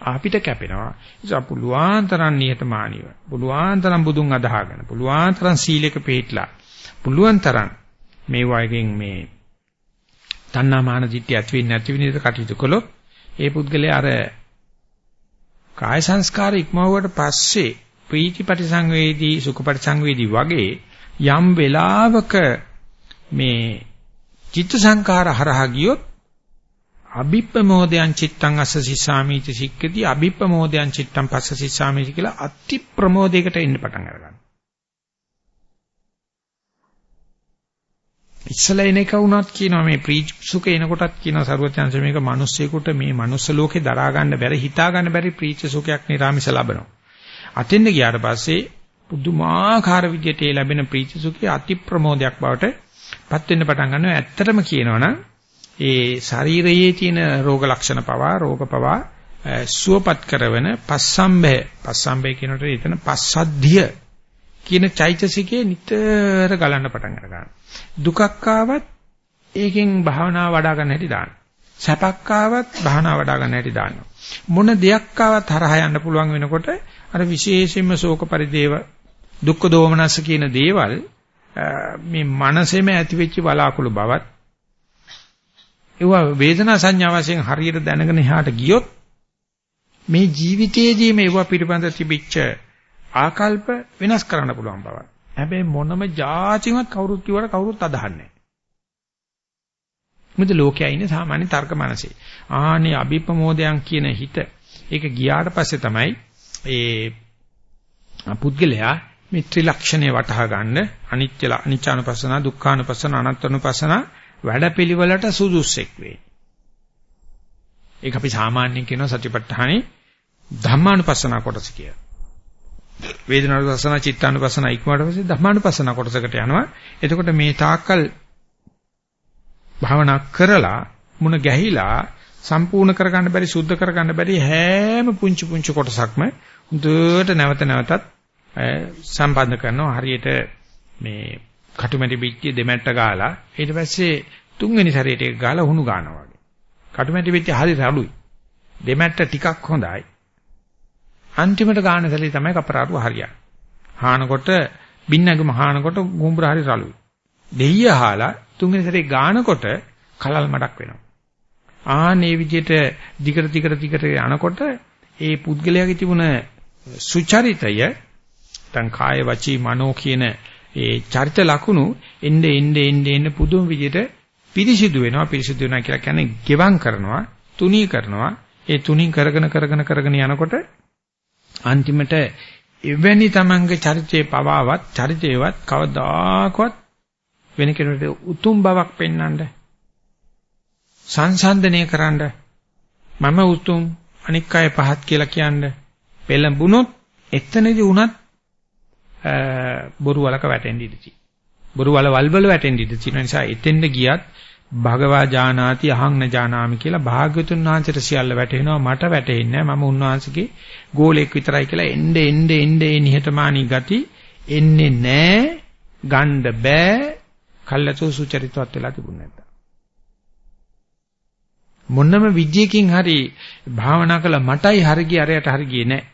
S1: අපිට කැපෙනවා. නිසා පුළුවන් තරම් නිහතමානීව, පුළුවන් තරම් බුදුන් අදහගෙන, පුළුවන් තරම් සීලයක පිළිట్లా, පුළුවන් තරම් මේ වගේන් මේ තණ්හාමාන දිට්ඨිය ඇති වෙන්නේ නැති විදිහට කටයුතු කළොත් ඒ පුද්ගලයා අර කාය සංස්කාර ඉක්මවුවට පස්සේ ප්‍රීති පරිසංවේදී සුඛ පරිසංවේදී වගේ යම් වෙලාවක මේ චිත්ත සංකාර හරහා ගියොත් අභිප්‍රමෝදයන් චිත්තං අස්ස සිස්සාමීති සික්කති අභිප්‍රමෝදයන් චිත්තං පස්ස සිස්සාමීති කියලා අති ප්‍රමෝදයකට එන්න පටන් අරගන්නවා. ඉස්සලා එන එක වුණත් කියනවා මේ ප්‍රීච් සුඛ එනකොටත් කියනවා සරුවචාන්ස මේක මිනිස්සෙකුට මේ මනුස්ස ලෝකේ දරා ගන්න බැරි හිතා ගන්න බැරි ප්‍රීච් සුඛයක් නිරාමිස ලබනවා. අතෙන්ද ගියාට පස්සේ පුදුමාකාර විදියට ලැබෙන ප්‍රීච් සුඛය අති ප්‍රමෝදයක් බවට පත් වෙන්න පටන් ගන්නවා. ඇත්තටම කියනවනම් ඒ ශරීරයේ තියෙන රෝග ලක්ෂණ පවා රෝග පවා සුවපත් කරවන පස්සම්බය. පස්සම්බය කියනකොට එතන පස්සද්ධිය කියන චෛතසිකේ නිතර ගලන්න පටන් ගන්නවා. දුකක් ආවත් ඒකෙන් භාවනාව වඩා ගන්න හැටි දාන්න. සැපක් ආවත් භාවනාව වඩා ගන්න හැටි දාන්නවා මොන දෙයක් ආවත් හරහා යන්න පුළුවන් වෙනකොට අර විශේෂයෙන්ම ශෝක පරිදේව දුක්ඛ දෝමනස්ස කියන දේවල් මේ මනසෙම ඇතිවෙච්ච බලාකුළු බවත් ඒවා වේදනා සංඥා වශයෙන් හරියට දැනගෙන එහාට ගියොත් මේ ජීවිතයේදී මේවා පිළිබඳ තිබිච්ච ආකල්ප වෙනස් කරන්න පුළුවන් බව. හැබැයි මොනම જાතිවත් කවුරුත් කිව්වට කවුරුත් අදහන්නේ මොකද ලෝකයේ ඉන්නේ සාමාන්‍ය තර්ක මනසේ. ආනේ අභිප්‍රමෝදයන් කියන හිත ඒක ගියාට පස්සේ තමයි ඒ පුද්ගලයා මේ ත්‍රිලක්ෂණය වටහා ගන්න අනිත්‍ය අනිච්චානුපස්සන දුක්ඛානුපස්සන අනාත්මනුපස්සන වැඩපිළිවෙලට සුදුස්සෙක් වේ. ඒක අපි සාමාන්‍යයෙන් කියන සතිපට්ඨානේ ධම්මානුපස්සන කොටස කිය. වේදනානුපස්සන චිත්තානුපස්සන ඉක්මවට පස්සේ ධම්මානුපස්සන කොටසකට යනවා. එතකොට මේ තාක්කල් භාවනා කරලා මුණ ගැහිලා සම්පූර්ණ කරගන්න බැරි සුද්ධ කරගන්න බැරි හැම පුංචි පුංචි කොටසක්ම හොඳට නැවත නැවතත් සම්බන්ධ කරනවා හරියට මේ කටුමැටි පිටිය දෙමැට්ට ගාලා ඊට පස්සේ තුන්වෙනි සැරේට ඒක ගාලා හුණු ගන්නවා වගේ. කටුමැටි පිටිය හරි රළුයි. දෙමැට්ට ටිකක් හොඳයි. අන්තිමට ගාන සැලේ තමයි කපරාරු හරියන්නේ. හානකොට බින්නගම හානකොට ගුඹුර හරි රළුයි. දෙයිය හාලා තුන්වෙනි සැරේ ගානකොට කලල් මඩක් වෙනවා. ආනේ විදිහට දිගට දිගට දිගට යනකොට ඒ පුද්ගලයාගේ තිබුණ සුචරිතය නැත්නම් කාය වචී මනෝ කියන ඒ චරිත ලකුණු එnde එnde එnde එnde පුදුම විදිහට පිරිසිදු වෙනවා. පිරිසිදු වෙනවා කියලා කියන්නේ ගෙවම් කරනවා තුනී කරනවා. ඒ තුනී කරගෙන කරගෙන කරගෙන යනකොට අන්තිමට එවැනි තමන්ගේ චරිතයේ පවාවත් චරිතේවත් කවදාකවත් වෙන කෙනෙකුට උතුම් බවක් පෙන්වන්න සංසන්දනය කරන්න මම උතුම් අනික් අය පහත් කියලා කියන්න පෙළඹුණොත් එතනදී උනත් බොරු වලක වැටෙන්න ඉඩ තියෙනවා. බොරු වල වල්වල වැටෙන්න ඉඩ තියෙන නිසා එතෙන්ද ගියත් භගවා ජානාති අහං න ජානාමි කියලා භාග්‍යතුන් වහන්සේට සියල්ල වැටෙනවා මට වැටෙන්නේ නැහැ. මම උන්වහන්සේගේ ගෝලයක් විතරයි කියලා එnde එnde එnde නිහතමානී ගති එන්නේ නැහැ. ගණ්ඩ බෑ. කල්ලාතෝ සුචරිතවත් වෙලා තිබුණ නැත්නම් මොන්නම විද්‍යකින් හරි භාවනා කළා මටයි හරි ගියේ අරයට හරි ගියේ නැහැ.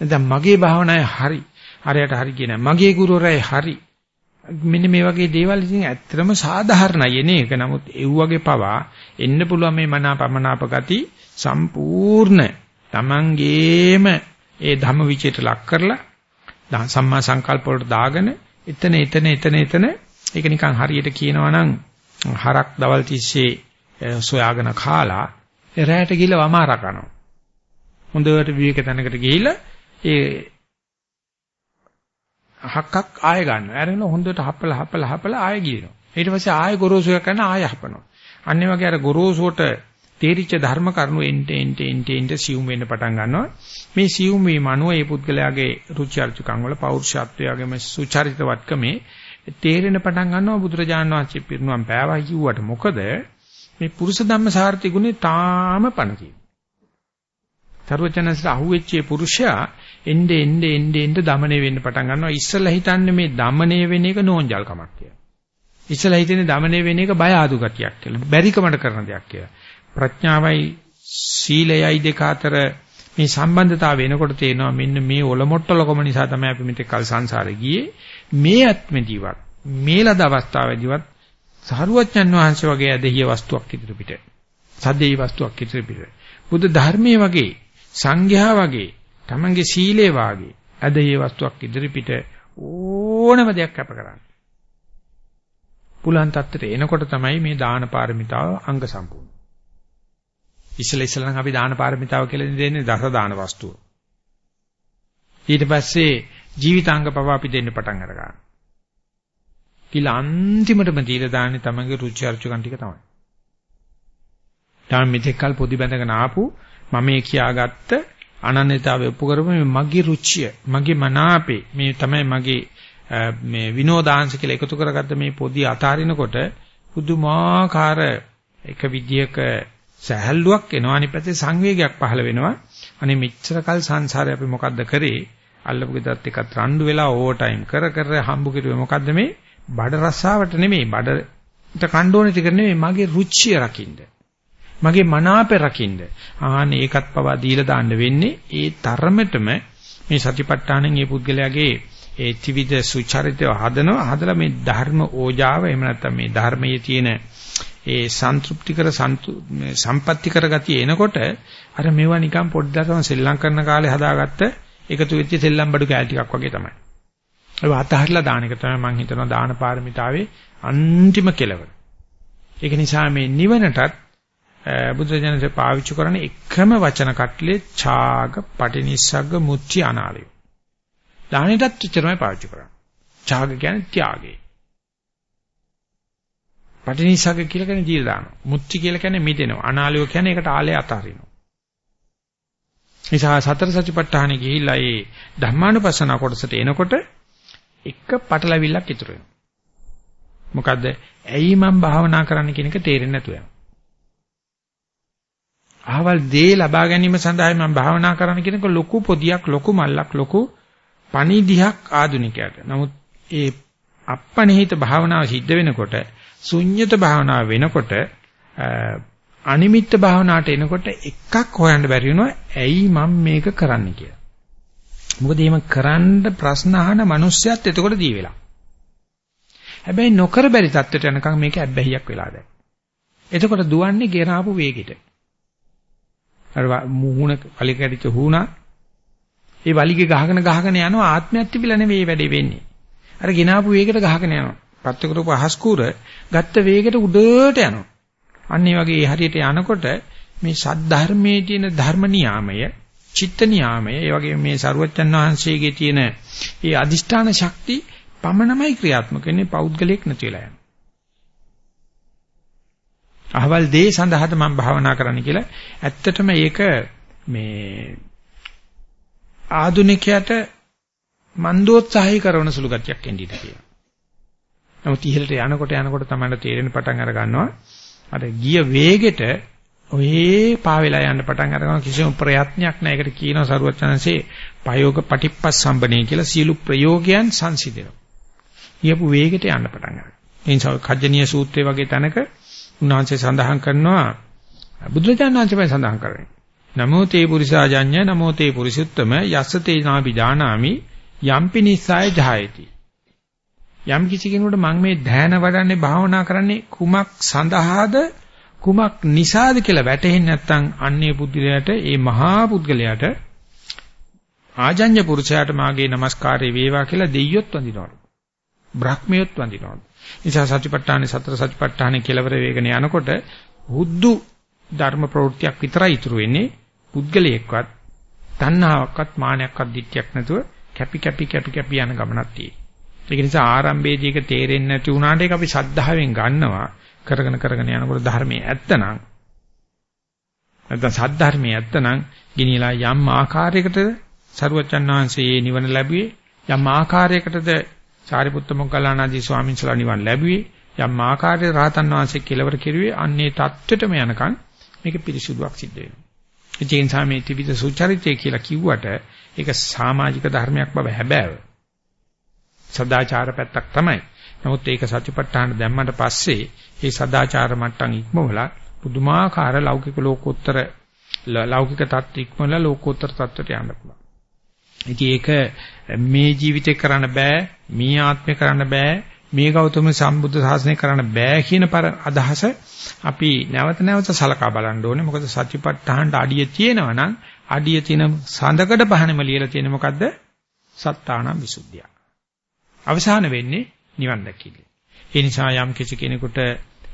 S1: නැත්නම් මගේ භාවනාවේ හරි අරයට හරි ගියේ නැහැ. මගේ ගුරුවරයා හරි. මෙන්න මේ වගේ දේවල් ඉතින් ඇත්තටම සාධාරණයි එන එක. නමුත් ඒ වගේ පවා එන්න පුළුවන් මේ මනාපමනාප ගති සම්පූර්ණ Tamangeema ඒ ධම්ම විචේත ලක් කරලා සම්මා සංකල්ප වලට දාගෙන එතන එතන එතන එතන ඒක නිකන් හරියට කියනවා නම් හරක් දවල් තිස්සේ සොයාගෙන කාලා රැයට ගිහිල්ලා වමාර කරනවා. හොඳට විවේක තැනකට ගිහිල්ලා ඒ හක්කක් ආය ගන්නවා. අරගෙන හොඳට හපලා හපලා හපලා ආය ගියනවා. ඊට පස්සේ ආය ගොරෝසුයක් කරන ආය හපනවා. අන්නේ වගේ අර ගොරෝසුවට තේරිච්ච ධර්ම කරුණු එන්ටේ එන්ටේ එන්ටේ එන්ටේ සියුම් වෙන්න පටන් ගන්නවා. මේ සියුම් වීම අනුව ඒ පුද්ගලයාගේ රුචි අරුචිකම් වල පෞරුෂත්වයගේම සුචරිතවත්කමේ තේරෙන පටන් ගන්නවා බුදුරජාණන් වහන්සේ පිරිනුවම් පෑවා කිව්වට මොකද මේ පුරුෂ ධම්ම සාර්ථි ගුණේ තාම පණ තියෙනවා. සරුවචනන්සට අහුවෙච්ච පුරුෂයා එnde එnde එnde එnde দমনය වෙන්න පටන් ගන්නවා. ඉස්සලා හිතන්නේ මේ দমনය වෙන එක නෝන්ජල් කමක් කියලා. ඉස්සලා හිතන්නේ দমনය වෙන එක බය ආදු ගතියක් කියලා. බැරිකමඩ කරන දෙයක් කියලා. ප්‍රඥාවයි සීලයයි දෙක අතර මේ සම්බන්ධතාවය වෙනකොට තේනවා මෙන්න මේ ඔලොමොට්ටලකම නිසා තමයි අපි මෙතෙක් කල් සංසාරේ ගියේ. මේ ආත්මදීවත් මේ ලද අවස්ථාවේදීවත් සරුවච්චන් වහන්සේ වගේ ඇදහිය වස්තුවක් ඉදිරිපිට. සද්දේහි වස්තුවක් ඉදිරිපිට. බුදු ධර්මයේ වගේ සංඝයා වගේ තමන්ගේ සීලේ වාගේ ඇදහිය වස්තුවක් ඉදිරි පිට ඕනම දෙයක් කැප කරන්නේ. පුලන් තත්ත්වයට එනකොට තමයි මේ දාන පාරමිතාව අංග සම්පූර්ණ. ඉස්සෙල්ලා ඉස්සෙල්ලා නම් අපි දාන පාරමිතාව කියලා දෙන්නේ දස දාන වස්තුව. ඊට පස්සේ ජීවිතාංග පව අපි දෙන්න පටන් අරගන්නවා. කියලා අන්තිමටම දීලා දාන්නේ තමන්ගේ රුචි අරුචිකම් ටික තමයි. තමයි මෙතෙක්කල් පොදි බැඳගෙන ආපු මම මේ කියාගත්ත අනන්‍යතාවය ඔප්පු කරපු මේ මගේ රුචිය මගේ මනාපේ මේ තමයි මගේ මේ විනෝදාංශ කියලා එකතු කරගත්ත මේ පොදි අතාරිනකොට පුදුමාකාර එක විදියක සහැල්ලුවක් එනවා. අනිත් පැත්තේ සංවේගයක් පහළ වෙනවා. අනේ මෙච්චර කල් සංසාරේ අපි මොකද්ද කරේ? අල්ලපු ගෙදරත් එකත් රණ්ඩු වෙලා ඕවර් ටයිම් කර කර හම්බු කෙරුවේ මොකද්ද මේ? බඩ රස්සාවට නෙමෙයි. බඩට කණ්ඩෝනේ ටික නෙමෙයි. මගේ රුචිය රකින්න. මගේ මනාපේ රකින්න. ආහනේ ඒකත් පවා දීලා දාන්න වෙන්නේ ඒ තරමටම මේ සතිපට්ඨානෙන් මේ පුද්ගලයාගේ ඒ ත්‍විධ සුචරිතව හදනවා හදලා මේ ධර්ම ඕජාව එහෙම නැත්නම් මේ ධර්මයේ තියෙන ඒ සන්තුප්තිකර සම්පත්‍තිකර ගතිය එනකොට අර මේවා නිකන් පොඩ්ඩක්ම සෙල්ලම් කරන කාලේ හදාගත්ත එකතු වෙච්ච සෙල්ලම් බඩු කෑලි ටිකක් වගේ තමයි. ඒක අතහරිලා දාන එක තමයි මම හිතනවා දාන පාරමිතාවේ අන්තිම කෙලවර. ඒක නිසා මේ නිවනටත් බුදුජානක පාවිච්චි කරන එකම වචන කට්ලේ ඡාග, පටිනිස්සග්ග, මුච්චි අනාලය. දානෙටත් එච්චරමයි පාවිච්චි කරන්නේ. ඡාග කියන්නේ ත්‍යාගය. පටිනිස්සග්ග කියලා කියන්නේ ජීල දානවා. මුච්චි කියලා කියන්නේ මිදෙනවා. අනාලය කියන්නේ ඒකට ආලය අතාරිනවා. නිසා සතර සතිපට්ඨානෙ ගිහිල්ලා ඒ ධර්මානුපස්සන කොටසට එනකොට එක පටලවිල්ලක් ඉතුරු වෙනවා. මොකද ඇයි මම භාවනා කරන්න කියන එක තේරෙන්නේ නැතුව යනවා. අහවල් දේ ලබා ගැනීම සඳහා මම භාවනා කරන්න කියනක ලොකු පොදියක් ලොකු මල්ලක් ලොකු පණිදිහක් ආදුනිකයට. නමුත් ඒ අප්පනිහිත භාවනාව සිද්ධ වෙනකොට ශුන්්‍යත භාවනාව වෙනකොට අනිමිත්ත භාවනාවට එනකොට එකක් හොයන්න බැරි වෙනවා ඇයි මම මේක කරන්න කියලා. මොකද එහෙම කරන්න ප්‍රශ්න අහන මිනිස්සයත් එතකොට දී වෙලා. හැබැයි නොකර බැරි තත්ත්වයට යනකම් මේක ඇබ්බැහියක් වෙලා දැන්. එතකොට දුවන්නේ ගෙනාපු වේගෙට. අර මුහුණ වලිකැටිච්ච හුණා ඒ වලිගේ ගහගෙන ගහගෙන යනවා ආත්මයක් තිබිලා නෙවෙයි මේ වැඩේ වෙන්නේ. අර ගෙනාපු වේගෙට ගහගෙන යනවා. පත්‍යකරූප අහස්කුර ගත්ත වේගෙට උඩට යනවා. අන්න ඒ වගේ හරියට යනකොට මේ සද්ධර්මයේ තියෙන ධර්ම නියාමය, චිත්ත නියාමය, ඒ වගේ මේ සරුවච්චන් වහන්සේගේ තියෙන ඒ අදිෂ්ඨාන ශක්තිය පමණමයි ක්‍රියාත්මක වෙන්නේ පෞද්ගලික නැති වෙලා යනවා. අහවල් දේ සඳහාද මම භාවනා කරන්න කියලා ඇත්තටම ඒක මේ ආදුනිකයට මන්දෝත්සාහය කරන සුළු ගතියක් එන්නේ කියලා. නමුත් ඉහළට යනකොට යනකොට තමයි තේරෙන පටන් අර ගන්නවා. අර ගිය වේගෙට ඔහේ පාවෙලා යන්න පටන් අරගෙන කිසිම ප්‍රයත්නයක් නැහැ. ඒකට කියනවා සරුවචනන්සේ පයෝග පටිප්පස්සම්බනේ කියලා සියලු ප්‍රයෝගයන් සංසිඳෙනවා. කියපු වේගෙට යන්න පටන් ගන්නවා. ඒ නිසා කජ්ජනීය සූත්‍රයේ වගේ තැනක උන්වහන්සේ සඳහන් කරනවා බුදුරජාණන් වහන්සේ සඳහන් කරන්නේ. නමෝ තේ පුරිසාජඤ්ඤ නමෝ තේ පුරිසුත්තම යස්ස තේ නාපි ජානාමි යම්පි නිස්සාය ජායති. යම් කිසි කෙනෙකුට මම මේ ධාන වඩන්නේ භාවනා කරන්නේ කුමක් සඳහාද කුමක් නිසාද කියලා වැටහෙන්නේ නැත්නම් අන්නේ පුද්ගලයාට ඒ මහා පුද්ගලයාට ආජඤ්‍ය පුරුෂයාට මාගේ নমස්කාරය වේවා කියලා දෙයියොත් වඳිනවලු. බ්‍රහ්මියොත් වඳිනවලු. නිසා සතිපට්ඨානේ සතර සතිපට්ඨානේ කෙලවර වේගන යනකොට හුද්දු ධර්ම ප්‍රවෘත්තියක් විතරයි ඉතුරු වෙන්නේ. පුද්ගලයෙක්වත් තණ්හාවක්වත් මානයක්වත් දිට්ඨියක් නැතුව කැපි කැපි කැපි කැපි යන ගමනක් තියෙනවා. ඒක නිසා ආරම්භයේදී ඒක තේරෙන්නේ නැති වුණාට ඒක අපි සද්ධාවෙන් ගන්නවා. කරගෙන කරගෙන යනකොට ධර්මයේ ඇත්තනම් නැත්නම් සද්ධර්මයේ ඇත්තනම් ගිනිලා යම් ආකාරයකට සරුවචන් වහන්සේ නිවන ලැබුවේ යම් ආකාරයකටද සාරිපුත්ත මොග්ගල්ලානාදී ස්වාමීන් වහන්සේලා නිවන් ලැබුවේ යම් ආකාරයක රහතන් වහන්සේ කෙලවර කෙරුවේ අන්නේ தත්වෙටම යනකම් මේක පිරිසුදුවක් සිද්ධ වෙනවා. ඒ නිසා මේ ත්‍රිවිධ සුචරිතය කියලා කිව්වට ඒක සමාජික ධර්මයක් බව හැබෑව. සදාචාර පැත්තක් තමයි. නමුත් ඒක සත්‍යපට්ඨාන දැම්මට පස්සේ මේ සදාචාර මට්ටම් ඉක්මවලා පුදුමාකාර ලෞකික ලෝකෝත්තර ලෞකික තත්ත්ව ඉක්මවලා ලෝකෝත්තර තත්ත්වයට යන්න පුළුවන්. ඉතින් ඒක මේ ජීවිතේ කරන්න බෑ, මේ ආත්මේ කරන්න බෑ, මේ ගෞතම සම්බුද්ධ ශාසනය කරන්න බෑ කියන අදහස අපි නැවත නැවත සලකා බලන්න ඕනේ. මොකද සත්‍යපට්ඨානට අඩිය තියෙනවා නම් අඩිය තියෙන සඳකඩ පහනෙම ලියලා තියෙන මොකද්ද? සත්තාන විසුද්ධිය. අවසාන වෙන්නේ නිවන් දැකීම. ඒ නිසා යම් කිසි කෙනෙකුට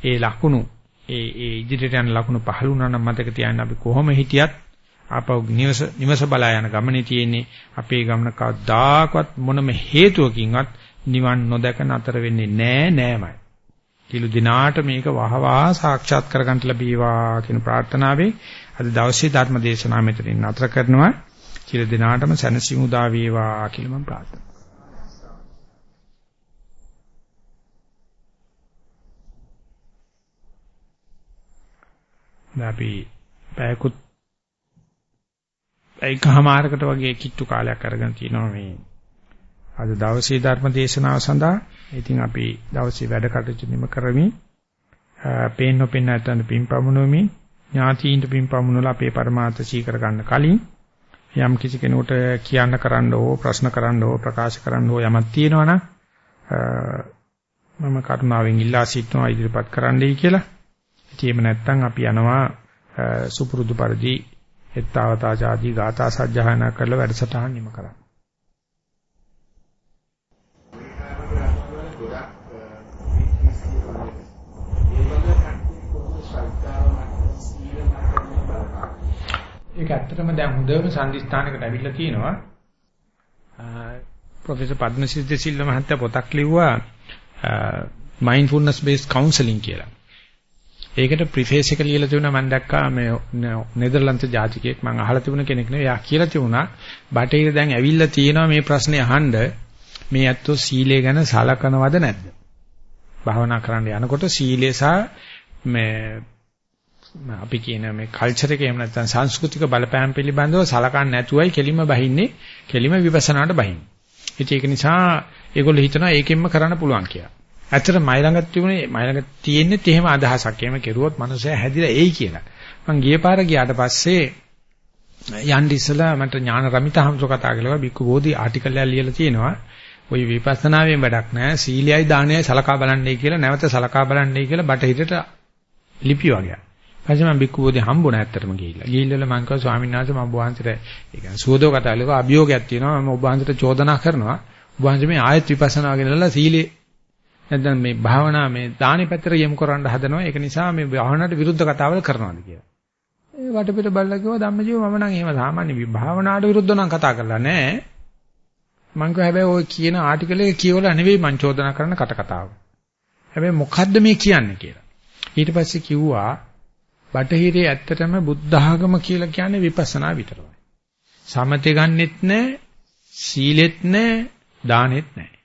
S1: ඒ ලකුණු ඒ ඒ ඉදිරියට යන ලකුණු පහළ වුණා නම් මතක තියාගන්න අපි කොහොම හිටියත් ආපහු නිවස නිවස බලා යන ගමනේ තියෙන්නේ අපේ ගමන කවදාකවත් මොනම හේතුවකින්වත් නිවන් නොදක නතර වෙන්නේ නෑ නෑමයි. කිලු දිනාට මේක වහවහ සාක්ෂාත් කරගන්න ලැබීවා කියන ප්‍රාර්ථනාවෙන් අද දවසේ ධර්ම දේශනාව මෙතනින් නතර කරනවා. කිලු දිනාටම සැනසීම උදා වේවා කියලා මම ප්‍රාර්ථනා අපි පැයකුත් ඒකමාරකට වගේ කිට්ටු කාලයක් අරගෙන තිනවා මේ අද දවසේ ධර්ම දේශනාව සඳහා. ඉතින් අපි දවසේ වැඩ කටයුතු නිම කරමින් පේන්න පේන්න නැත්නම් පින්පමුණුවමින් ඥාතීන්ට පින්පමුණුවලා අපේ પરමාර්ථ සීකර ගන්න කලින් යම් කිසි කෙනෙකුට කියන්න කරන්න ඕ ප්‍රශ්න කරන්න ඕ ප්‍රකාශ කරන්න ඕ යමක් තියෙනවනම් මම කරුණාවෙන් ඉල්ලා සිටිනවා ඉදිරිපත් කරන්නයි කියලා. එහෙම නැත්නම් අපි යනවා සුපුරුදු පරිදි එත්තාවතාචාදී ගාථා සජ්ජහායනා කරලා වැඩසටහන් නිම කරා. ඒක ඇත්තටම දැන් හොඳම සංදිස්ථානයකට ඇවිල්ලා තියෙනවා. ප්‍රොෆෙසර් පද්මසිරි දෙසිල්ල මහත්තයා පොතක් ලිව්වා mindfulness based counseling කියලා. ඒකට ප්‍රිෆේස් එක ලියලා තිබුණා මම දැක්කා මේ නෙදර්ලන්ත ජාතිකයෙක් මම අහලා තිබුණ කෙනෙක් නෙවෙයි. එයා කියලා තිබුණා බටහිර දැන් ඇවිල්ලා තියෙනවා මේ ප්‍රශ්නේ අහන්න මේ ඇත්තෝ සීලය ගැන සලකනවද නැද්ද? භාවනා කරන්න යනකොට සීලය සහ මේ අපි කියන මේ කල්චර් එක එහෙම නැත්නම් සංස්කෘතික බලපෑම් පිළිබඳව සලකන්නේ නැතුවයි කෙලිම බහින්නේ කෙලිම විපස්සනාට බහින්නේ. ඉතින් ඒක නිසා ඒගොල්ලෝ හිතනවා ඒකෙන්ම කරන්න පුළුවන් කියලා. ඇත්තට මයි ළඟ තිබුණේ මයි ළඟ තියෙන්නේ එහෙම අදහසක්. එහෙම කෙරුවොත් මනුස්සයා හැදිලා එයි කියලා. මං ගිය පාර ගියාට පස්සේ යන්න ඉස්සලා මට ඥාන රමිත හම්සෝ කතා කළා බික්කු බෝධි ආටිකල් එකක් ලියලා තියෙනවා. ওই විපස්සනාවෙන් වැඩක් නැහැ. සීලයයි දානයයි සලකා බලන්නයි කියලා නැවත සලකා බලන්නයි කියලා බටහිරට ලිපි වගේ. ඊපස්සේ මම බික්කු බෝධි හම්බුණා ඇත්තටම ගිහිල්ලා. ගිහිල්ලා මම කිව්වා ස්වාමීන් වහන්සේ මම ඔබ වහන්සේට ඒ කියන්නේ සුවදෝ කතා කළා අභියෝගයක් තියෙනවා. මම ඔබ වහන්සේට චෝදනා කරනවා. ඔබ වහන්සේ මේ ආයත් විපස්සනා ගෙනල්ලා සීලේ නැත්නම් මේ භාවනා මේ දානි පැත්තට යොමු කරන්න හදනවා. ඒක නිසා මේ භාවනාවට විරුද්ධ කතාවල් කරනවාද කියලා. ඒ වටපිට බලලා කිව්වා ධම්මජීව මම නම් එහෙම සාමාන්‍ය භාවනාවට විරුද්ධව නම් කතා කරලා නැහැ. මං කිව්වා හැබැයි ඔය කියන ආටිකල් එක කියවලා නෙවෙයි මං චෝදනා කරන කට කතාව. හැබැයි මොකද්ද මේ කියන්නේ කියලා. ඊට පස්සේ කිව්වා බටහිරේ ඇත්තටම බුද්ධ ආගම කියලා කියන්නේ විපස්සනා විතරයි. සමතේ ගන්නෙත් නැහැ, සීලෙත් නැහැ, දානෙත් නැහැ.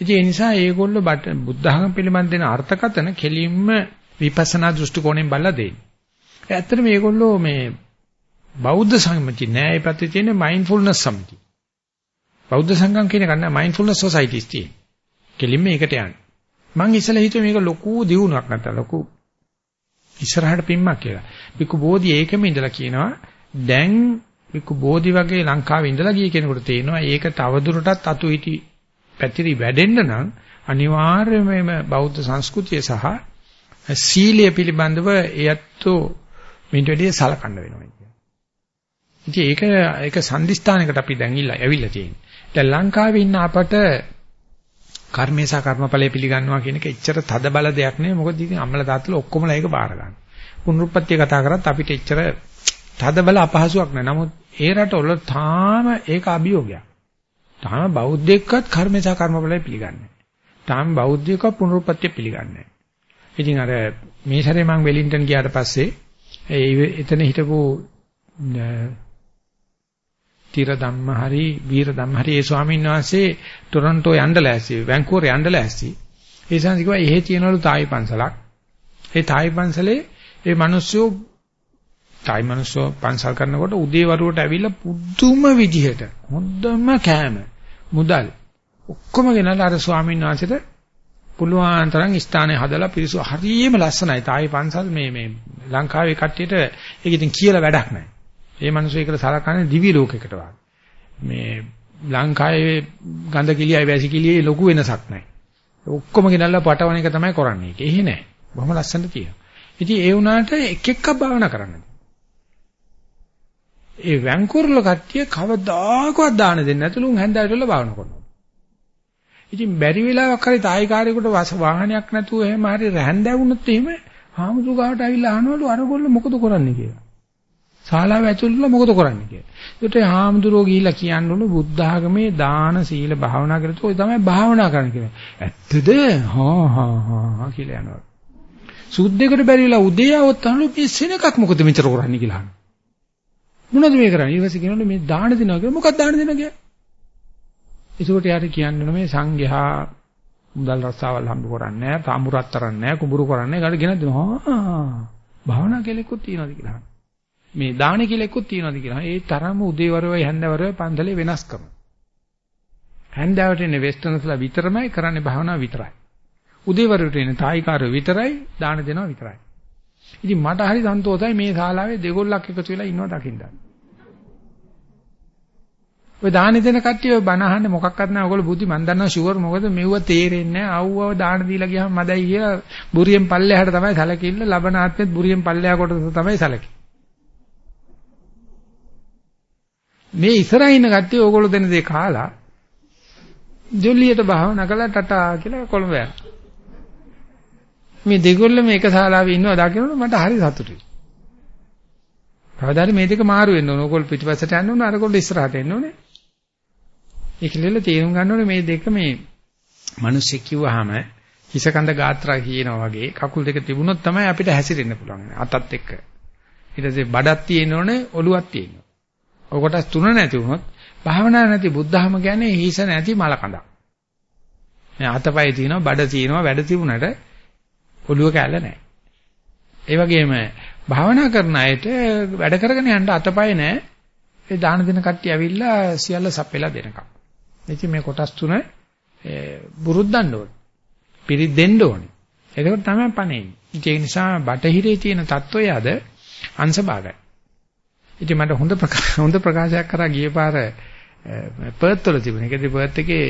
S1: ඉතින් ඒ නිසා ඒගොල්ලෝ බුද්ධ ආගම පිළිබඳ දෙන අර්ථකතන කෙලින්ම විපස්සනා දෘෂ්ටි කෝණයෙන් බලලා දෙන්නේ. ඇත්තටම මේගොල්ලෝ මේ බෞද්ධ සම්මති නෑ ඒ පැත්තේ තියෙන මයින්ඩ්ෆුල්නස් සම්මති. බෞද්ධ සංගම් කියන එක නෑ මයින්ඩ්ෆුල්නස් සොසයිටිස් තියෙන. කෙලින්ම ඒකට යන්නේ. මං ඉස්සෙල්ලා හිතුවේ මේක ලොකු දියුණුවක් නැත්නම් ලොකු ඉස්සරහට පිම්මක් කියලා. බිකු බෝධි ඒකෙම ඉඳලා කියනවා දැන් බිකු බෝධි වගේ ලංකාවේ ඉඳලා ගිය කෙනෙකුට තේනවා ඒක තවදුරටත් අතු හිටි පැතිරි වැඩෙන්න නම් අනිවාර්යයෙන්ම බෞද්ධ සංස්කෘතිය සහ සීලය පිළිබඳව එයත්ෝ මින්ට වැඩිය සලකන්න වෙනවා කියන්නේ. ඉතින් ඒක ඒක සම්දිස්ථානයකට අපි දැන් ඉල්ල ඇවිල්ලා තියෙන්නේ. දැන් ලංකාවේ ඉන්න අපට කර්මේසා කර්මඵලයේ පිළිගන්නවා කියන එක එච්චර තද බල දෙයක් නෙවෙයි මොකද ඉතින් අම්මලා තාත්තලා ඔක්කොමලා ඒක බාර ගන්න. පුනරුත්පත්ති කතා කරත් අපිට එච්චර තද බල අපහසුයක් නෑ. නමුත් ඒ රටවල තාම ඒක අභියෝගයක්. තාම බෞද්ධෙක්වත් කර්මේසා කර්මඵලයේ පිළිගන්නේ තාම බෞද්ධයෙක්ව පුනරුත්පත්ති පිළිගන්නේ ඉතින් අර මේ සැරේ මම වෙලින්ටන් ගියාට පස්සේ ඒ එතන හිටපු තිර ධම්ම හරි වීර ධම්ම හරි ඒ ස්වාමීන් වහන්සේ ටොරන්ටෝ යන්න ලෑස්ති වැන්කූවර් යන්න ලෑස්ති. ඒ සංසි කිව්වා එහෙ තියෙනවලු තායි පන්සලක් ඒ තායි පන්සලේ ඒ මිනිස්සු තායි මිනිස්සු පන්සල් කරනකොට උදේ වරුවට ඇවිල්ලා පුදුම විදිහට හොඳම කෑම මුදල් ඔක්කොම ගෙනල්ලා අර ස්වාමීන් වහන්සේට පුළුවන් තරම් ස්ථානය හදලා පිරිසු හරියම ලස්සනයි තායි පන්සල් මේ මේ ලංකාවේ කට්ටියට ඒක ඉතින් කියලා වැඩක් නැහැ ඒ මිනිස්සු ඒකට සලකන්නේ දිවි ලෝකයකට වගේ. මේ ලංකාවේ ගඳ කිලියයි වැසි කිලියේ ලොකු වෙනසක් නැහැ. ඔක්කොම ගෙනල්ලා පටවන එක තමයි කරන්නේ. ඒක එහෙ නැහැ. බොහොම ලස්සනට තියෙනවා. ඉතින් ඒ වුණාට එක එකක් භාවනා කරන්න. ඒ වැංකුරුල කට්ටිය කවදාකවත් දාන දෙන්නේ නැතුළු හැන්දෑවට වල භාවනා කරනවා. ඉතින් බැරි වෙලාවක් හරි තායිකාරයෙකුට වාහනයක් නැතුව එහෙම හරි හැන්දෑ වුණොත් එහෙම හාමුදුරු ගාවට ඇවිල්ලා අහනවලු අරගොල්ල මොකද කරන්නේ කියලා. ශාලාව ඇතුළේ මොකද කරන්නේ කියලා. ඒකට හාමුදුරුවෝ ගිහිල්ලා කියන්න ඕන බුද්ධ ආගමේ දාන සීල භාවනා කරලා ඔය තමයි භාවනා කරන්න කියලා. ඇත්තද? හා හා හා කියලා යනවා. සුද්ධයකට බැරිලා උදේ આવොත් අහනලු මේ සෙනගක් මොකද මෙච්චර කරන්නේ කියලා අහනවා. මොනවද මේ කරන්නේ? ඊපස්සේ කියනවලු මේ දාන දෙනවා කියලා. මොකක්ද දාන දෙනවා කියන්නේ? ඒකට යාට කියන්න මේ සංඝයා මුදල් රස්සාවල් හම්බ කරන්නේ නැහැ, තාඹුරත් තරන්නේ නැහැ, කුඹුරු කරන්නේ නැහැ. ඊට ගෙන දෙනවා. භාවනා කෙලෙකුත් තියනවාද කියලා අහනවා. මේ දාන කියලා එක්කත් තියනවාද කියලා. ඒ තරම උදේවරුවයි හැන්දවරුවයි පන්සලේ වෙනස්කම. හැන්දවට එන්නේ වෙස්ටර්න්ස්ලා විතරමයි කරන්නේ භාවනාව විතරයි. උදේවරුවට එන්නේ තායිකාරයෝ විතරයි දාන දෙනවා විතරයි. ඉතින් මට හරි සන්තෝෂයි මේ ශාලාවේ දෙගොල්ලක් එකතු වෙලා ඉන්නවා දකින්න. ඔය දාන දෙන කට්ටිය බණ අහන්නේ මොකක්වත් නැහැ. ඔයගොල්ලෝ බුද්ධි මන් දන්නවා ෂුවර් මොකද මෙව්ව තේරෙන්නේ නැහැ. අවුවව දාන දීලා ගියාම මදයි කියලා බුරියෙන් පල්ලෙහාට තමයි සැලකිල්ල ලබන ආත්මෙත් බුරියෙන් පල්ලෙහා කොටස තමයි සැලකෙන්නේ. මේ ඉස්සරහින් ඉන්න කට්ටිය ඕගොල්ලෝ දෙන දේ කාලා ජොල්ලියට භාවනා කළා ටටා කියලා කොළඹ යනවා. මේ දෙගොල්ල මේක ශාලාවේ ඉන්නවා දකින්නකොට මට හරි සතුටුයි. කවදාද මේ දෙක මාරු වෙන්න ඕන. ඕගොල්ලෝ පිටිපස්සට යන්න ඕන, අරගොල්ලෝ ඉස්සරහට එන්න ඕනේ. ඒකලෙල තේරුම් ගන්න ඕනේ මේ දෙක මේ මිනිස්සු කිව්වහම හිසකඳ ගාත්‍රා කියනවා වගේ කකුල් දෙක තිබුණොත් තමයි අපිට හැසිරෙන්න පුළුවන්. අතත් එක්ක. ඊට පස්සේ බඩක් තියෙන්න ඕනේ, ඔලුවක් තියෙන්න ඕනේ. ඔය කොටස් තුන නැති වුණොත් භාවනා නැති බුද්ධහම කියන්නේ හිස නැති මල කඳක්. මේ අතපය තියෙනවා, බඩ තියෙනවා, වැඩ තිබුණට ඔළුව කැල්ල නැහැ. ඒ වගේම භාවනා කරන අයට වැඩ කරගෙන යන්න අතපය නැහැ. ඒ දාන දෙන කට්ටිය ඇවිල්ලා සියල්ල සපෙලා දෙනකම්. ඉතින් මේ කොටස් තුන බුරුද්දන්න ඕනේ. පිරිත් දෙන්න ඕනේ. එතකොට තමයි පණෙන්නේ. ඒ නිසා බටහිරේ තියෙන தত্ত্বය අද අංශභාගයි. ඉතින් මට හොඳ හොඳ ප්‍රකාශයක් කරා ගිය පාර පර්ත් වල තිබුණා. ඒකදී පර්ත් එකේ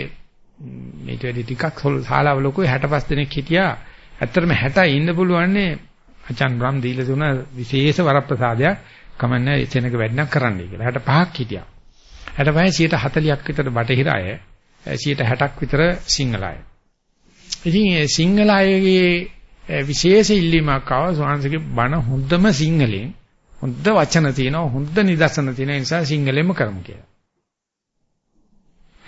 S1: මේට වැඩි ටිකක් සාලාව ලොකු 65 දෙනෙක් හිටියා. ඇත්තටම 60 ඉන්න පුළුවන්නේ අචන් බ්‍රම් දීලා දුන විශේෂ වරප්‍රසාදයක් කමන්නේ එතනක වැඩක් කරන්නයි කියලා. 65ක් හිටියා. 65 140ක් විතර බටහිර අය 160ක් විතර සිංහල අය. ඉතින් මේ සිංහල අයගේ විශේෂ ඉල්ලීමක් ආවා ස්වාමීන්ගේ බණ හොඳම සිංහලෙන් හොඳ වචන තියෙනවා හොඳ නිදර්ශන තියෙන නිසා සිංහලෙන්ම කරමු කියලා.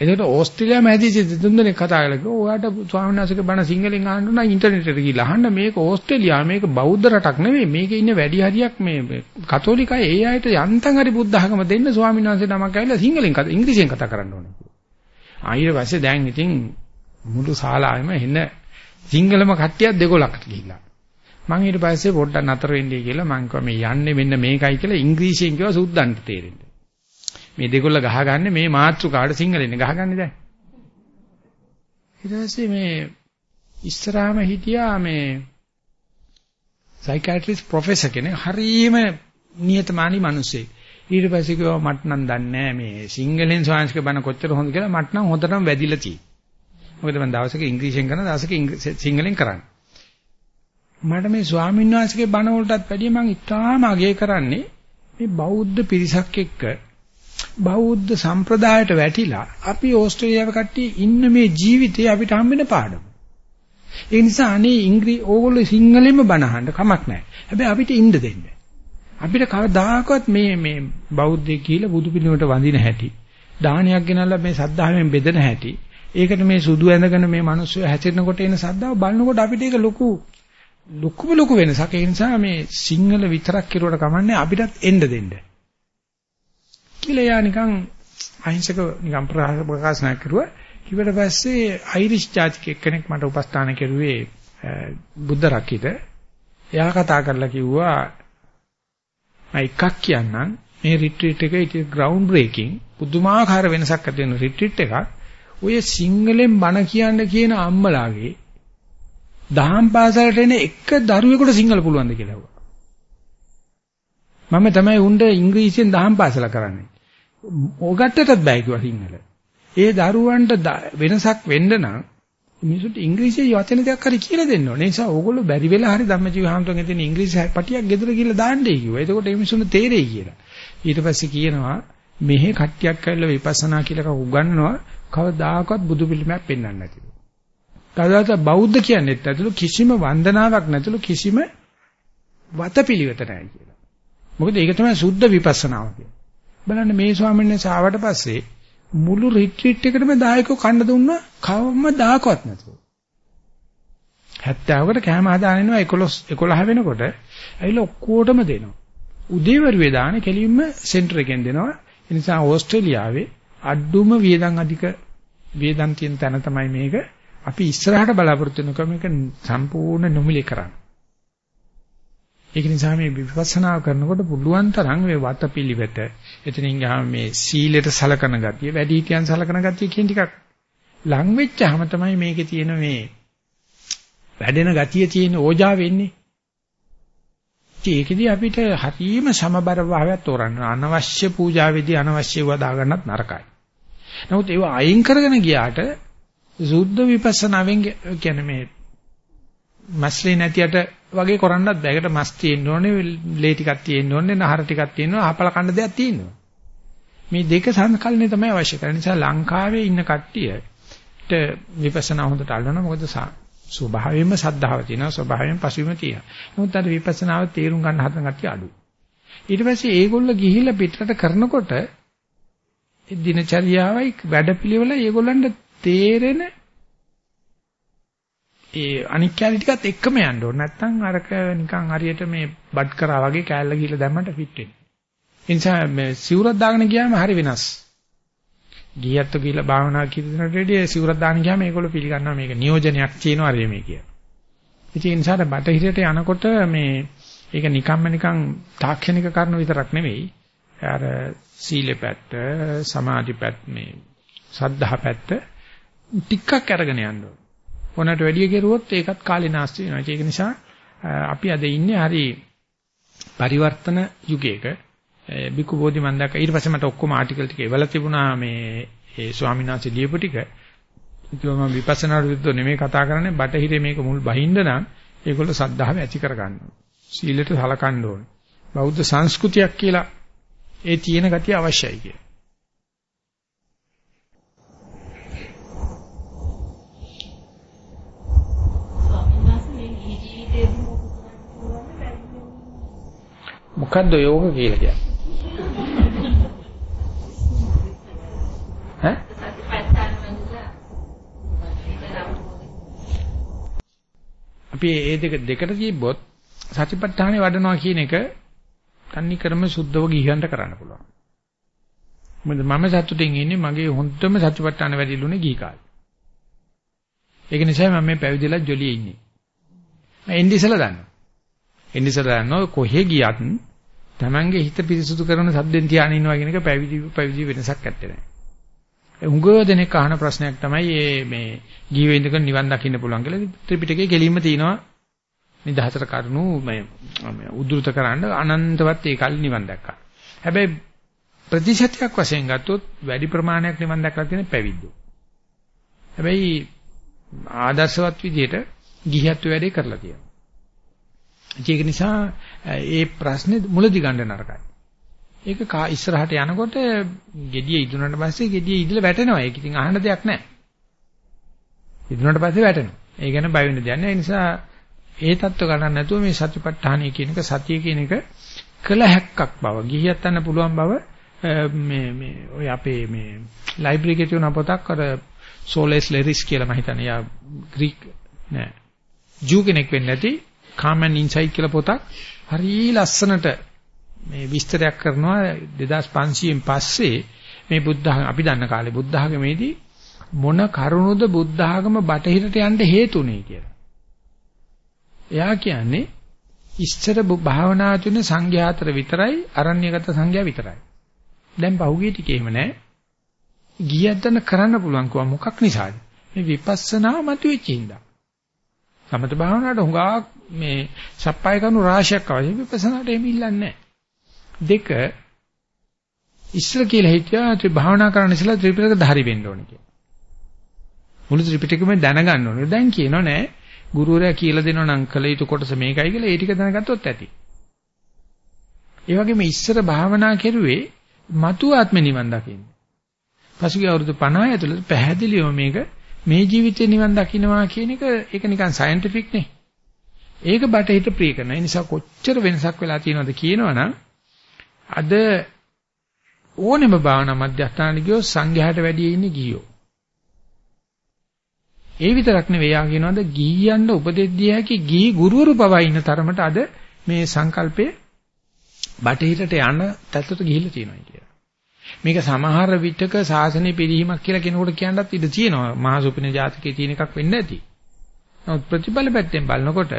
S1: එතකොට ඕස්ට්‍රේලියාවේ හැදිච්ච දෙතුන්දෙනෙක් කතා කළා කිව්වා ඔයාට ස්වාමීන් වහන්සේගේ බණ සිංහලෙන් අහන්න නම් ඉන්ටර්නෙට් එකට ගිහලා අහන්න මේක ඕස්ට්‍රේලියාව මේක බෞද්ධ රටක් නෙවෙයි මේකේ ඉන්න වැඩි හරියක් මේ කතෝලික අය ඒ අයට යන්තම් හරි බුද්ධ ධර්ම දෙන්න ස්වාමීන් වහන්සේ නමක් ඇවිල්ලා සිංහලෙන් කතා ඉංග්‍රීසියෙන් කතා කරන්න ඕනේ කිව්වා. ඊට පස්සේ දැන් ඉතින් මුළු ශාලාවෙම එන සිංහලම කට්ටියක් දෙකොලකට ගිහිල්ලා. මම ඊට පස්සේ පොඩ්ඩක් නතර වෙන්නයි කියලා මම කිව්වා මේ යන්නේ මෙන්න මේකයි කියලා ඉංග්‍රීසියෙන් කිව්වා සුද්දන්ට තේරෙන්න. මේ දෙකොල්ල ගහගන්නේ මේ මාත්‍රිකාවට සිංහලෙන් ගහගන්නේ දැන්. ඊට පස්සේ මේ ඉස්සරහම හිටියා මේ සයිකියාට්‍රිස්ට් ප්‍රොෆෙසර් කෙනෙක් හරියම නියතමානී මිනිස්සෙක්. ඊට පස්සේ කිව්වා මට නම් දන්නේ නැහැ මේ සිංහලෙන් ස්වාංශික බණ කොච්චර හොඳ කියලා මට නම් හොඳටම වැදිලා තියෙනවා. මොකද මම දවසක ඉංග්‍රීසියෙන් කරන දවසක සිංහලෙන් කරන්නේ. මට මේ ස්වාමීන් වහන්සේගේ බණ වලටත් වැඩිය මම ඉතාම අගය කරන්නේ මේ බෞද්ධ පිරිසක් එක්ක බෞද්ධ සම්ප්‍රදායට වැටිලා අපි ඕස්ට්‍රේලියාවේ කට්ටිය ඉන්න මේ ජීවිතේ අපිට හම්බෙන පාඩම. ඒ නිසා අනේ ඉංග්‍රීසි ඕගොල්ලෝ සිංහලෙන්ම බනහන්න කමක් නැහැ. හැබැයි අපිට ඉන්න දෙන්න. අපිට කවදාකවත් මේ මේ බෞද්ධය කියලා බුදු පිළිමයට වඳින හැටි, දානයක් ගෙනල්ලා මේ සද්ධාවෙන් බෙදෙන හැටි, ඒකට මේ සුදු ඇඳගෙන මේ මිනිස්සු හැසිරෙනකොට එන සද්ධාව බලනකොට අපිට ඒක ලොකු ලොකුම ලොකු වෙනසක්. ඒ නිසා මේ සිංහල විතරක් කෙරුවට කමන්නේ අපිටත් එන්න දෙන්න. කියලා යා නිකන් අහිංසක නිකන් ප්‍රකාශනයක් කරුවා. ඊට පස්සේ අයිරිෂ් ජාතික එක්කෙනෙක් මට උපස්ථාන කෙරුවේ බුද්ධ රකිත. එයා කතා කරලා කිව්වා මම එකක් කියන්නම් මේ රිට්‍රීට් එක ඉතින් ග්‍රවුන්ඩ් බ්‍රේකින් පුදුමාකාර වෙනසක් ඇති වෙන රිට්‍රීට් එකක්. ඔය සිංහලෙන් බණ කියන්න කියන අම්මලාගේ දහම් පාසලට එන එක දරුවෙකුට සිංහල පුළුවන්ද කියලා ඇහුවා. මම තමයි උණ්ඩ ඉංග්‍රීසියෙන් දහම් පාසල කරන්නේ. ඕගට්ටටත් බෑ කිව්වා සිංහල. ඒ දරුවන්ට වෙනසක් වෙන්න නම් මිනිසුන්ට ඉංග්‍රීසියේ වචන දෙකක් හරි කියලා දෙන්න ඕනේ. ඒ නිසා ඕගොල්ලෝ බැරි වෙලා හරි ධම්මජීව හාමුදුරන්ගේ තියෙන ඉංග්‍රීසි පටියක් ගෙදර ගිහලා දාන්නයි කිව්වා. එතකොට ඒ මිනිසුන්ට තේරෙයි කියලා. ඊට පස්සේ කියනවා මෙහි කට්ටියක් ඇවිල්ලා විපස්සනා කියලා උගන්වනවා කවදාකවත් බුදු පිළිමයක් පෙන්වන්නේ නැතිව. කවදාවත් බෞද්ධ කියන්නේත් නැතුළු කිසිම වන්දනාවක් නැතුළු කිසිම වතපිලිවෙත නැහැ කියලා. මොකද ඒක තමයි සුද්ධ විපස්සනාව කියන්නේ. බලන්න මේ ස්වාමීන් වහන්සේ ආවට පස්සේ මුළු රිට්‍රීට් එකටම දායකව කන්න දුන්නා කවම දායකවත් නැතුව. 70කට කැම හදාගෙන ඉනවා 11 11 වෙනකොට ඇවිල්ලා ඔක්කොටම දෙනවා. උදේවරුේ දාන කෙලින්ම සෙන්ටර් එකෙන් දෙනවා. ඒ නිසා ඕස්ට්‍රේලියාවේ අඩුම වියදම් අධික වියදම් තියෙන තැන තමයි මේක. අපි ඉස්සරහට බලාපොරොත්තු වෙනකම් මේක සම්පූර්ණ නොමිලේ කරන්නේ. ඒක නිසා මේ විපස්සනා කරනකොට පුළුවන් තරම් මේ වතපිලිවෙත එතනින් ගහම මේ සීලයට සලකන ගතිය වැඩි හිටියන් සලකන ගතිය කියන ටිකක් ලං වෙච්චාම තමයි මේකේ තියෙන මේ වැඩෙන ගතිය තියෙන ඕජා වෙන්නේ. ඒකෙදි අපිට හරීම සමබර භාවයක් තෝරන්න අනවශ්‍ය පූජාවේදී අනවශ්‍ය ඒවා දාගන්නත් නරකයි. නමුත් ඒවා අයින් කරගෙන ගියාට සුද්ධ විපස්සනාවෙන් කියන්නේ මේ මස්ලේ නැතියට වගේ කරන්නත් බෑ. ඒකට මස් තියෙන්න ඕනේ, ලේ ටිකක් තියෙන්න ඕනේ, නහර ටිකක් තියෙන්න ඕනේ, අහපල කන්න දෙයක් තියෙනවා. මේ දෙක සංකල්පනේ තමයි අවශ්‍ය කරන්නේ. නිසා ලංකාවේ ඉන්න කට්ටියට විපස්සනා හොඳට අල්ලනවා. මොකද ස්වභාවයෙන්ම සද්ධාව තියෙනවා, ස්වභාවයෙන් පසුබිම තියෙනවා. නමුත් අර විපස්සනාව තේරුම් ගන්න හදන කට්ටිය අඩුයි. ඊට පස්සේ ඒගොල්ල ගිහිල්ලා පිටරට කරනකොට ඒ දිනචර්යාවයි වැඩපිළිවෙල ඒගොල්ලන්ට තේරෙන ඒ අනික් කැලි ටිකත් එක්කම යන්න ඕන. නැත්නම් අරක නිකන් හරියට මේ බඩ් කරා වගේ කෑල්ල ගිහලා දැම්මට ෆිට වෙන්නේ. ඒ නිසා මේ සිවුරක් දාගෙන ගියාම හරි වෙනස්. ගියත් කියලා භාවනා කිරීමට රෙඩි සිවුරක් දාගෙන ගියාම ඒගොල්ලෝ පිළිගන්නවා මේක නියෝජනයක් තියෙනවා හරි මේ කියලා. ඉතින් ඒ නිසා බටහිරට යනකොට මේ ඒක නිකම්ම නිකන් තාක්ෂණික කරුණු විතරක් නෙවෙයි. අර සීලෙ පැත්ත, සමාධි පැත්ත මේ සද්ධා පැත්ත ටිකක් අරගෙන යන්න ඕන. ඕනට වැඩි කෙරුවොත් ඒකත් කාලේ නාස්ති වෙනවා. ඒක නිසා අපි අද ඉන්නේ හරි පරිවර්තන යුගයක. බිකු බෝධි මන් දැක්ක ඊට පස්සේ මට ඔක්කොම ආටිකල් ටික එවලා තිබුණා මේ ඒ ස්වාමීන් වහන්සේ ලියපු ටික. කිව්වා මම විපස්සනා විරුද්ධව නෙමෙයි කතා කරන්නේ බටහිරේ මේක මුල් බහින්න නම් ඒගොල්ලෝ සද්ධාව ඇති කරගන්න ඕනේ. සීලයට සලකන්න ඕනේ. බෞද්ධ සංස්කෘතියක් කියලා ඒ තියෙන ගතිය අවශ්‍යයි කියලා. මොකද්ද යෝග කියලා කියන්නේ? ඈ? අපි මේ දෙක දෙකට තිබ්බොත් සතිපට්ඨානේ වඩනවා කියන එක තන්නේ ක්‍රම සුද්ධව ගිහින්ට කරන්න පුළුවන්. මොකද මම සතුටින් ඉන්නේ මගේ හොඳම සතිපට්ඨාන වැඩිලුනේ ගිහි කාලේ. ඒක නිසා මම මේ පැවිදිලා ජොලියේ ඉන්නේ. මම එන්නේ ඉස්සලා දන්නවා. එන්නේ ඉස්සලා දන්නවා කොහෙ ගියත් Tamange හිත පිරිසුදු කරන සද්දෙන් තියාගෙන ඉන්නවා කියන එක පැවිදි පැවිදි වෙනසක් නැත්තේ නෑ. උංගව දෙනෙක් අහන ප්‍රශ්නයක් තමයි මේ ජීවෙ ඉඳගෙන නිවන් දකින්න පුළුවන් කියලා ත්‍රිපිටකයේ කෙලින්ම තියෙනවා නිදහතර කරුණු මේ උද්දෘත කරන්න අනන්තවත් ඒ කල් නිවන් දැක්කා. හැබැයි ප්‍රතිශතයක් වශයෙන් ගත්තොත් වැඩි ප්‍රමාණයක් නිවන් දැක්කලා තියෙන පැවිද්දෝ. හැබැයි ආදර්ශවත් විදිහට ගිහියත් වැඩේ කරලා තියෙනවා. ඒක නිසා ඒ ප්‍රශ්නේ මුලදි ගන්න නරකයි. ඒක කා ඉස්සරහට යනකොට gediye ඉදුණාට පස්සේ gediye ඉදලා වැටෙනවා. ඒක ඉතින් අහන්න දෙයක් නැහැ. ඉදුණාට පස්සේ වැටෙනවා. ඒ ගැන බය වෙන්න දෙයක් නැහැ. ඒ නිසා ඒ தত্ত্ব ගණන් නැතුව මේ සතිපට්ඨානය කියන එක සතිය කියන එක කළ හැක්කක් බව ගිහියත් ගන්න පුළුවන් බව මේ මේ ඔය අපේ මේ ලයිබ්‍රරි එකේ තියෙන පොතක් අර සෝලෙස් ලෙරිස් කියලා මම හිතන්නේ. යා ග්‍රීක නෑ. ජූ කෙනෙක් වෙන්නේ නැති කාමන් ඉන්සයිට් කියලා පොතක් හරි ලස්සනට මේ විස්තරයක් කරනවා 2500න් පස්සේ මේ බුද්ධ අපි දන්න කාලේ බුද්ධ ආගමේදී මොන කරුණුද බුද්ධ ආගම බටහිරට යන්න හේතුනේ කියලා. එයා කියන්නේ ඉස්තර භාවනා තුන සංඝයා අතර විතරයි අරණ්‍යගත සංඝයා විතරයි. දැන් පහුගිය ටිකේ එහෙම නැහැ. ගියද්දන කරන්න පුළුවන් කව මොකක් නිසාද? මේ විපස්සනා මතුවෙච්ච හින්දා. සමත භාවනාවට හුඟා මේ සප්පාය කරුණු රාශියක් අවශ්‍ය විපස්සනාට එහෙම ඉල්ලන්නේ නැහැ. දෙක ඉස්සර කියලා හිටියා ත්‍රි භාවනා කරන්න ඉස්සලා ත්‍රිපිටක ධාරි වෙන්න ඕනේ කියලා. මුළු ත්‍රිපිටකෙම දැනගන්න ඕනේ. දැන් කියනවා නෑ ගුරුවරයා කියලා දෙනවා නම් කළ යුතු කොටස මේකයි කියලා ඒ ටික දැනගත්තොත් ඇති. ඒ වගේම ඉස්සර භාවනා කෙරුවේ මතු ආත්ම නිවන් දකින්න. පසුගිය අවුරුදු 50 ඇතුළත පැහැදිලිව මේක මේ ජීවිතේ නිවන් දකින්නවා කියන එක ඒක නිකන් සයන්ටිෆික් නේ. ඒක බටහිට ප්‍රිය කරන. ඒ නිසා කොච්චර වෙනසක් වෙලා තියෙනවද කියනවනම් අද ඕනෙම භාවනා මධ්‍යස්ථාන ගියෝ සංඝයාට වැඩි ඉන්නේ ගියෝ. ඒ විතරක් නෙවෙයි යා කියනවාද ගීයන්ට උපදෙස් දිය හැකි ගී ගුරුවරු පවා ඉන්න තරමට අද මේ සංකල්පේ බටහිරට යන තත්ත්වයට ගිහිල්ලා තියෙනවා කියලා. මේක සමහර විටක සාසනය පිළිහිමක් කියලා කෙනෙකුට කියන්නත් ඉඩ තියෙනවා. මහා සුපින ජාතකයේ තියෙන එකක් වෙන්න ඇති. නමුත් ප්‍රතිඵල පැත්තෙන් බලනකොට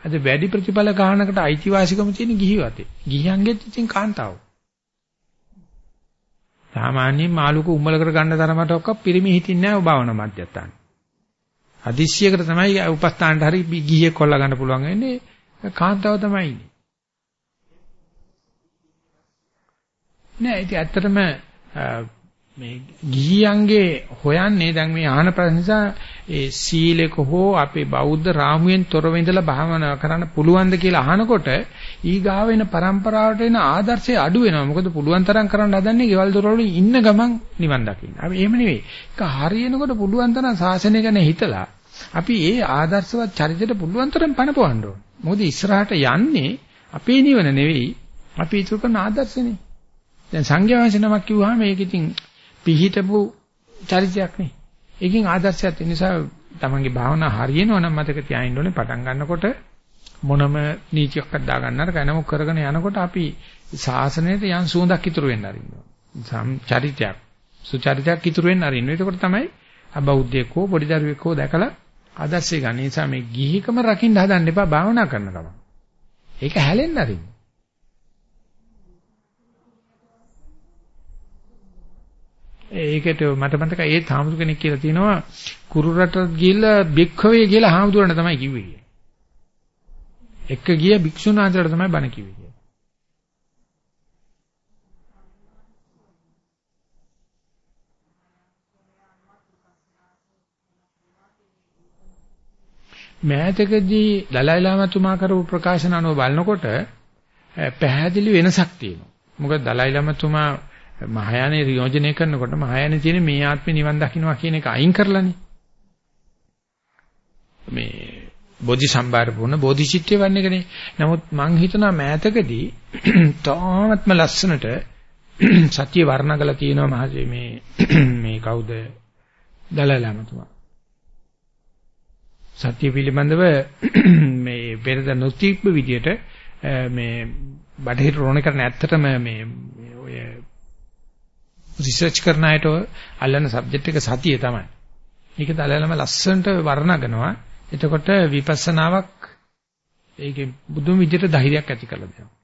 S1: අද වැඩි ප්‍රතිඵල ගන්නකට අයිතිවාසිකම තියෙන ගිහිවතේ. ගිහියන්ගෙත් ඉතින් කාන්තාව. සාමාන්‍යයෙන් මාළුක උම්මලකට ගන්න තරමට ඔක්ක පිරිමි හිටින්නේ නැහැ භාවනා මධ්‍යස්ථාන. හදිස්සියකට තමයි උපස්ථානට හරි ගිහියෙක් කොල්ල ගන්න පුළුවන් වෙන්නේ කාන්තාව තමයි ඉන්නේ. නෑ ඉතින් ඇත්තටම මේ ගිහියන්ගේ හොයන්නේ දැන් මේ ආහන ප්‍රශ්න නිසා ඒ සීලෙක හෝ අපේ බෞද්ධ රාමුවෙන් තොරව ඉඳලා භාවනා කරන්න පුළුවන්ද කියලා අහනකොට ඊගාව වෙන પરම්පරාවට එන ආදර්ශය අඩු වෙනවා. මොකද පුළුවන් තරම් කරන්න හදන්නේ ගෙවල් දොරවල ඉන්න ගමන් නිවන් දකින්න. අපි එහෙම නෙවෙයි. ඒක හරියනකොට පුළුවන් තරම් සාසනය ගැන හිතලා අපි ඒ ආදර්ශවත් චරිතයට පුළුවන් තරම් පණ පවන්න ඕන. මොකද ඉස්සරහට යන්නේ අපේ නිවන නෙවෙයි අපි ඉතුරු කරන ආදර්ශනේ. දැන් සංඝයා වහන්සේ නමක් කිව්වහම මේක ඉතින් පිහිටපු චරිතයක් නේ. ඒකෙන් ආදර්ශයක් තියෙන නිසා තමන්ගේ භාවනා හරියනවා නම් මතක තියාගන්න ඕනේ පටන් ගන්නකොට මොනම නීතියක්වත් දාගන්න අර කනම කරගෙන යනකොට අපි ශාසනයට යම් සුවඳක් ඉතුරු වෙන්න අරින්නවා. සම් චරිතයක් සුචරිතයක් ඉතුරු වෙන්න අරින්නවා. ඒකට තමයි අබෞද්ධයෙක් හෝ පොඩි දරුවෙක් හෝ දැකලා ආදර්ශය ගන්න. ඒ නිසා මේ ගිහිකම රකින්න හදන්න එපා භාවනා කරන ගමන්. ඒක හැලෙන්න අරින්න. ඒකට මට මතකයි ඒ හාමුදුර කෙනෙක් කියලා තියෙනවා කුරු රටට ගිහිල්ලා බික්ඛවේ කියලා හාමුදුරණ තමයි කිව්වේ. එක ගිය භික්ෂුන් වහන්සේලාට තමයි බණ කිව්වේ. මෑතකදී දලයි ලාමතුමා කරපු ප්‍රකාශන අනුව බලනකොට පැහැදිලි වෙනසක් තියෙනවා. මොකද දලයි ලාමතුමා මහායානේ නියෝජනය කරනකොට මහායානේ තියෙන මේ ආත්මේ නිවන් දකින්නවා කියන එක අයින් කරලානේ. මේ බෝධි සම්භාර පුණ බෝධිචිත්තය වන්නේ කනේ. නමුත් මං හිතනවා මෑතකදී <clears throat> තාමත්ම ලස්සනට <clears throat> සත්‍ය වර්ණගල තියෙනවා මහජේ මේ <clears throat> මේ කවුද දලයි ලාමතුමා. සත්‍ය පිළිබඳව මේ පෙරද නොතිබ්බ විදියට මේ බටහිර රෝණ කරන ඇත්තටම මේ ඔය රිසර්ච් කරන අයට අල්ලන සබ්ජෙක්ට් එක සතිය තමයි. මේක තලලම ලස්සනට වර්ණගනවා. එතකොට විපස්සනාවක් ඒකේ බුදුම විදියට ධෛර්යයක් ඇති කරලා දෙනවා.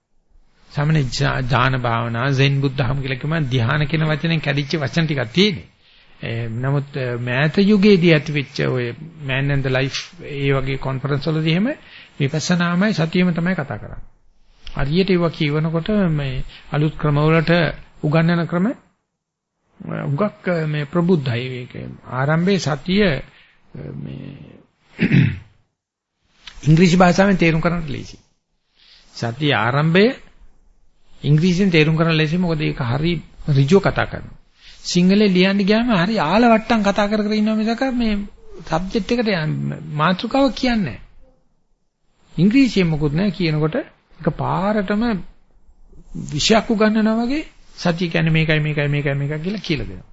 S1: සාමාන්‍ය ඥාන භාවනා සෙන් බුද්ධහම කියලා කියම ධ්‍යාන කියන වචනෙන් කැඩිච්ච වචන ටිකක් තියෙන්නේ. නමුත් මෑත යුගයේදී ඇතිවෙච්ච ඔය man and the life ඒ වගේ කොන්ෆරන්ස් වලදී එහෙම විපස්සනාමයි සතියෙම තමයි කතා කරන්නේ. හරියට ඒවා කියවනකොට මේ අලුත් ක්‍රමවලට උගන්වන ක්‍රම උගක් මේ ප්‍රබුද්ධයි ඒක ආරම්භයේ සතිය මේ <clears throat> ඉංග්‍රීසි භාෂාවෙන් තේරුම් කරන්න ලේසි. සතිය ආරම්භය ඉංග්‍රීසියෙන් තේරුම් කරන්න ලේසි මොකද ඒක හරි ඍජුව කතා කරනවා. සිංහලේ ලියන්න ගියාම හරි ආලවට්ටම් කතා කර කර ඉන්නවා මිසක මේ සබ්ජෙක්ට් එකට මාතෘකාව කියන්නේ නැහැ. ඉංග්‍රීසියෙන් මොකුත් නැහැ කියනකොට ඒක පාරටම විෂයක් උගන්වනවා වගේ සත්‍ය කියන්නේ මේකයි මේකයි මේකයි මේකයි කියලා කියලා දෙනවා.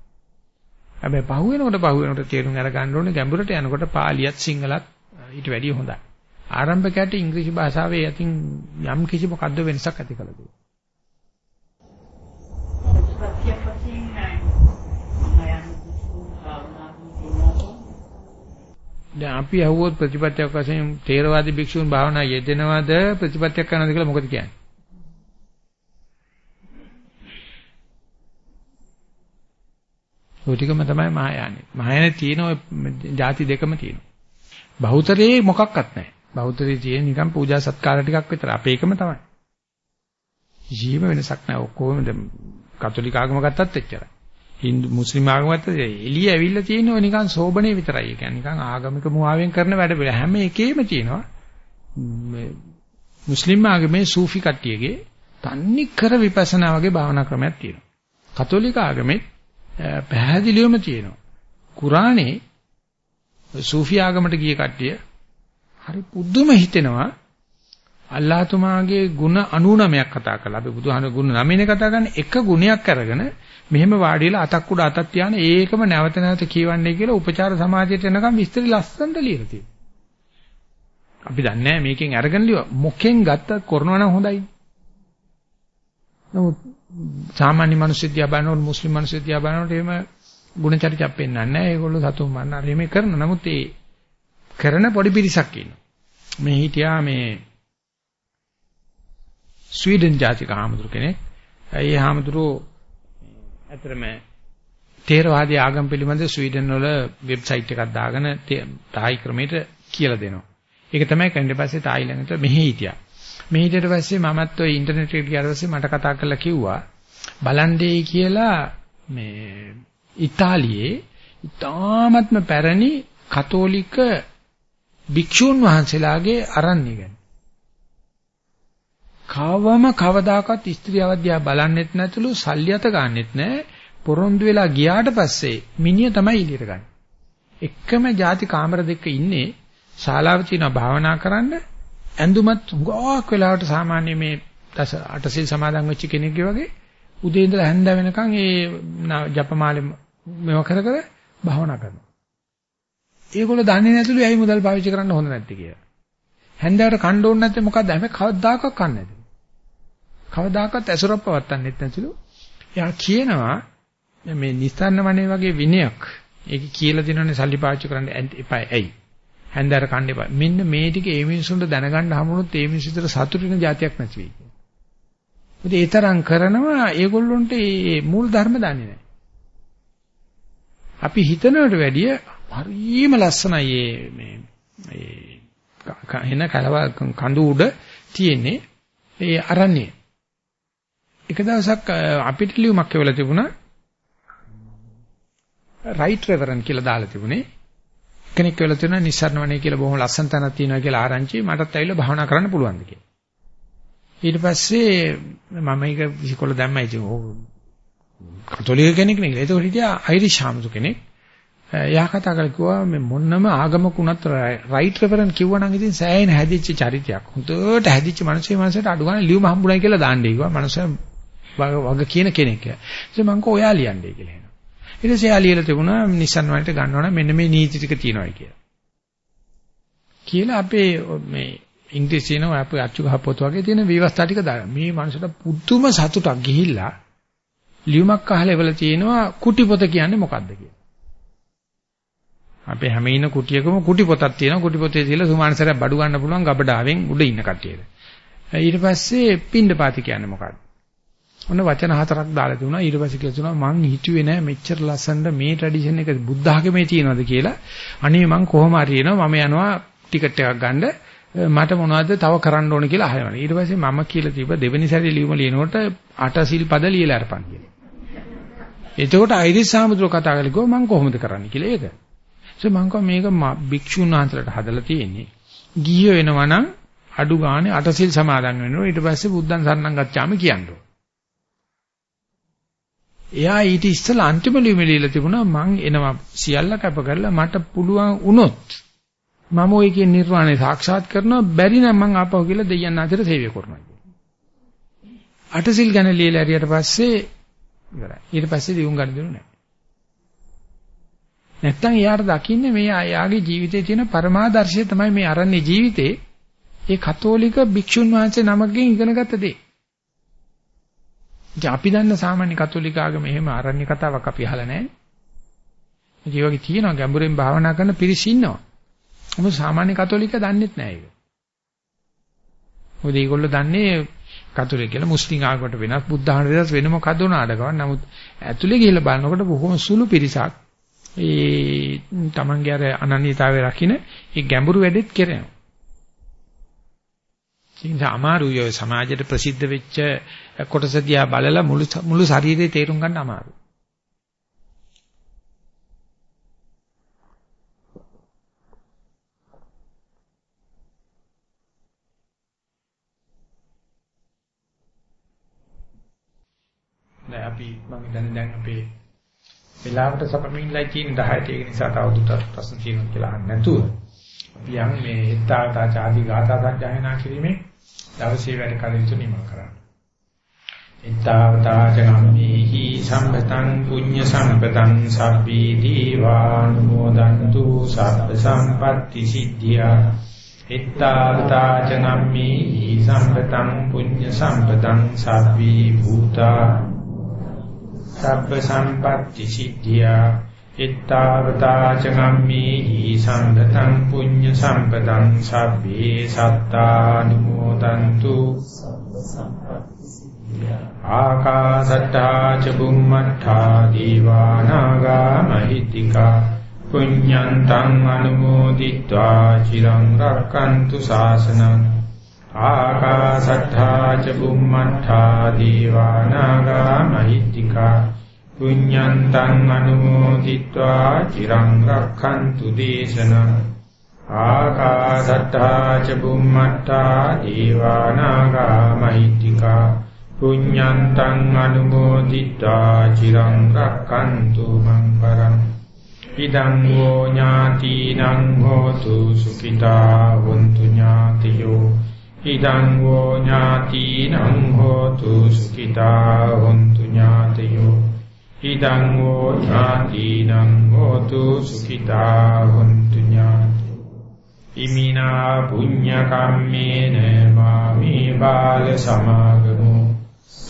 S1: හැබැයි පහු වෙනකොට පහු වෙනකොට තේරුම් අරගන්න ඕනේ ගැඹුරට යනකොට පාලියත් සිංහලත් ඊට වැඩිය හොඳයි. ආරම්භකයට ඉංග්‍රීසි භාෂාවේ යතින් යම් කිසි මොකද්ද වෙනසක් ඇති කළ දෙනවා. දැන් අපි අහුවොත් ප්‍රතිපත්තියක් වශයෙන් තේරවාදී භික්ෂුන් භාවනා යෙදෙනවද ප්‍රතිපත්තියක් කරනවද කියලා මොකද කියන්නේ? ඔය ටිකම තමයි මහායානෙ. මහායානෙ තියෙන ඔය ಜಾති දෙකම තියෙනවා. බහුතරේ මොකක්වත් නැහැ. බහුතරේ තියෙන නිකන් පූජා සත්කාර ටිකක් විතර. අපේ එකම තමයි. ජීව වෙනසක් නැහැ. ඔක්කොම කතෝලික ආගම ගත්තත් එච්චරයි. හින්දු මුස්ලිම් ආගමත් එළිය ඇවිල්ලා තියෙන්නේ නිකන් සෝබනේ විතරයි. ඒ කියන්නේ නිකන් ආගමික මුවාවෙන් කරන වැඩ පිළ හැම එකේම තියෙනවා. මේ මුස්ලිම් ආගමේ සූෆි කට්ටියගේ තන්නේ කර විපස්සනා වගේ භාවනා ක්‍රමයක් තියෙනවා. කතෝලික ආගමේ පැහැදිලිවම තියෙනවා. කුරානේ සූෆි ආගමට ගිය කට්ටිය හරි පුදුම හිතෙනවා. අල්ලාහ්තුමාගේ ಗುಣ 99ක් කතා කළා. අපි බුදුහාම ගුණ 9නේ කතා කරන්නේ එක ගුණයක් අරගෙන මෙහෙම වාඩිලා අතක් උඩ අතක් තියාන ඒකම නැවත නැවත කියවන්නේ කියලා උපචාර සමාධියට එනකම් විස්තර ලස්සනට ලියලා තියෙනවා. අපි දන්නේ මේකෙන් අරගෙන ලියුවා මොකෙන් ගත්තත් කරනවා නම් හොඳයි. නමුත් සාමාන්‍ය මිනිස්සු දිහා බලනකොට මුස්ලිම් මිනිස්සු දිහා බලනකොට එහෙම ගුණචරිතයක් පෙන්වන්නේ නැහැ. ඒගොල්ලෝ සතුන් මරන අර එහෙම කරන. නමුත් ඒ කරන පොඩි පිරිසක් ඉන්නවා. මේ හිටියා මේ ස්වීඩන් ජාතික හාමුදුරු කෙනෙක්. ඒ හාමුදුරුවෝ ඇතරම තේරවාදී ආගම් පිළිබඳ ස්වීඩන් වල වෙබ්සයිට් එකක් දාගෙන තායි ක්‍රමයට කියලා දෙනවා. ඒක තමයි කන්නේ පස්සේ තායිලන්තට මෙහි හිටියා. මේ ඊට පස්සේ මමත් ওই ඉන්ටර්නෙට් එකට ගියාට පස්සේ මට කතා කරලා කිව්වා බලන්ඩේ කියලා මේ ඉතාලියේ ඉතාමත්ම පැරණි කතෝලික භික්ෂුන් වහන්සේලාගේ අරණ්‍ය ගැන. කවම කවදාකවත් ස්ත්‍රියව දිහා බලන්නෙත් නැතුළු සල්්‍යත ගන්නෙත් නැහැ. පොරොන්දු වෙලා ගියාට පස්සේ මිනිහ තමයි ඉලියට ගන්න. එකම ಜಾති කාමර දෙක ඉන්නේ ශාලාව තියෙනවා භාවනා කරන්න ඇඳුමත් හුඟක් වෙලාවට සාමාන්‍ය මේ දස අටසිල් සමාදන් වෙච්ච කෙනෙක්ගේ වගේ උදේ ඉඳලා හැන්ද වෙනකන් ඒ ජපමාලේ මෙව කර කර භාවනා කරනවා. ඒගොල්ලෝ දන්නේ නැතුළු ඇයි මුදල් පාවිච්චි කරන්න හොඳ නැත්තේ කියලා. හැන්දෑවට කන්න ඕනේ නැත්තේ මොකද්ද? හැබැයි කවදාකවත් කන්නේ නැති. කවදාකවත් ඇසුරක් පවත්තන්නෙත් නැතිලු. එයා කියනවා මේ නිස්සන්න වනේ වගේ විනයක් ඒක කියලා දෙනවනේ සල්ලි පාවිච්චි කරන්න එපා ඇයි? හැන්දෑවට කන්න එපා. මෙන්න මේ ටික ඒ මිනිසුන්ට දැනගන්න හමුනොත් ඒ මිනිස්සුන්ට සතුටින જાතියක් නැති වෙයි. ඉතින් ඒ තරම් කරනවා ඒගොල්ලොන්ට මේ මූල ධර්ම දන්නේ නැහැ. අපි හිතනවට වැඩිය හරිම ලස්සනයි මේ මේ එන කලව කඳු උඩ තියෙන්නේ ඒ අරණ්‍ය. එක දවසක් අපිට ලියුමක් එවලා තිබුණා රයිට් රෙවරන් කියලා දාලා තිබුණේ කෙනෙක් වෙලා තියෙනවා නිස්සාරණ වනේ කියලා බොහොම ලස්සන තැනක් තියෙනවා කියලා ආරංචි මටත් ඇවිල්ලා භාවනා කරන්න පුළුවන්ද කියලා. ඊට පස්සේ මම ඒක විසිකොල දැම්මයි ඉතින් ඕ කතෝලික කෙනෙක් නෙවෙයි. ඒක හිටියා අයිරිෂ් ආමතු කෙනෙක්. එයා කතා කරලා කිව්වා මේ මොන්නම ආගමක උනත් රයිට් රෙෆරන්ස් කිව්වනම් ඉතින් සෑහෙන හැදිච්ච චරිතයක්. හොඳට හැදිච්ච මිනිස්සේ මනසට අඩු ගන්න ලියුම හම්බුනායි කියලා දාන්නේ කිව්වා. මනුස්සයා වග කියන කෙනෙක්. ඉතින් මං කෝ ඔයා ලියන්නේ කියලා එනවා. ඊට පස්සේ එයා ලියලා තිබුණා නිසන් වලට ගන්නවා නම් මෙන්න මේ නීති ටික තියෙනවා කියලා. කියලා අපේ මේ ඉංග්‍රීසියෙන් අපේ අච්චු ගහ පොත වගේ තියෙන විවස්ථා ටික දාලා මේ මනුස්සට පුදුම සතුටක් ගිහිල්ලා ලියුමක් අහලා එවල තියෙනවා කුටි පොත කියන්නේ මොකද්ද කියලා. අපේ හැම ඉන්න කුටියකම කුටි පොතක් තියෙනවා කුටි පොතේ තියලා සුමානසරයක් බඩු ගන්න පුළුවන් ගබඩාවෙන් උඩ ඉන්න කට්ටියට. ඊට පස්සේ පින්ඩපාති කියන්නේ මොකද්ද? ඔන්න වචන හතරක් දාලා දුණා ඊට පස්සේ කියලා දුණා මං හිතුවේ නෑ මෙච්චර ලස්සනට මේ ට්‍රැඩිෂන් එක බුද්ධ ආගමේ තියෙනවද කියලා. අනේ මං කොහොම හරි එනවා මම යනවා ටිකට් එකක් ගන්න මට මොනවද තව කරන්න ඕන කියලා අහනවා. ඊට පස්සේ මම කියලා තිබ්බ දෙවෙනි සැරේ ලියුම ලියනකොට අට සිල් පද ලියලා අරපන් කියලා. එතකොට අයිරිස් සාමුද්‍ර කතා කරලා කිව්වා මං කොහොමද කරන්නේ කියලා ඒක. ඒ මං කිව්වා මේක භික්ෂුන් වහන්සේලාට හදලා තියෙන්නේ. ගිය වෙනවා නම් අඩු ගානේ අට සිල් සමාදන් වෙනවා. ඊට පස්සේ බුද්ධං සරණං ගච්ඡාම කියනවා. එයා ඊට ඉස්සෙල්ලා අන්තිම ලියුමේ ලියලා තිබුණා මං එනවා සියල්ල කැප කරලා මට පුළුවන් වුණොත් මම ඔය කියන නිර්වාණය සාක්ෂාත් කරනවා බැරි නම් මං ආපහු කියලා දෙයයන් අතර සේවය කරනවා. අටසිල් ගැන ලියලා හරියට පස්සේ ඉවරයි. ඊට පස්සේ දියුම් ගන්න දෙනු නැහැ. නැත්තම් එයාට දකින්නේ මේ යාගේ ජීවිතයේ තියෙන පරමාදර්ශය තමයි මේ අරන්නේ ජීවිතේ ඒ කතෝලික භික්ෂුන් වහන්සේ නමකින් ඉගෙනගත්ත දේ. ඉතින් අපි දන්න සාමාන්‍ය කතෝලික ආගම එහෙම අරණ්‍ය කතාවක් අපි අහලා නැහැ. ඒ වගේ තියෙනවා ගැඹුරෙන් භාවනා කරන පිරිස ඉන්නවා. මොකද සාමාන්‍ය කතෝලික දන්නෙත් නැහැ ඒක. මොකද ඒගොල්ලෝ දන්නේ කතෝලික කියලා මුස්ලිම් ආගමකට වෙනස් බුද්ධ ආගමකට වෙනස් වෙන මොකද උනාඩකව. නමුත් ඇතුලේ ගිහිල්ලා බලනකොට බොහොම සුළු පිරිසක් ඒ තමන්ගේ අර අනන්‍යතාවය රකින්න ඒ ගැඹුරු වැඩෙත් කරනවා. ඉතින් අමාරුයි සමාජයට ප්‍රසිද්ධ වෙච්ච කොටස දිහා බලලා මුළු මුළු ශරීරේ තේරුම් ගන්න අමාරුයි. දැන් අපි මම හිතන්නේ දැන් අපේ වෙලාවට සපමින්ලා තියෙන 10ට ඒක නිසා තවදුරටත් ප්‍රශ්න තියෙනවා කියලා අහන්න නැතුව අපි යන් මේ හිතාවතා ආදී ගාථා සජ්ජායනා කිරීමේ දවසේ වැඩ කටයුතු නිම කරන්න. හිතාවතා ජනමේහි සම්පතං පුඤ්ඤ සම්පතං සබ්බී දීවානුමෝදන්තු සබ්බ සම්පatti සිද්ධියා හිතාවතා ජනමේහි සම්පතං පුඤ්ඤ සම්පතං සබ්බී භූතා සබ්බ සම්පatti සිද්ධියා ittavata චගම්මේහි සම්පතං පුඤ්ඤ සම්පතං සබ්බේ සත්තානුමෝදන්තු ආකාසට්ටා ච බුම්මට්ටා දීවානාගා මහිත්‍තිකා පුඤ්ඤන්තං අනුමෝදිත්වා චිරං රක්칸තු ශාසනං ආකාසට්ටා ච බුම්මට්ටා දීවානාගා මහිත්‍තිකා පුඤ්ඤන්තං අනුමෝදිත්වා චිරං රක්칸තු දේශනං ආකාසට්ටා ච බුම්මට්ටා දීවානාගා මහිත්‍තිකා පුඤ්ඤන්තං අනුමෝදිතා චිරං රක්칸තු මං පරං. ඉදං වූ ඥාතිනං හෝතු සුඛිතා වന്തു ඥාතියෝ. ඉදං වූ ඥාතිනං හෝතු සුඛිතා වന്തു ඥාතියෝ. ඉදං වූ ඥාතිනං හෝතු සුඛිතා වന്തു ඥාතියෝ. ඉමිනා පුඤ්ඤ කම්මේන මාමේ බාල සමාගමෝ.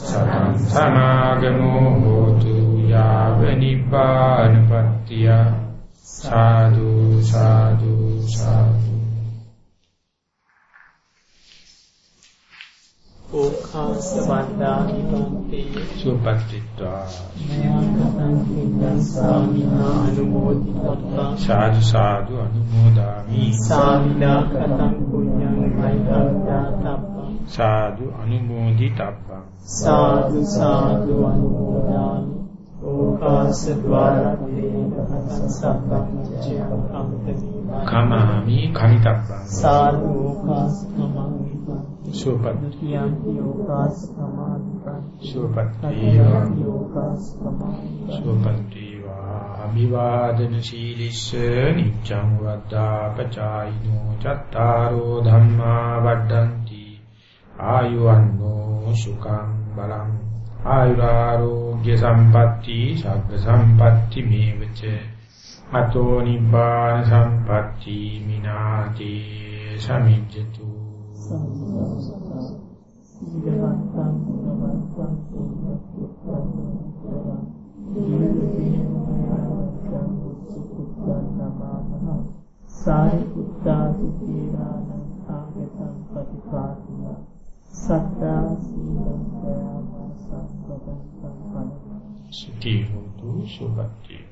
S1: සතං සමාගමෝ හෝතු යාව නිපානපත්තිය සාදු සාදු සාදු.
S2: ඕකාස වන්දාහි පන්තේ
S1: සුපත්තිත්වා
S2: මයාකතං කින්දං සාමිනා අනුමෝදිතත්වා
S1: සාදු සාදු අනුමෝදාමි.
S2: සාමිනා කතං පුඤ්ඤං මෛත්‍යාතප්පං
S1: සාදු අනුමෝදිතබ්බං.
S2: සාදු සාදු අනුමෝදාමි. ඕකාස ద్వාරා
S1: කමාමි කමිතබ්බං
S2: සාදු ඕකාස
S1: කමාමි
S2: සුවපත්. යෝකාස කමාමි
S1: සුවපත්.
S2: යෝකාස කමාමි
S1: සුවපත්. අභිවාදන සීලිස්ස නිච්ඡං වද්දා පචායිනෝ චත්තාරෝ ධම්මා වඩ්ඩන්ති. ආයුවන්නෝ සුඛං බලං ආයුරාෝග්‍ය සම්පatti සග්ග සම්පatti මේවච අතෝ නිබ්බාන සම්පatti මිනාති සමිජ්ජතු
S2: සාරිපුත්තාදි තීරාණං ආගතං සත්තා සීලං දයාමා සම්පතං සම්පන්න.
S1: සුඛී හොතු සුභක්ඛී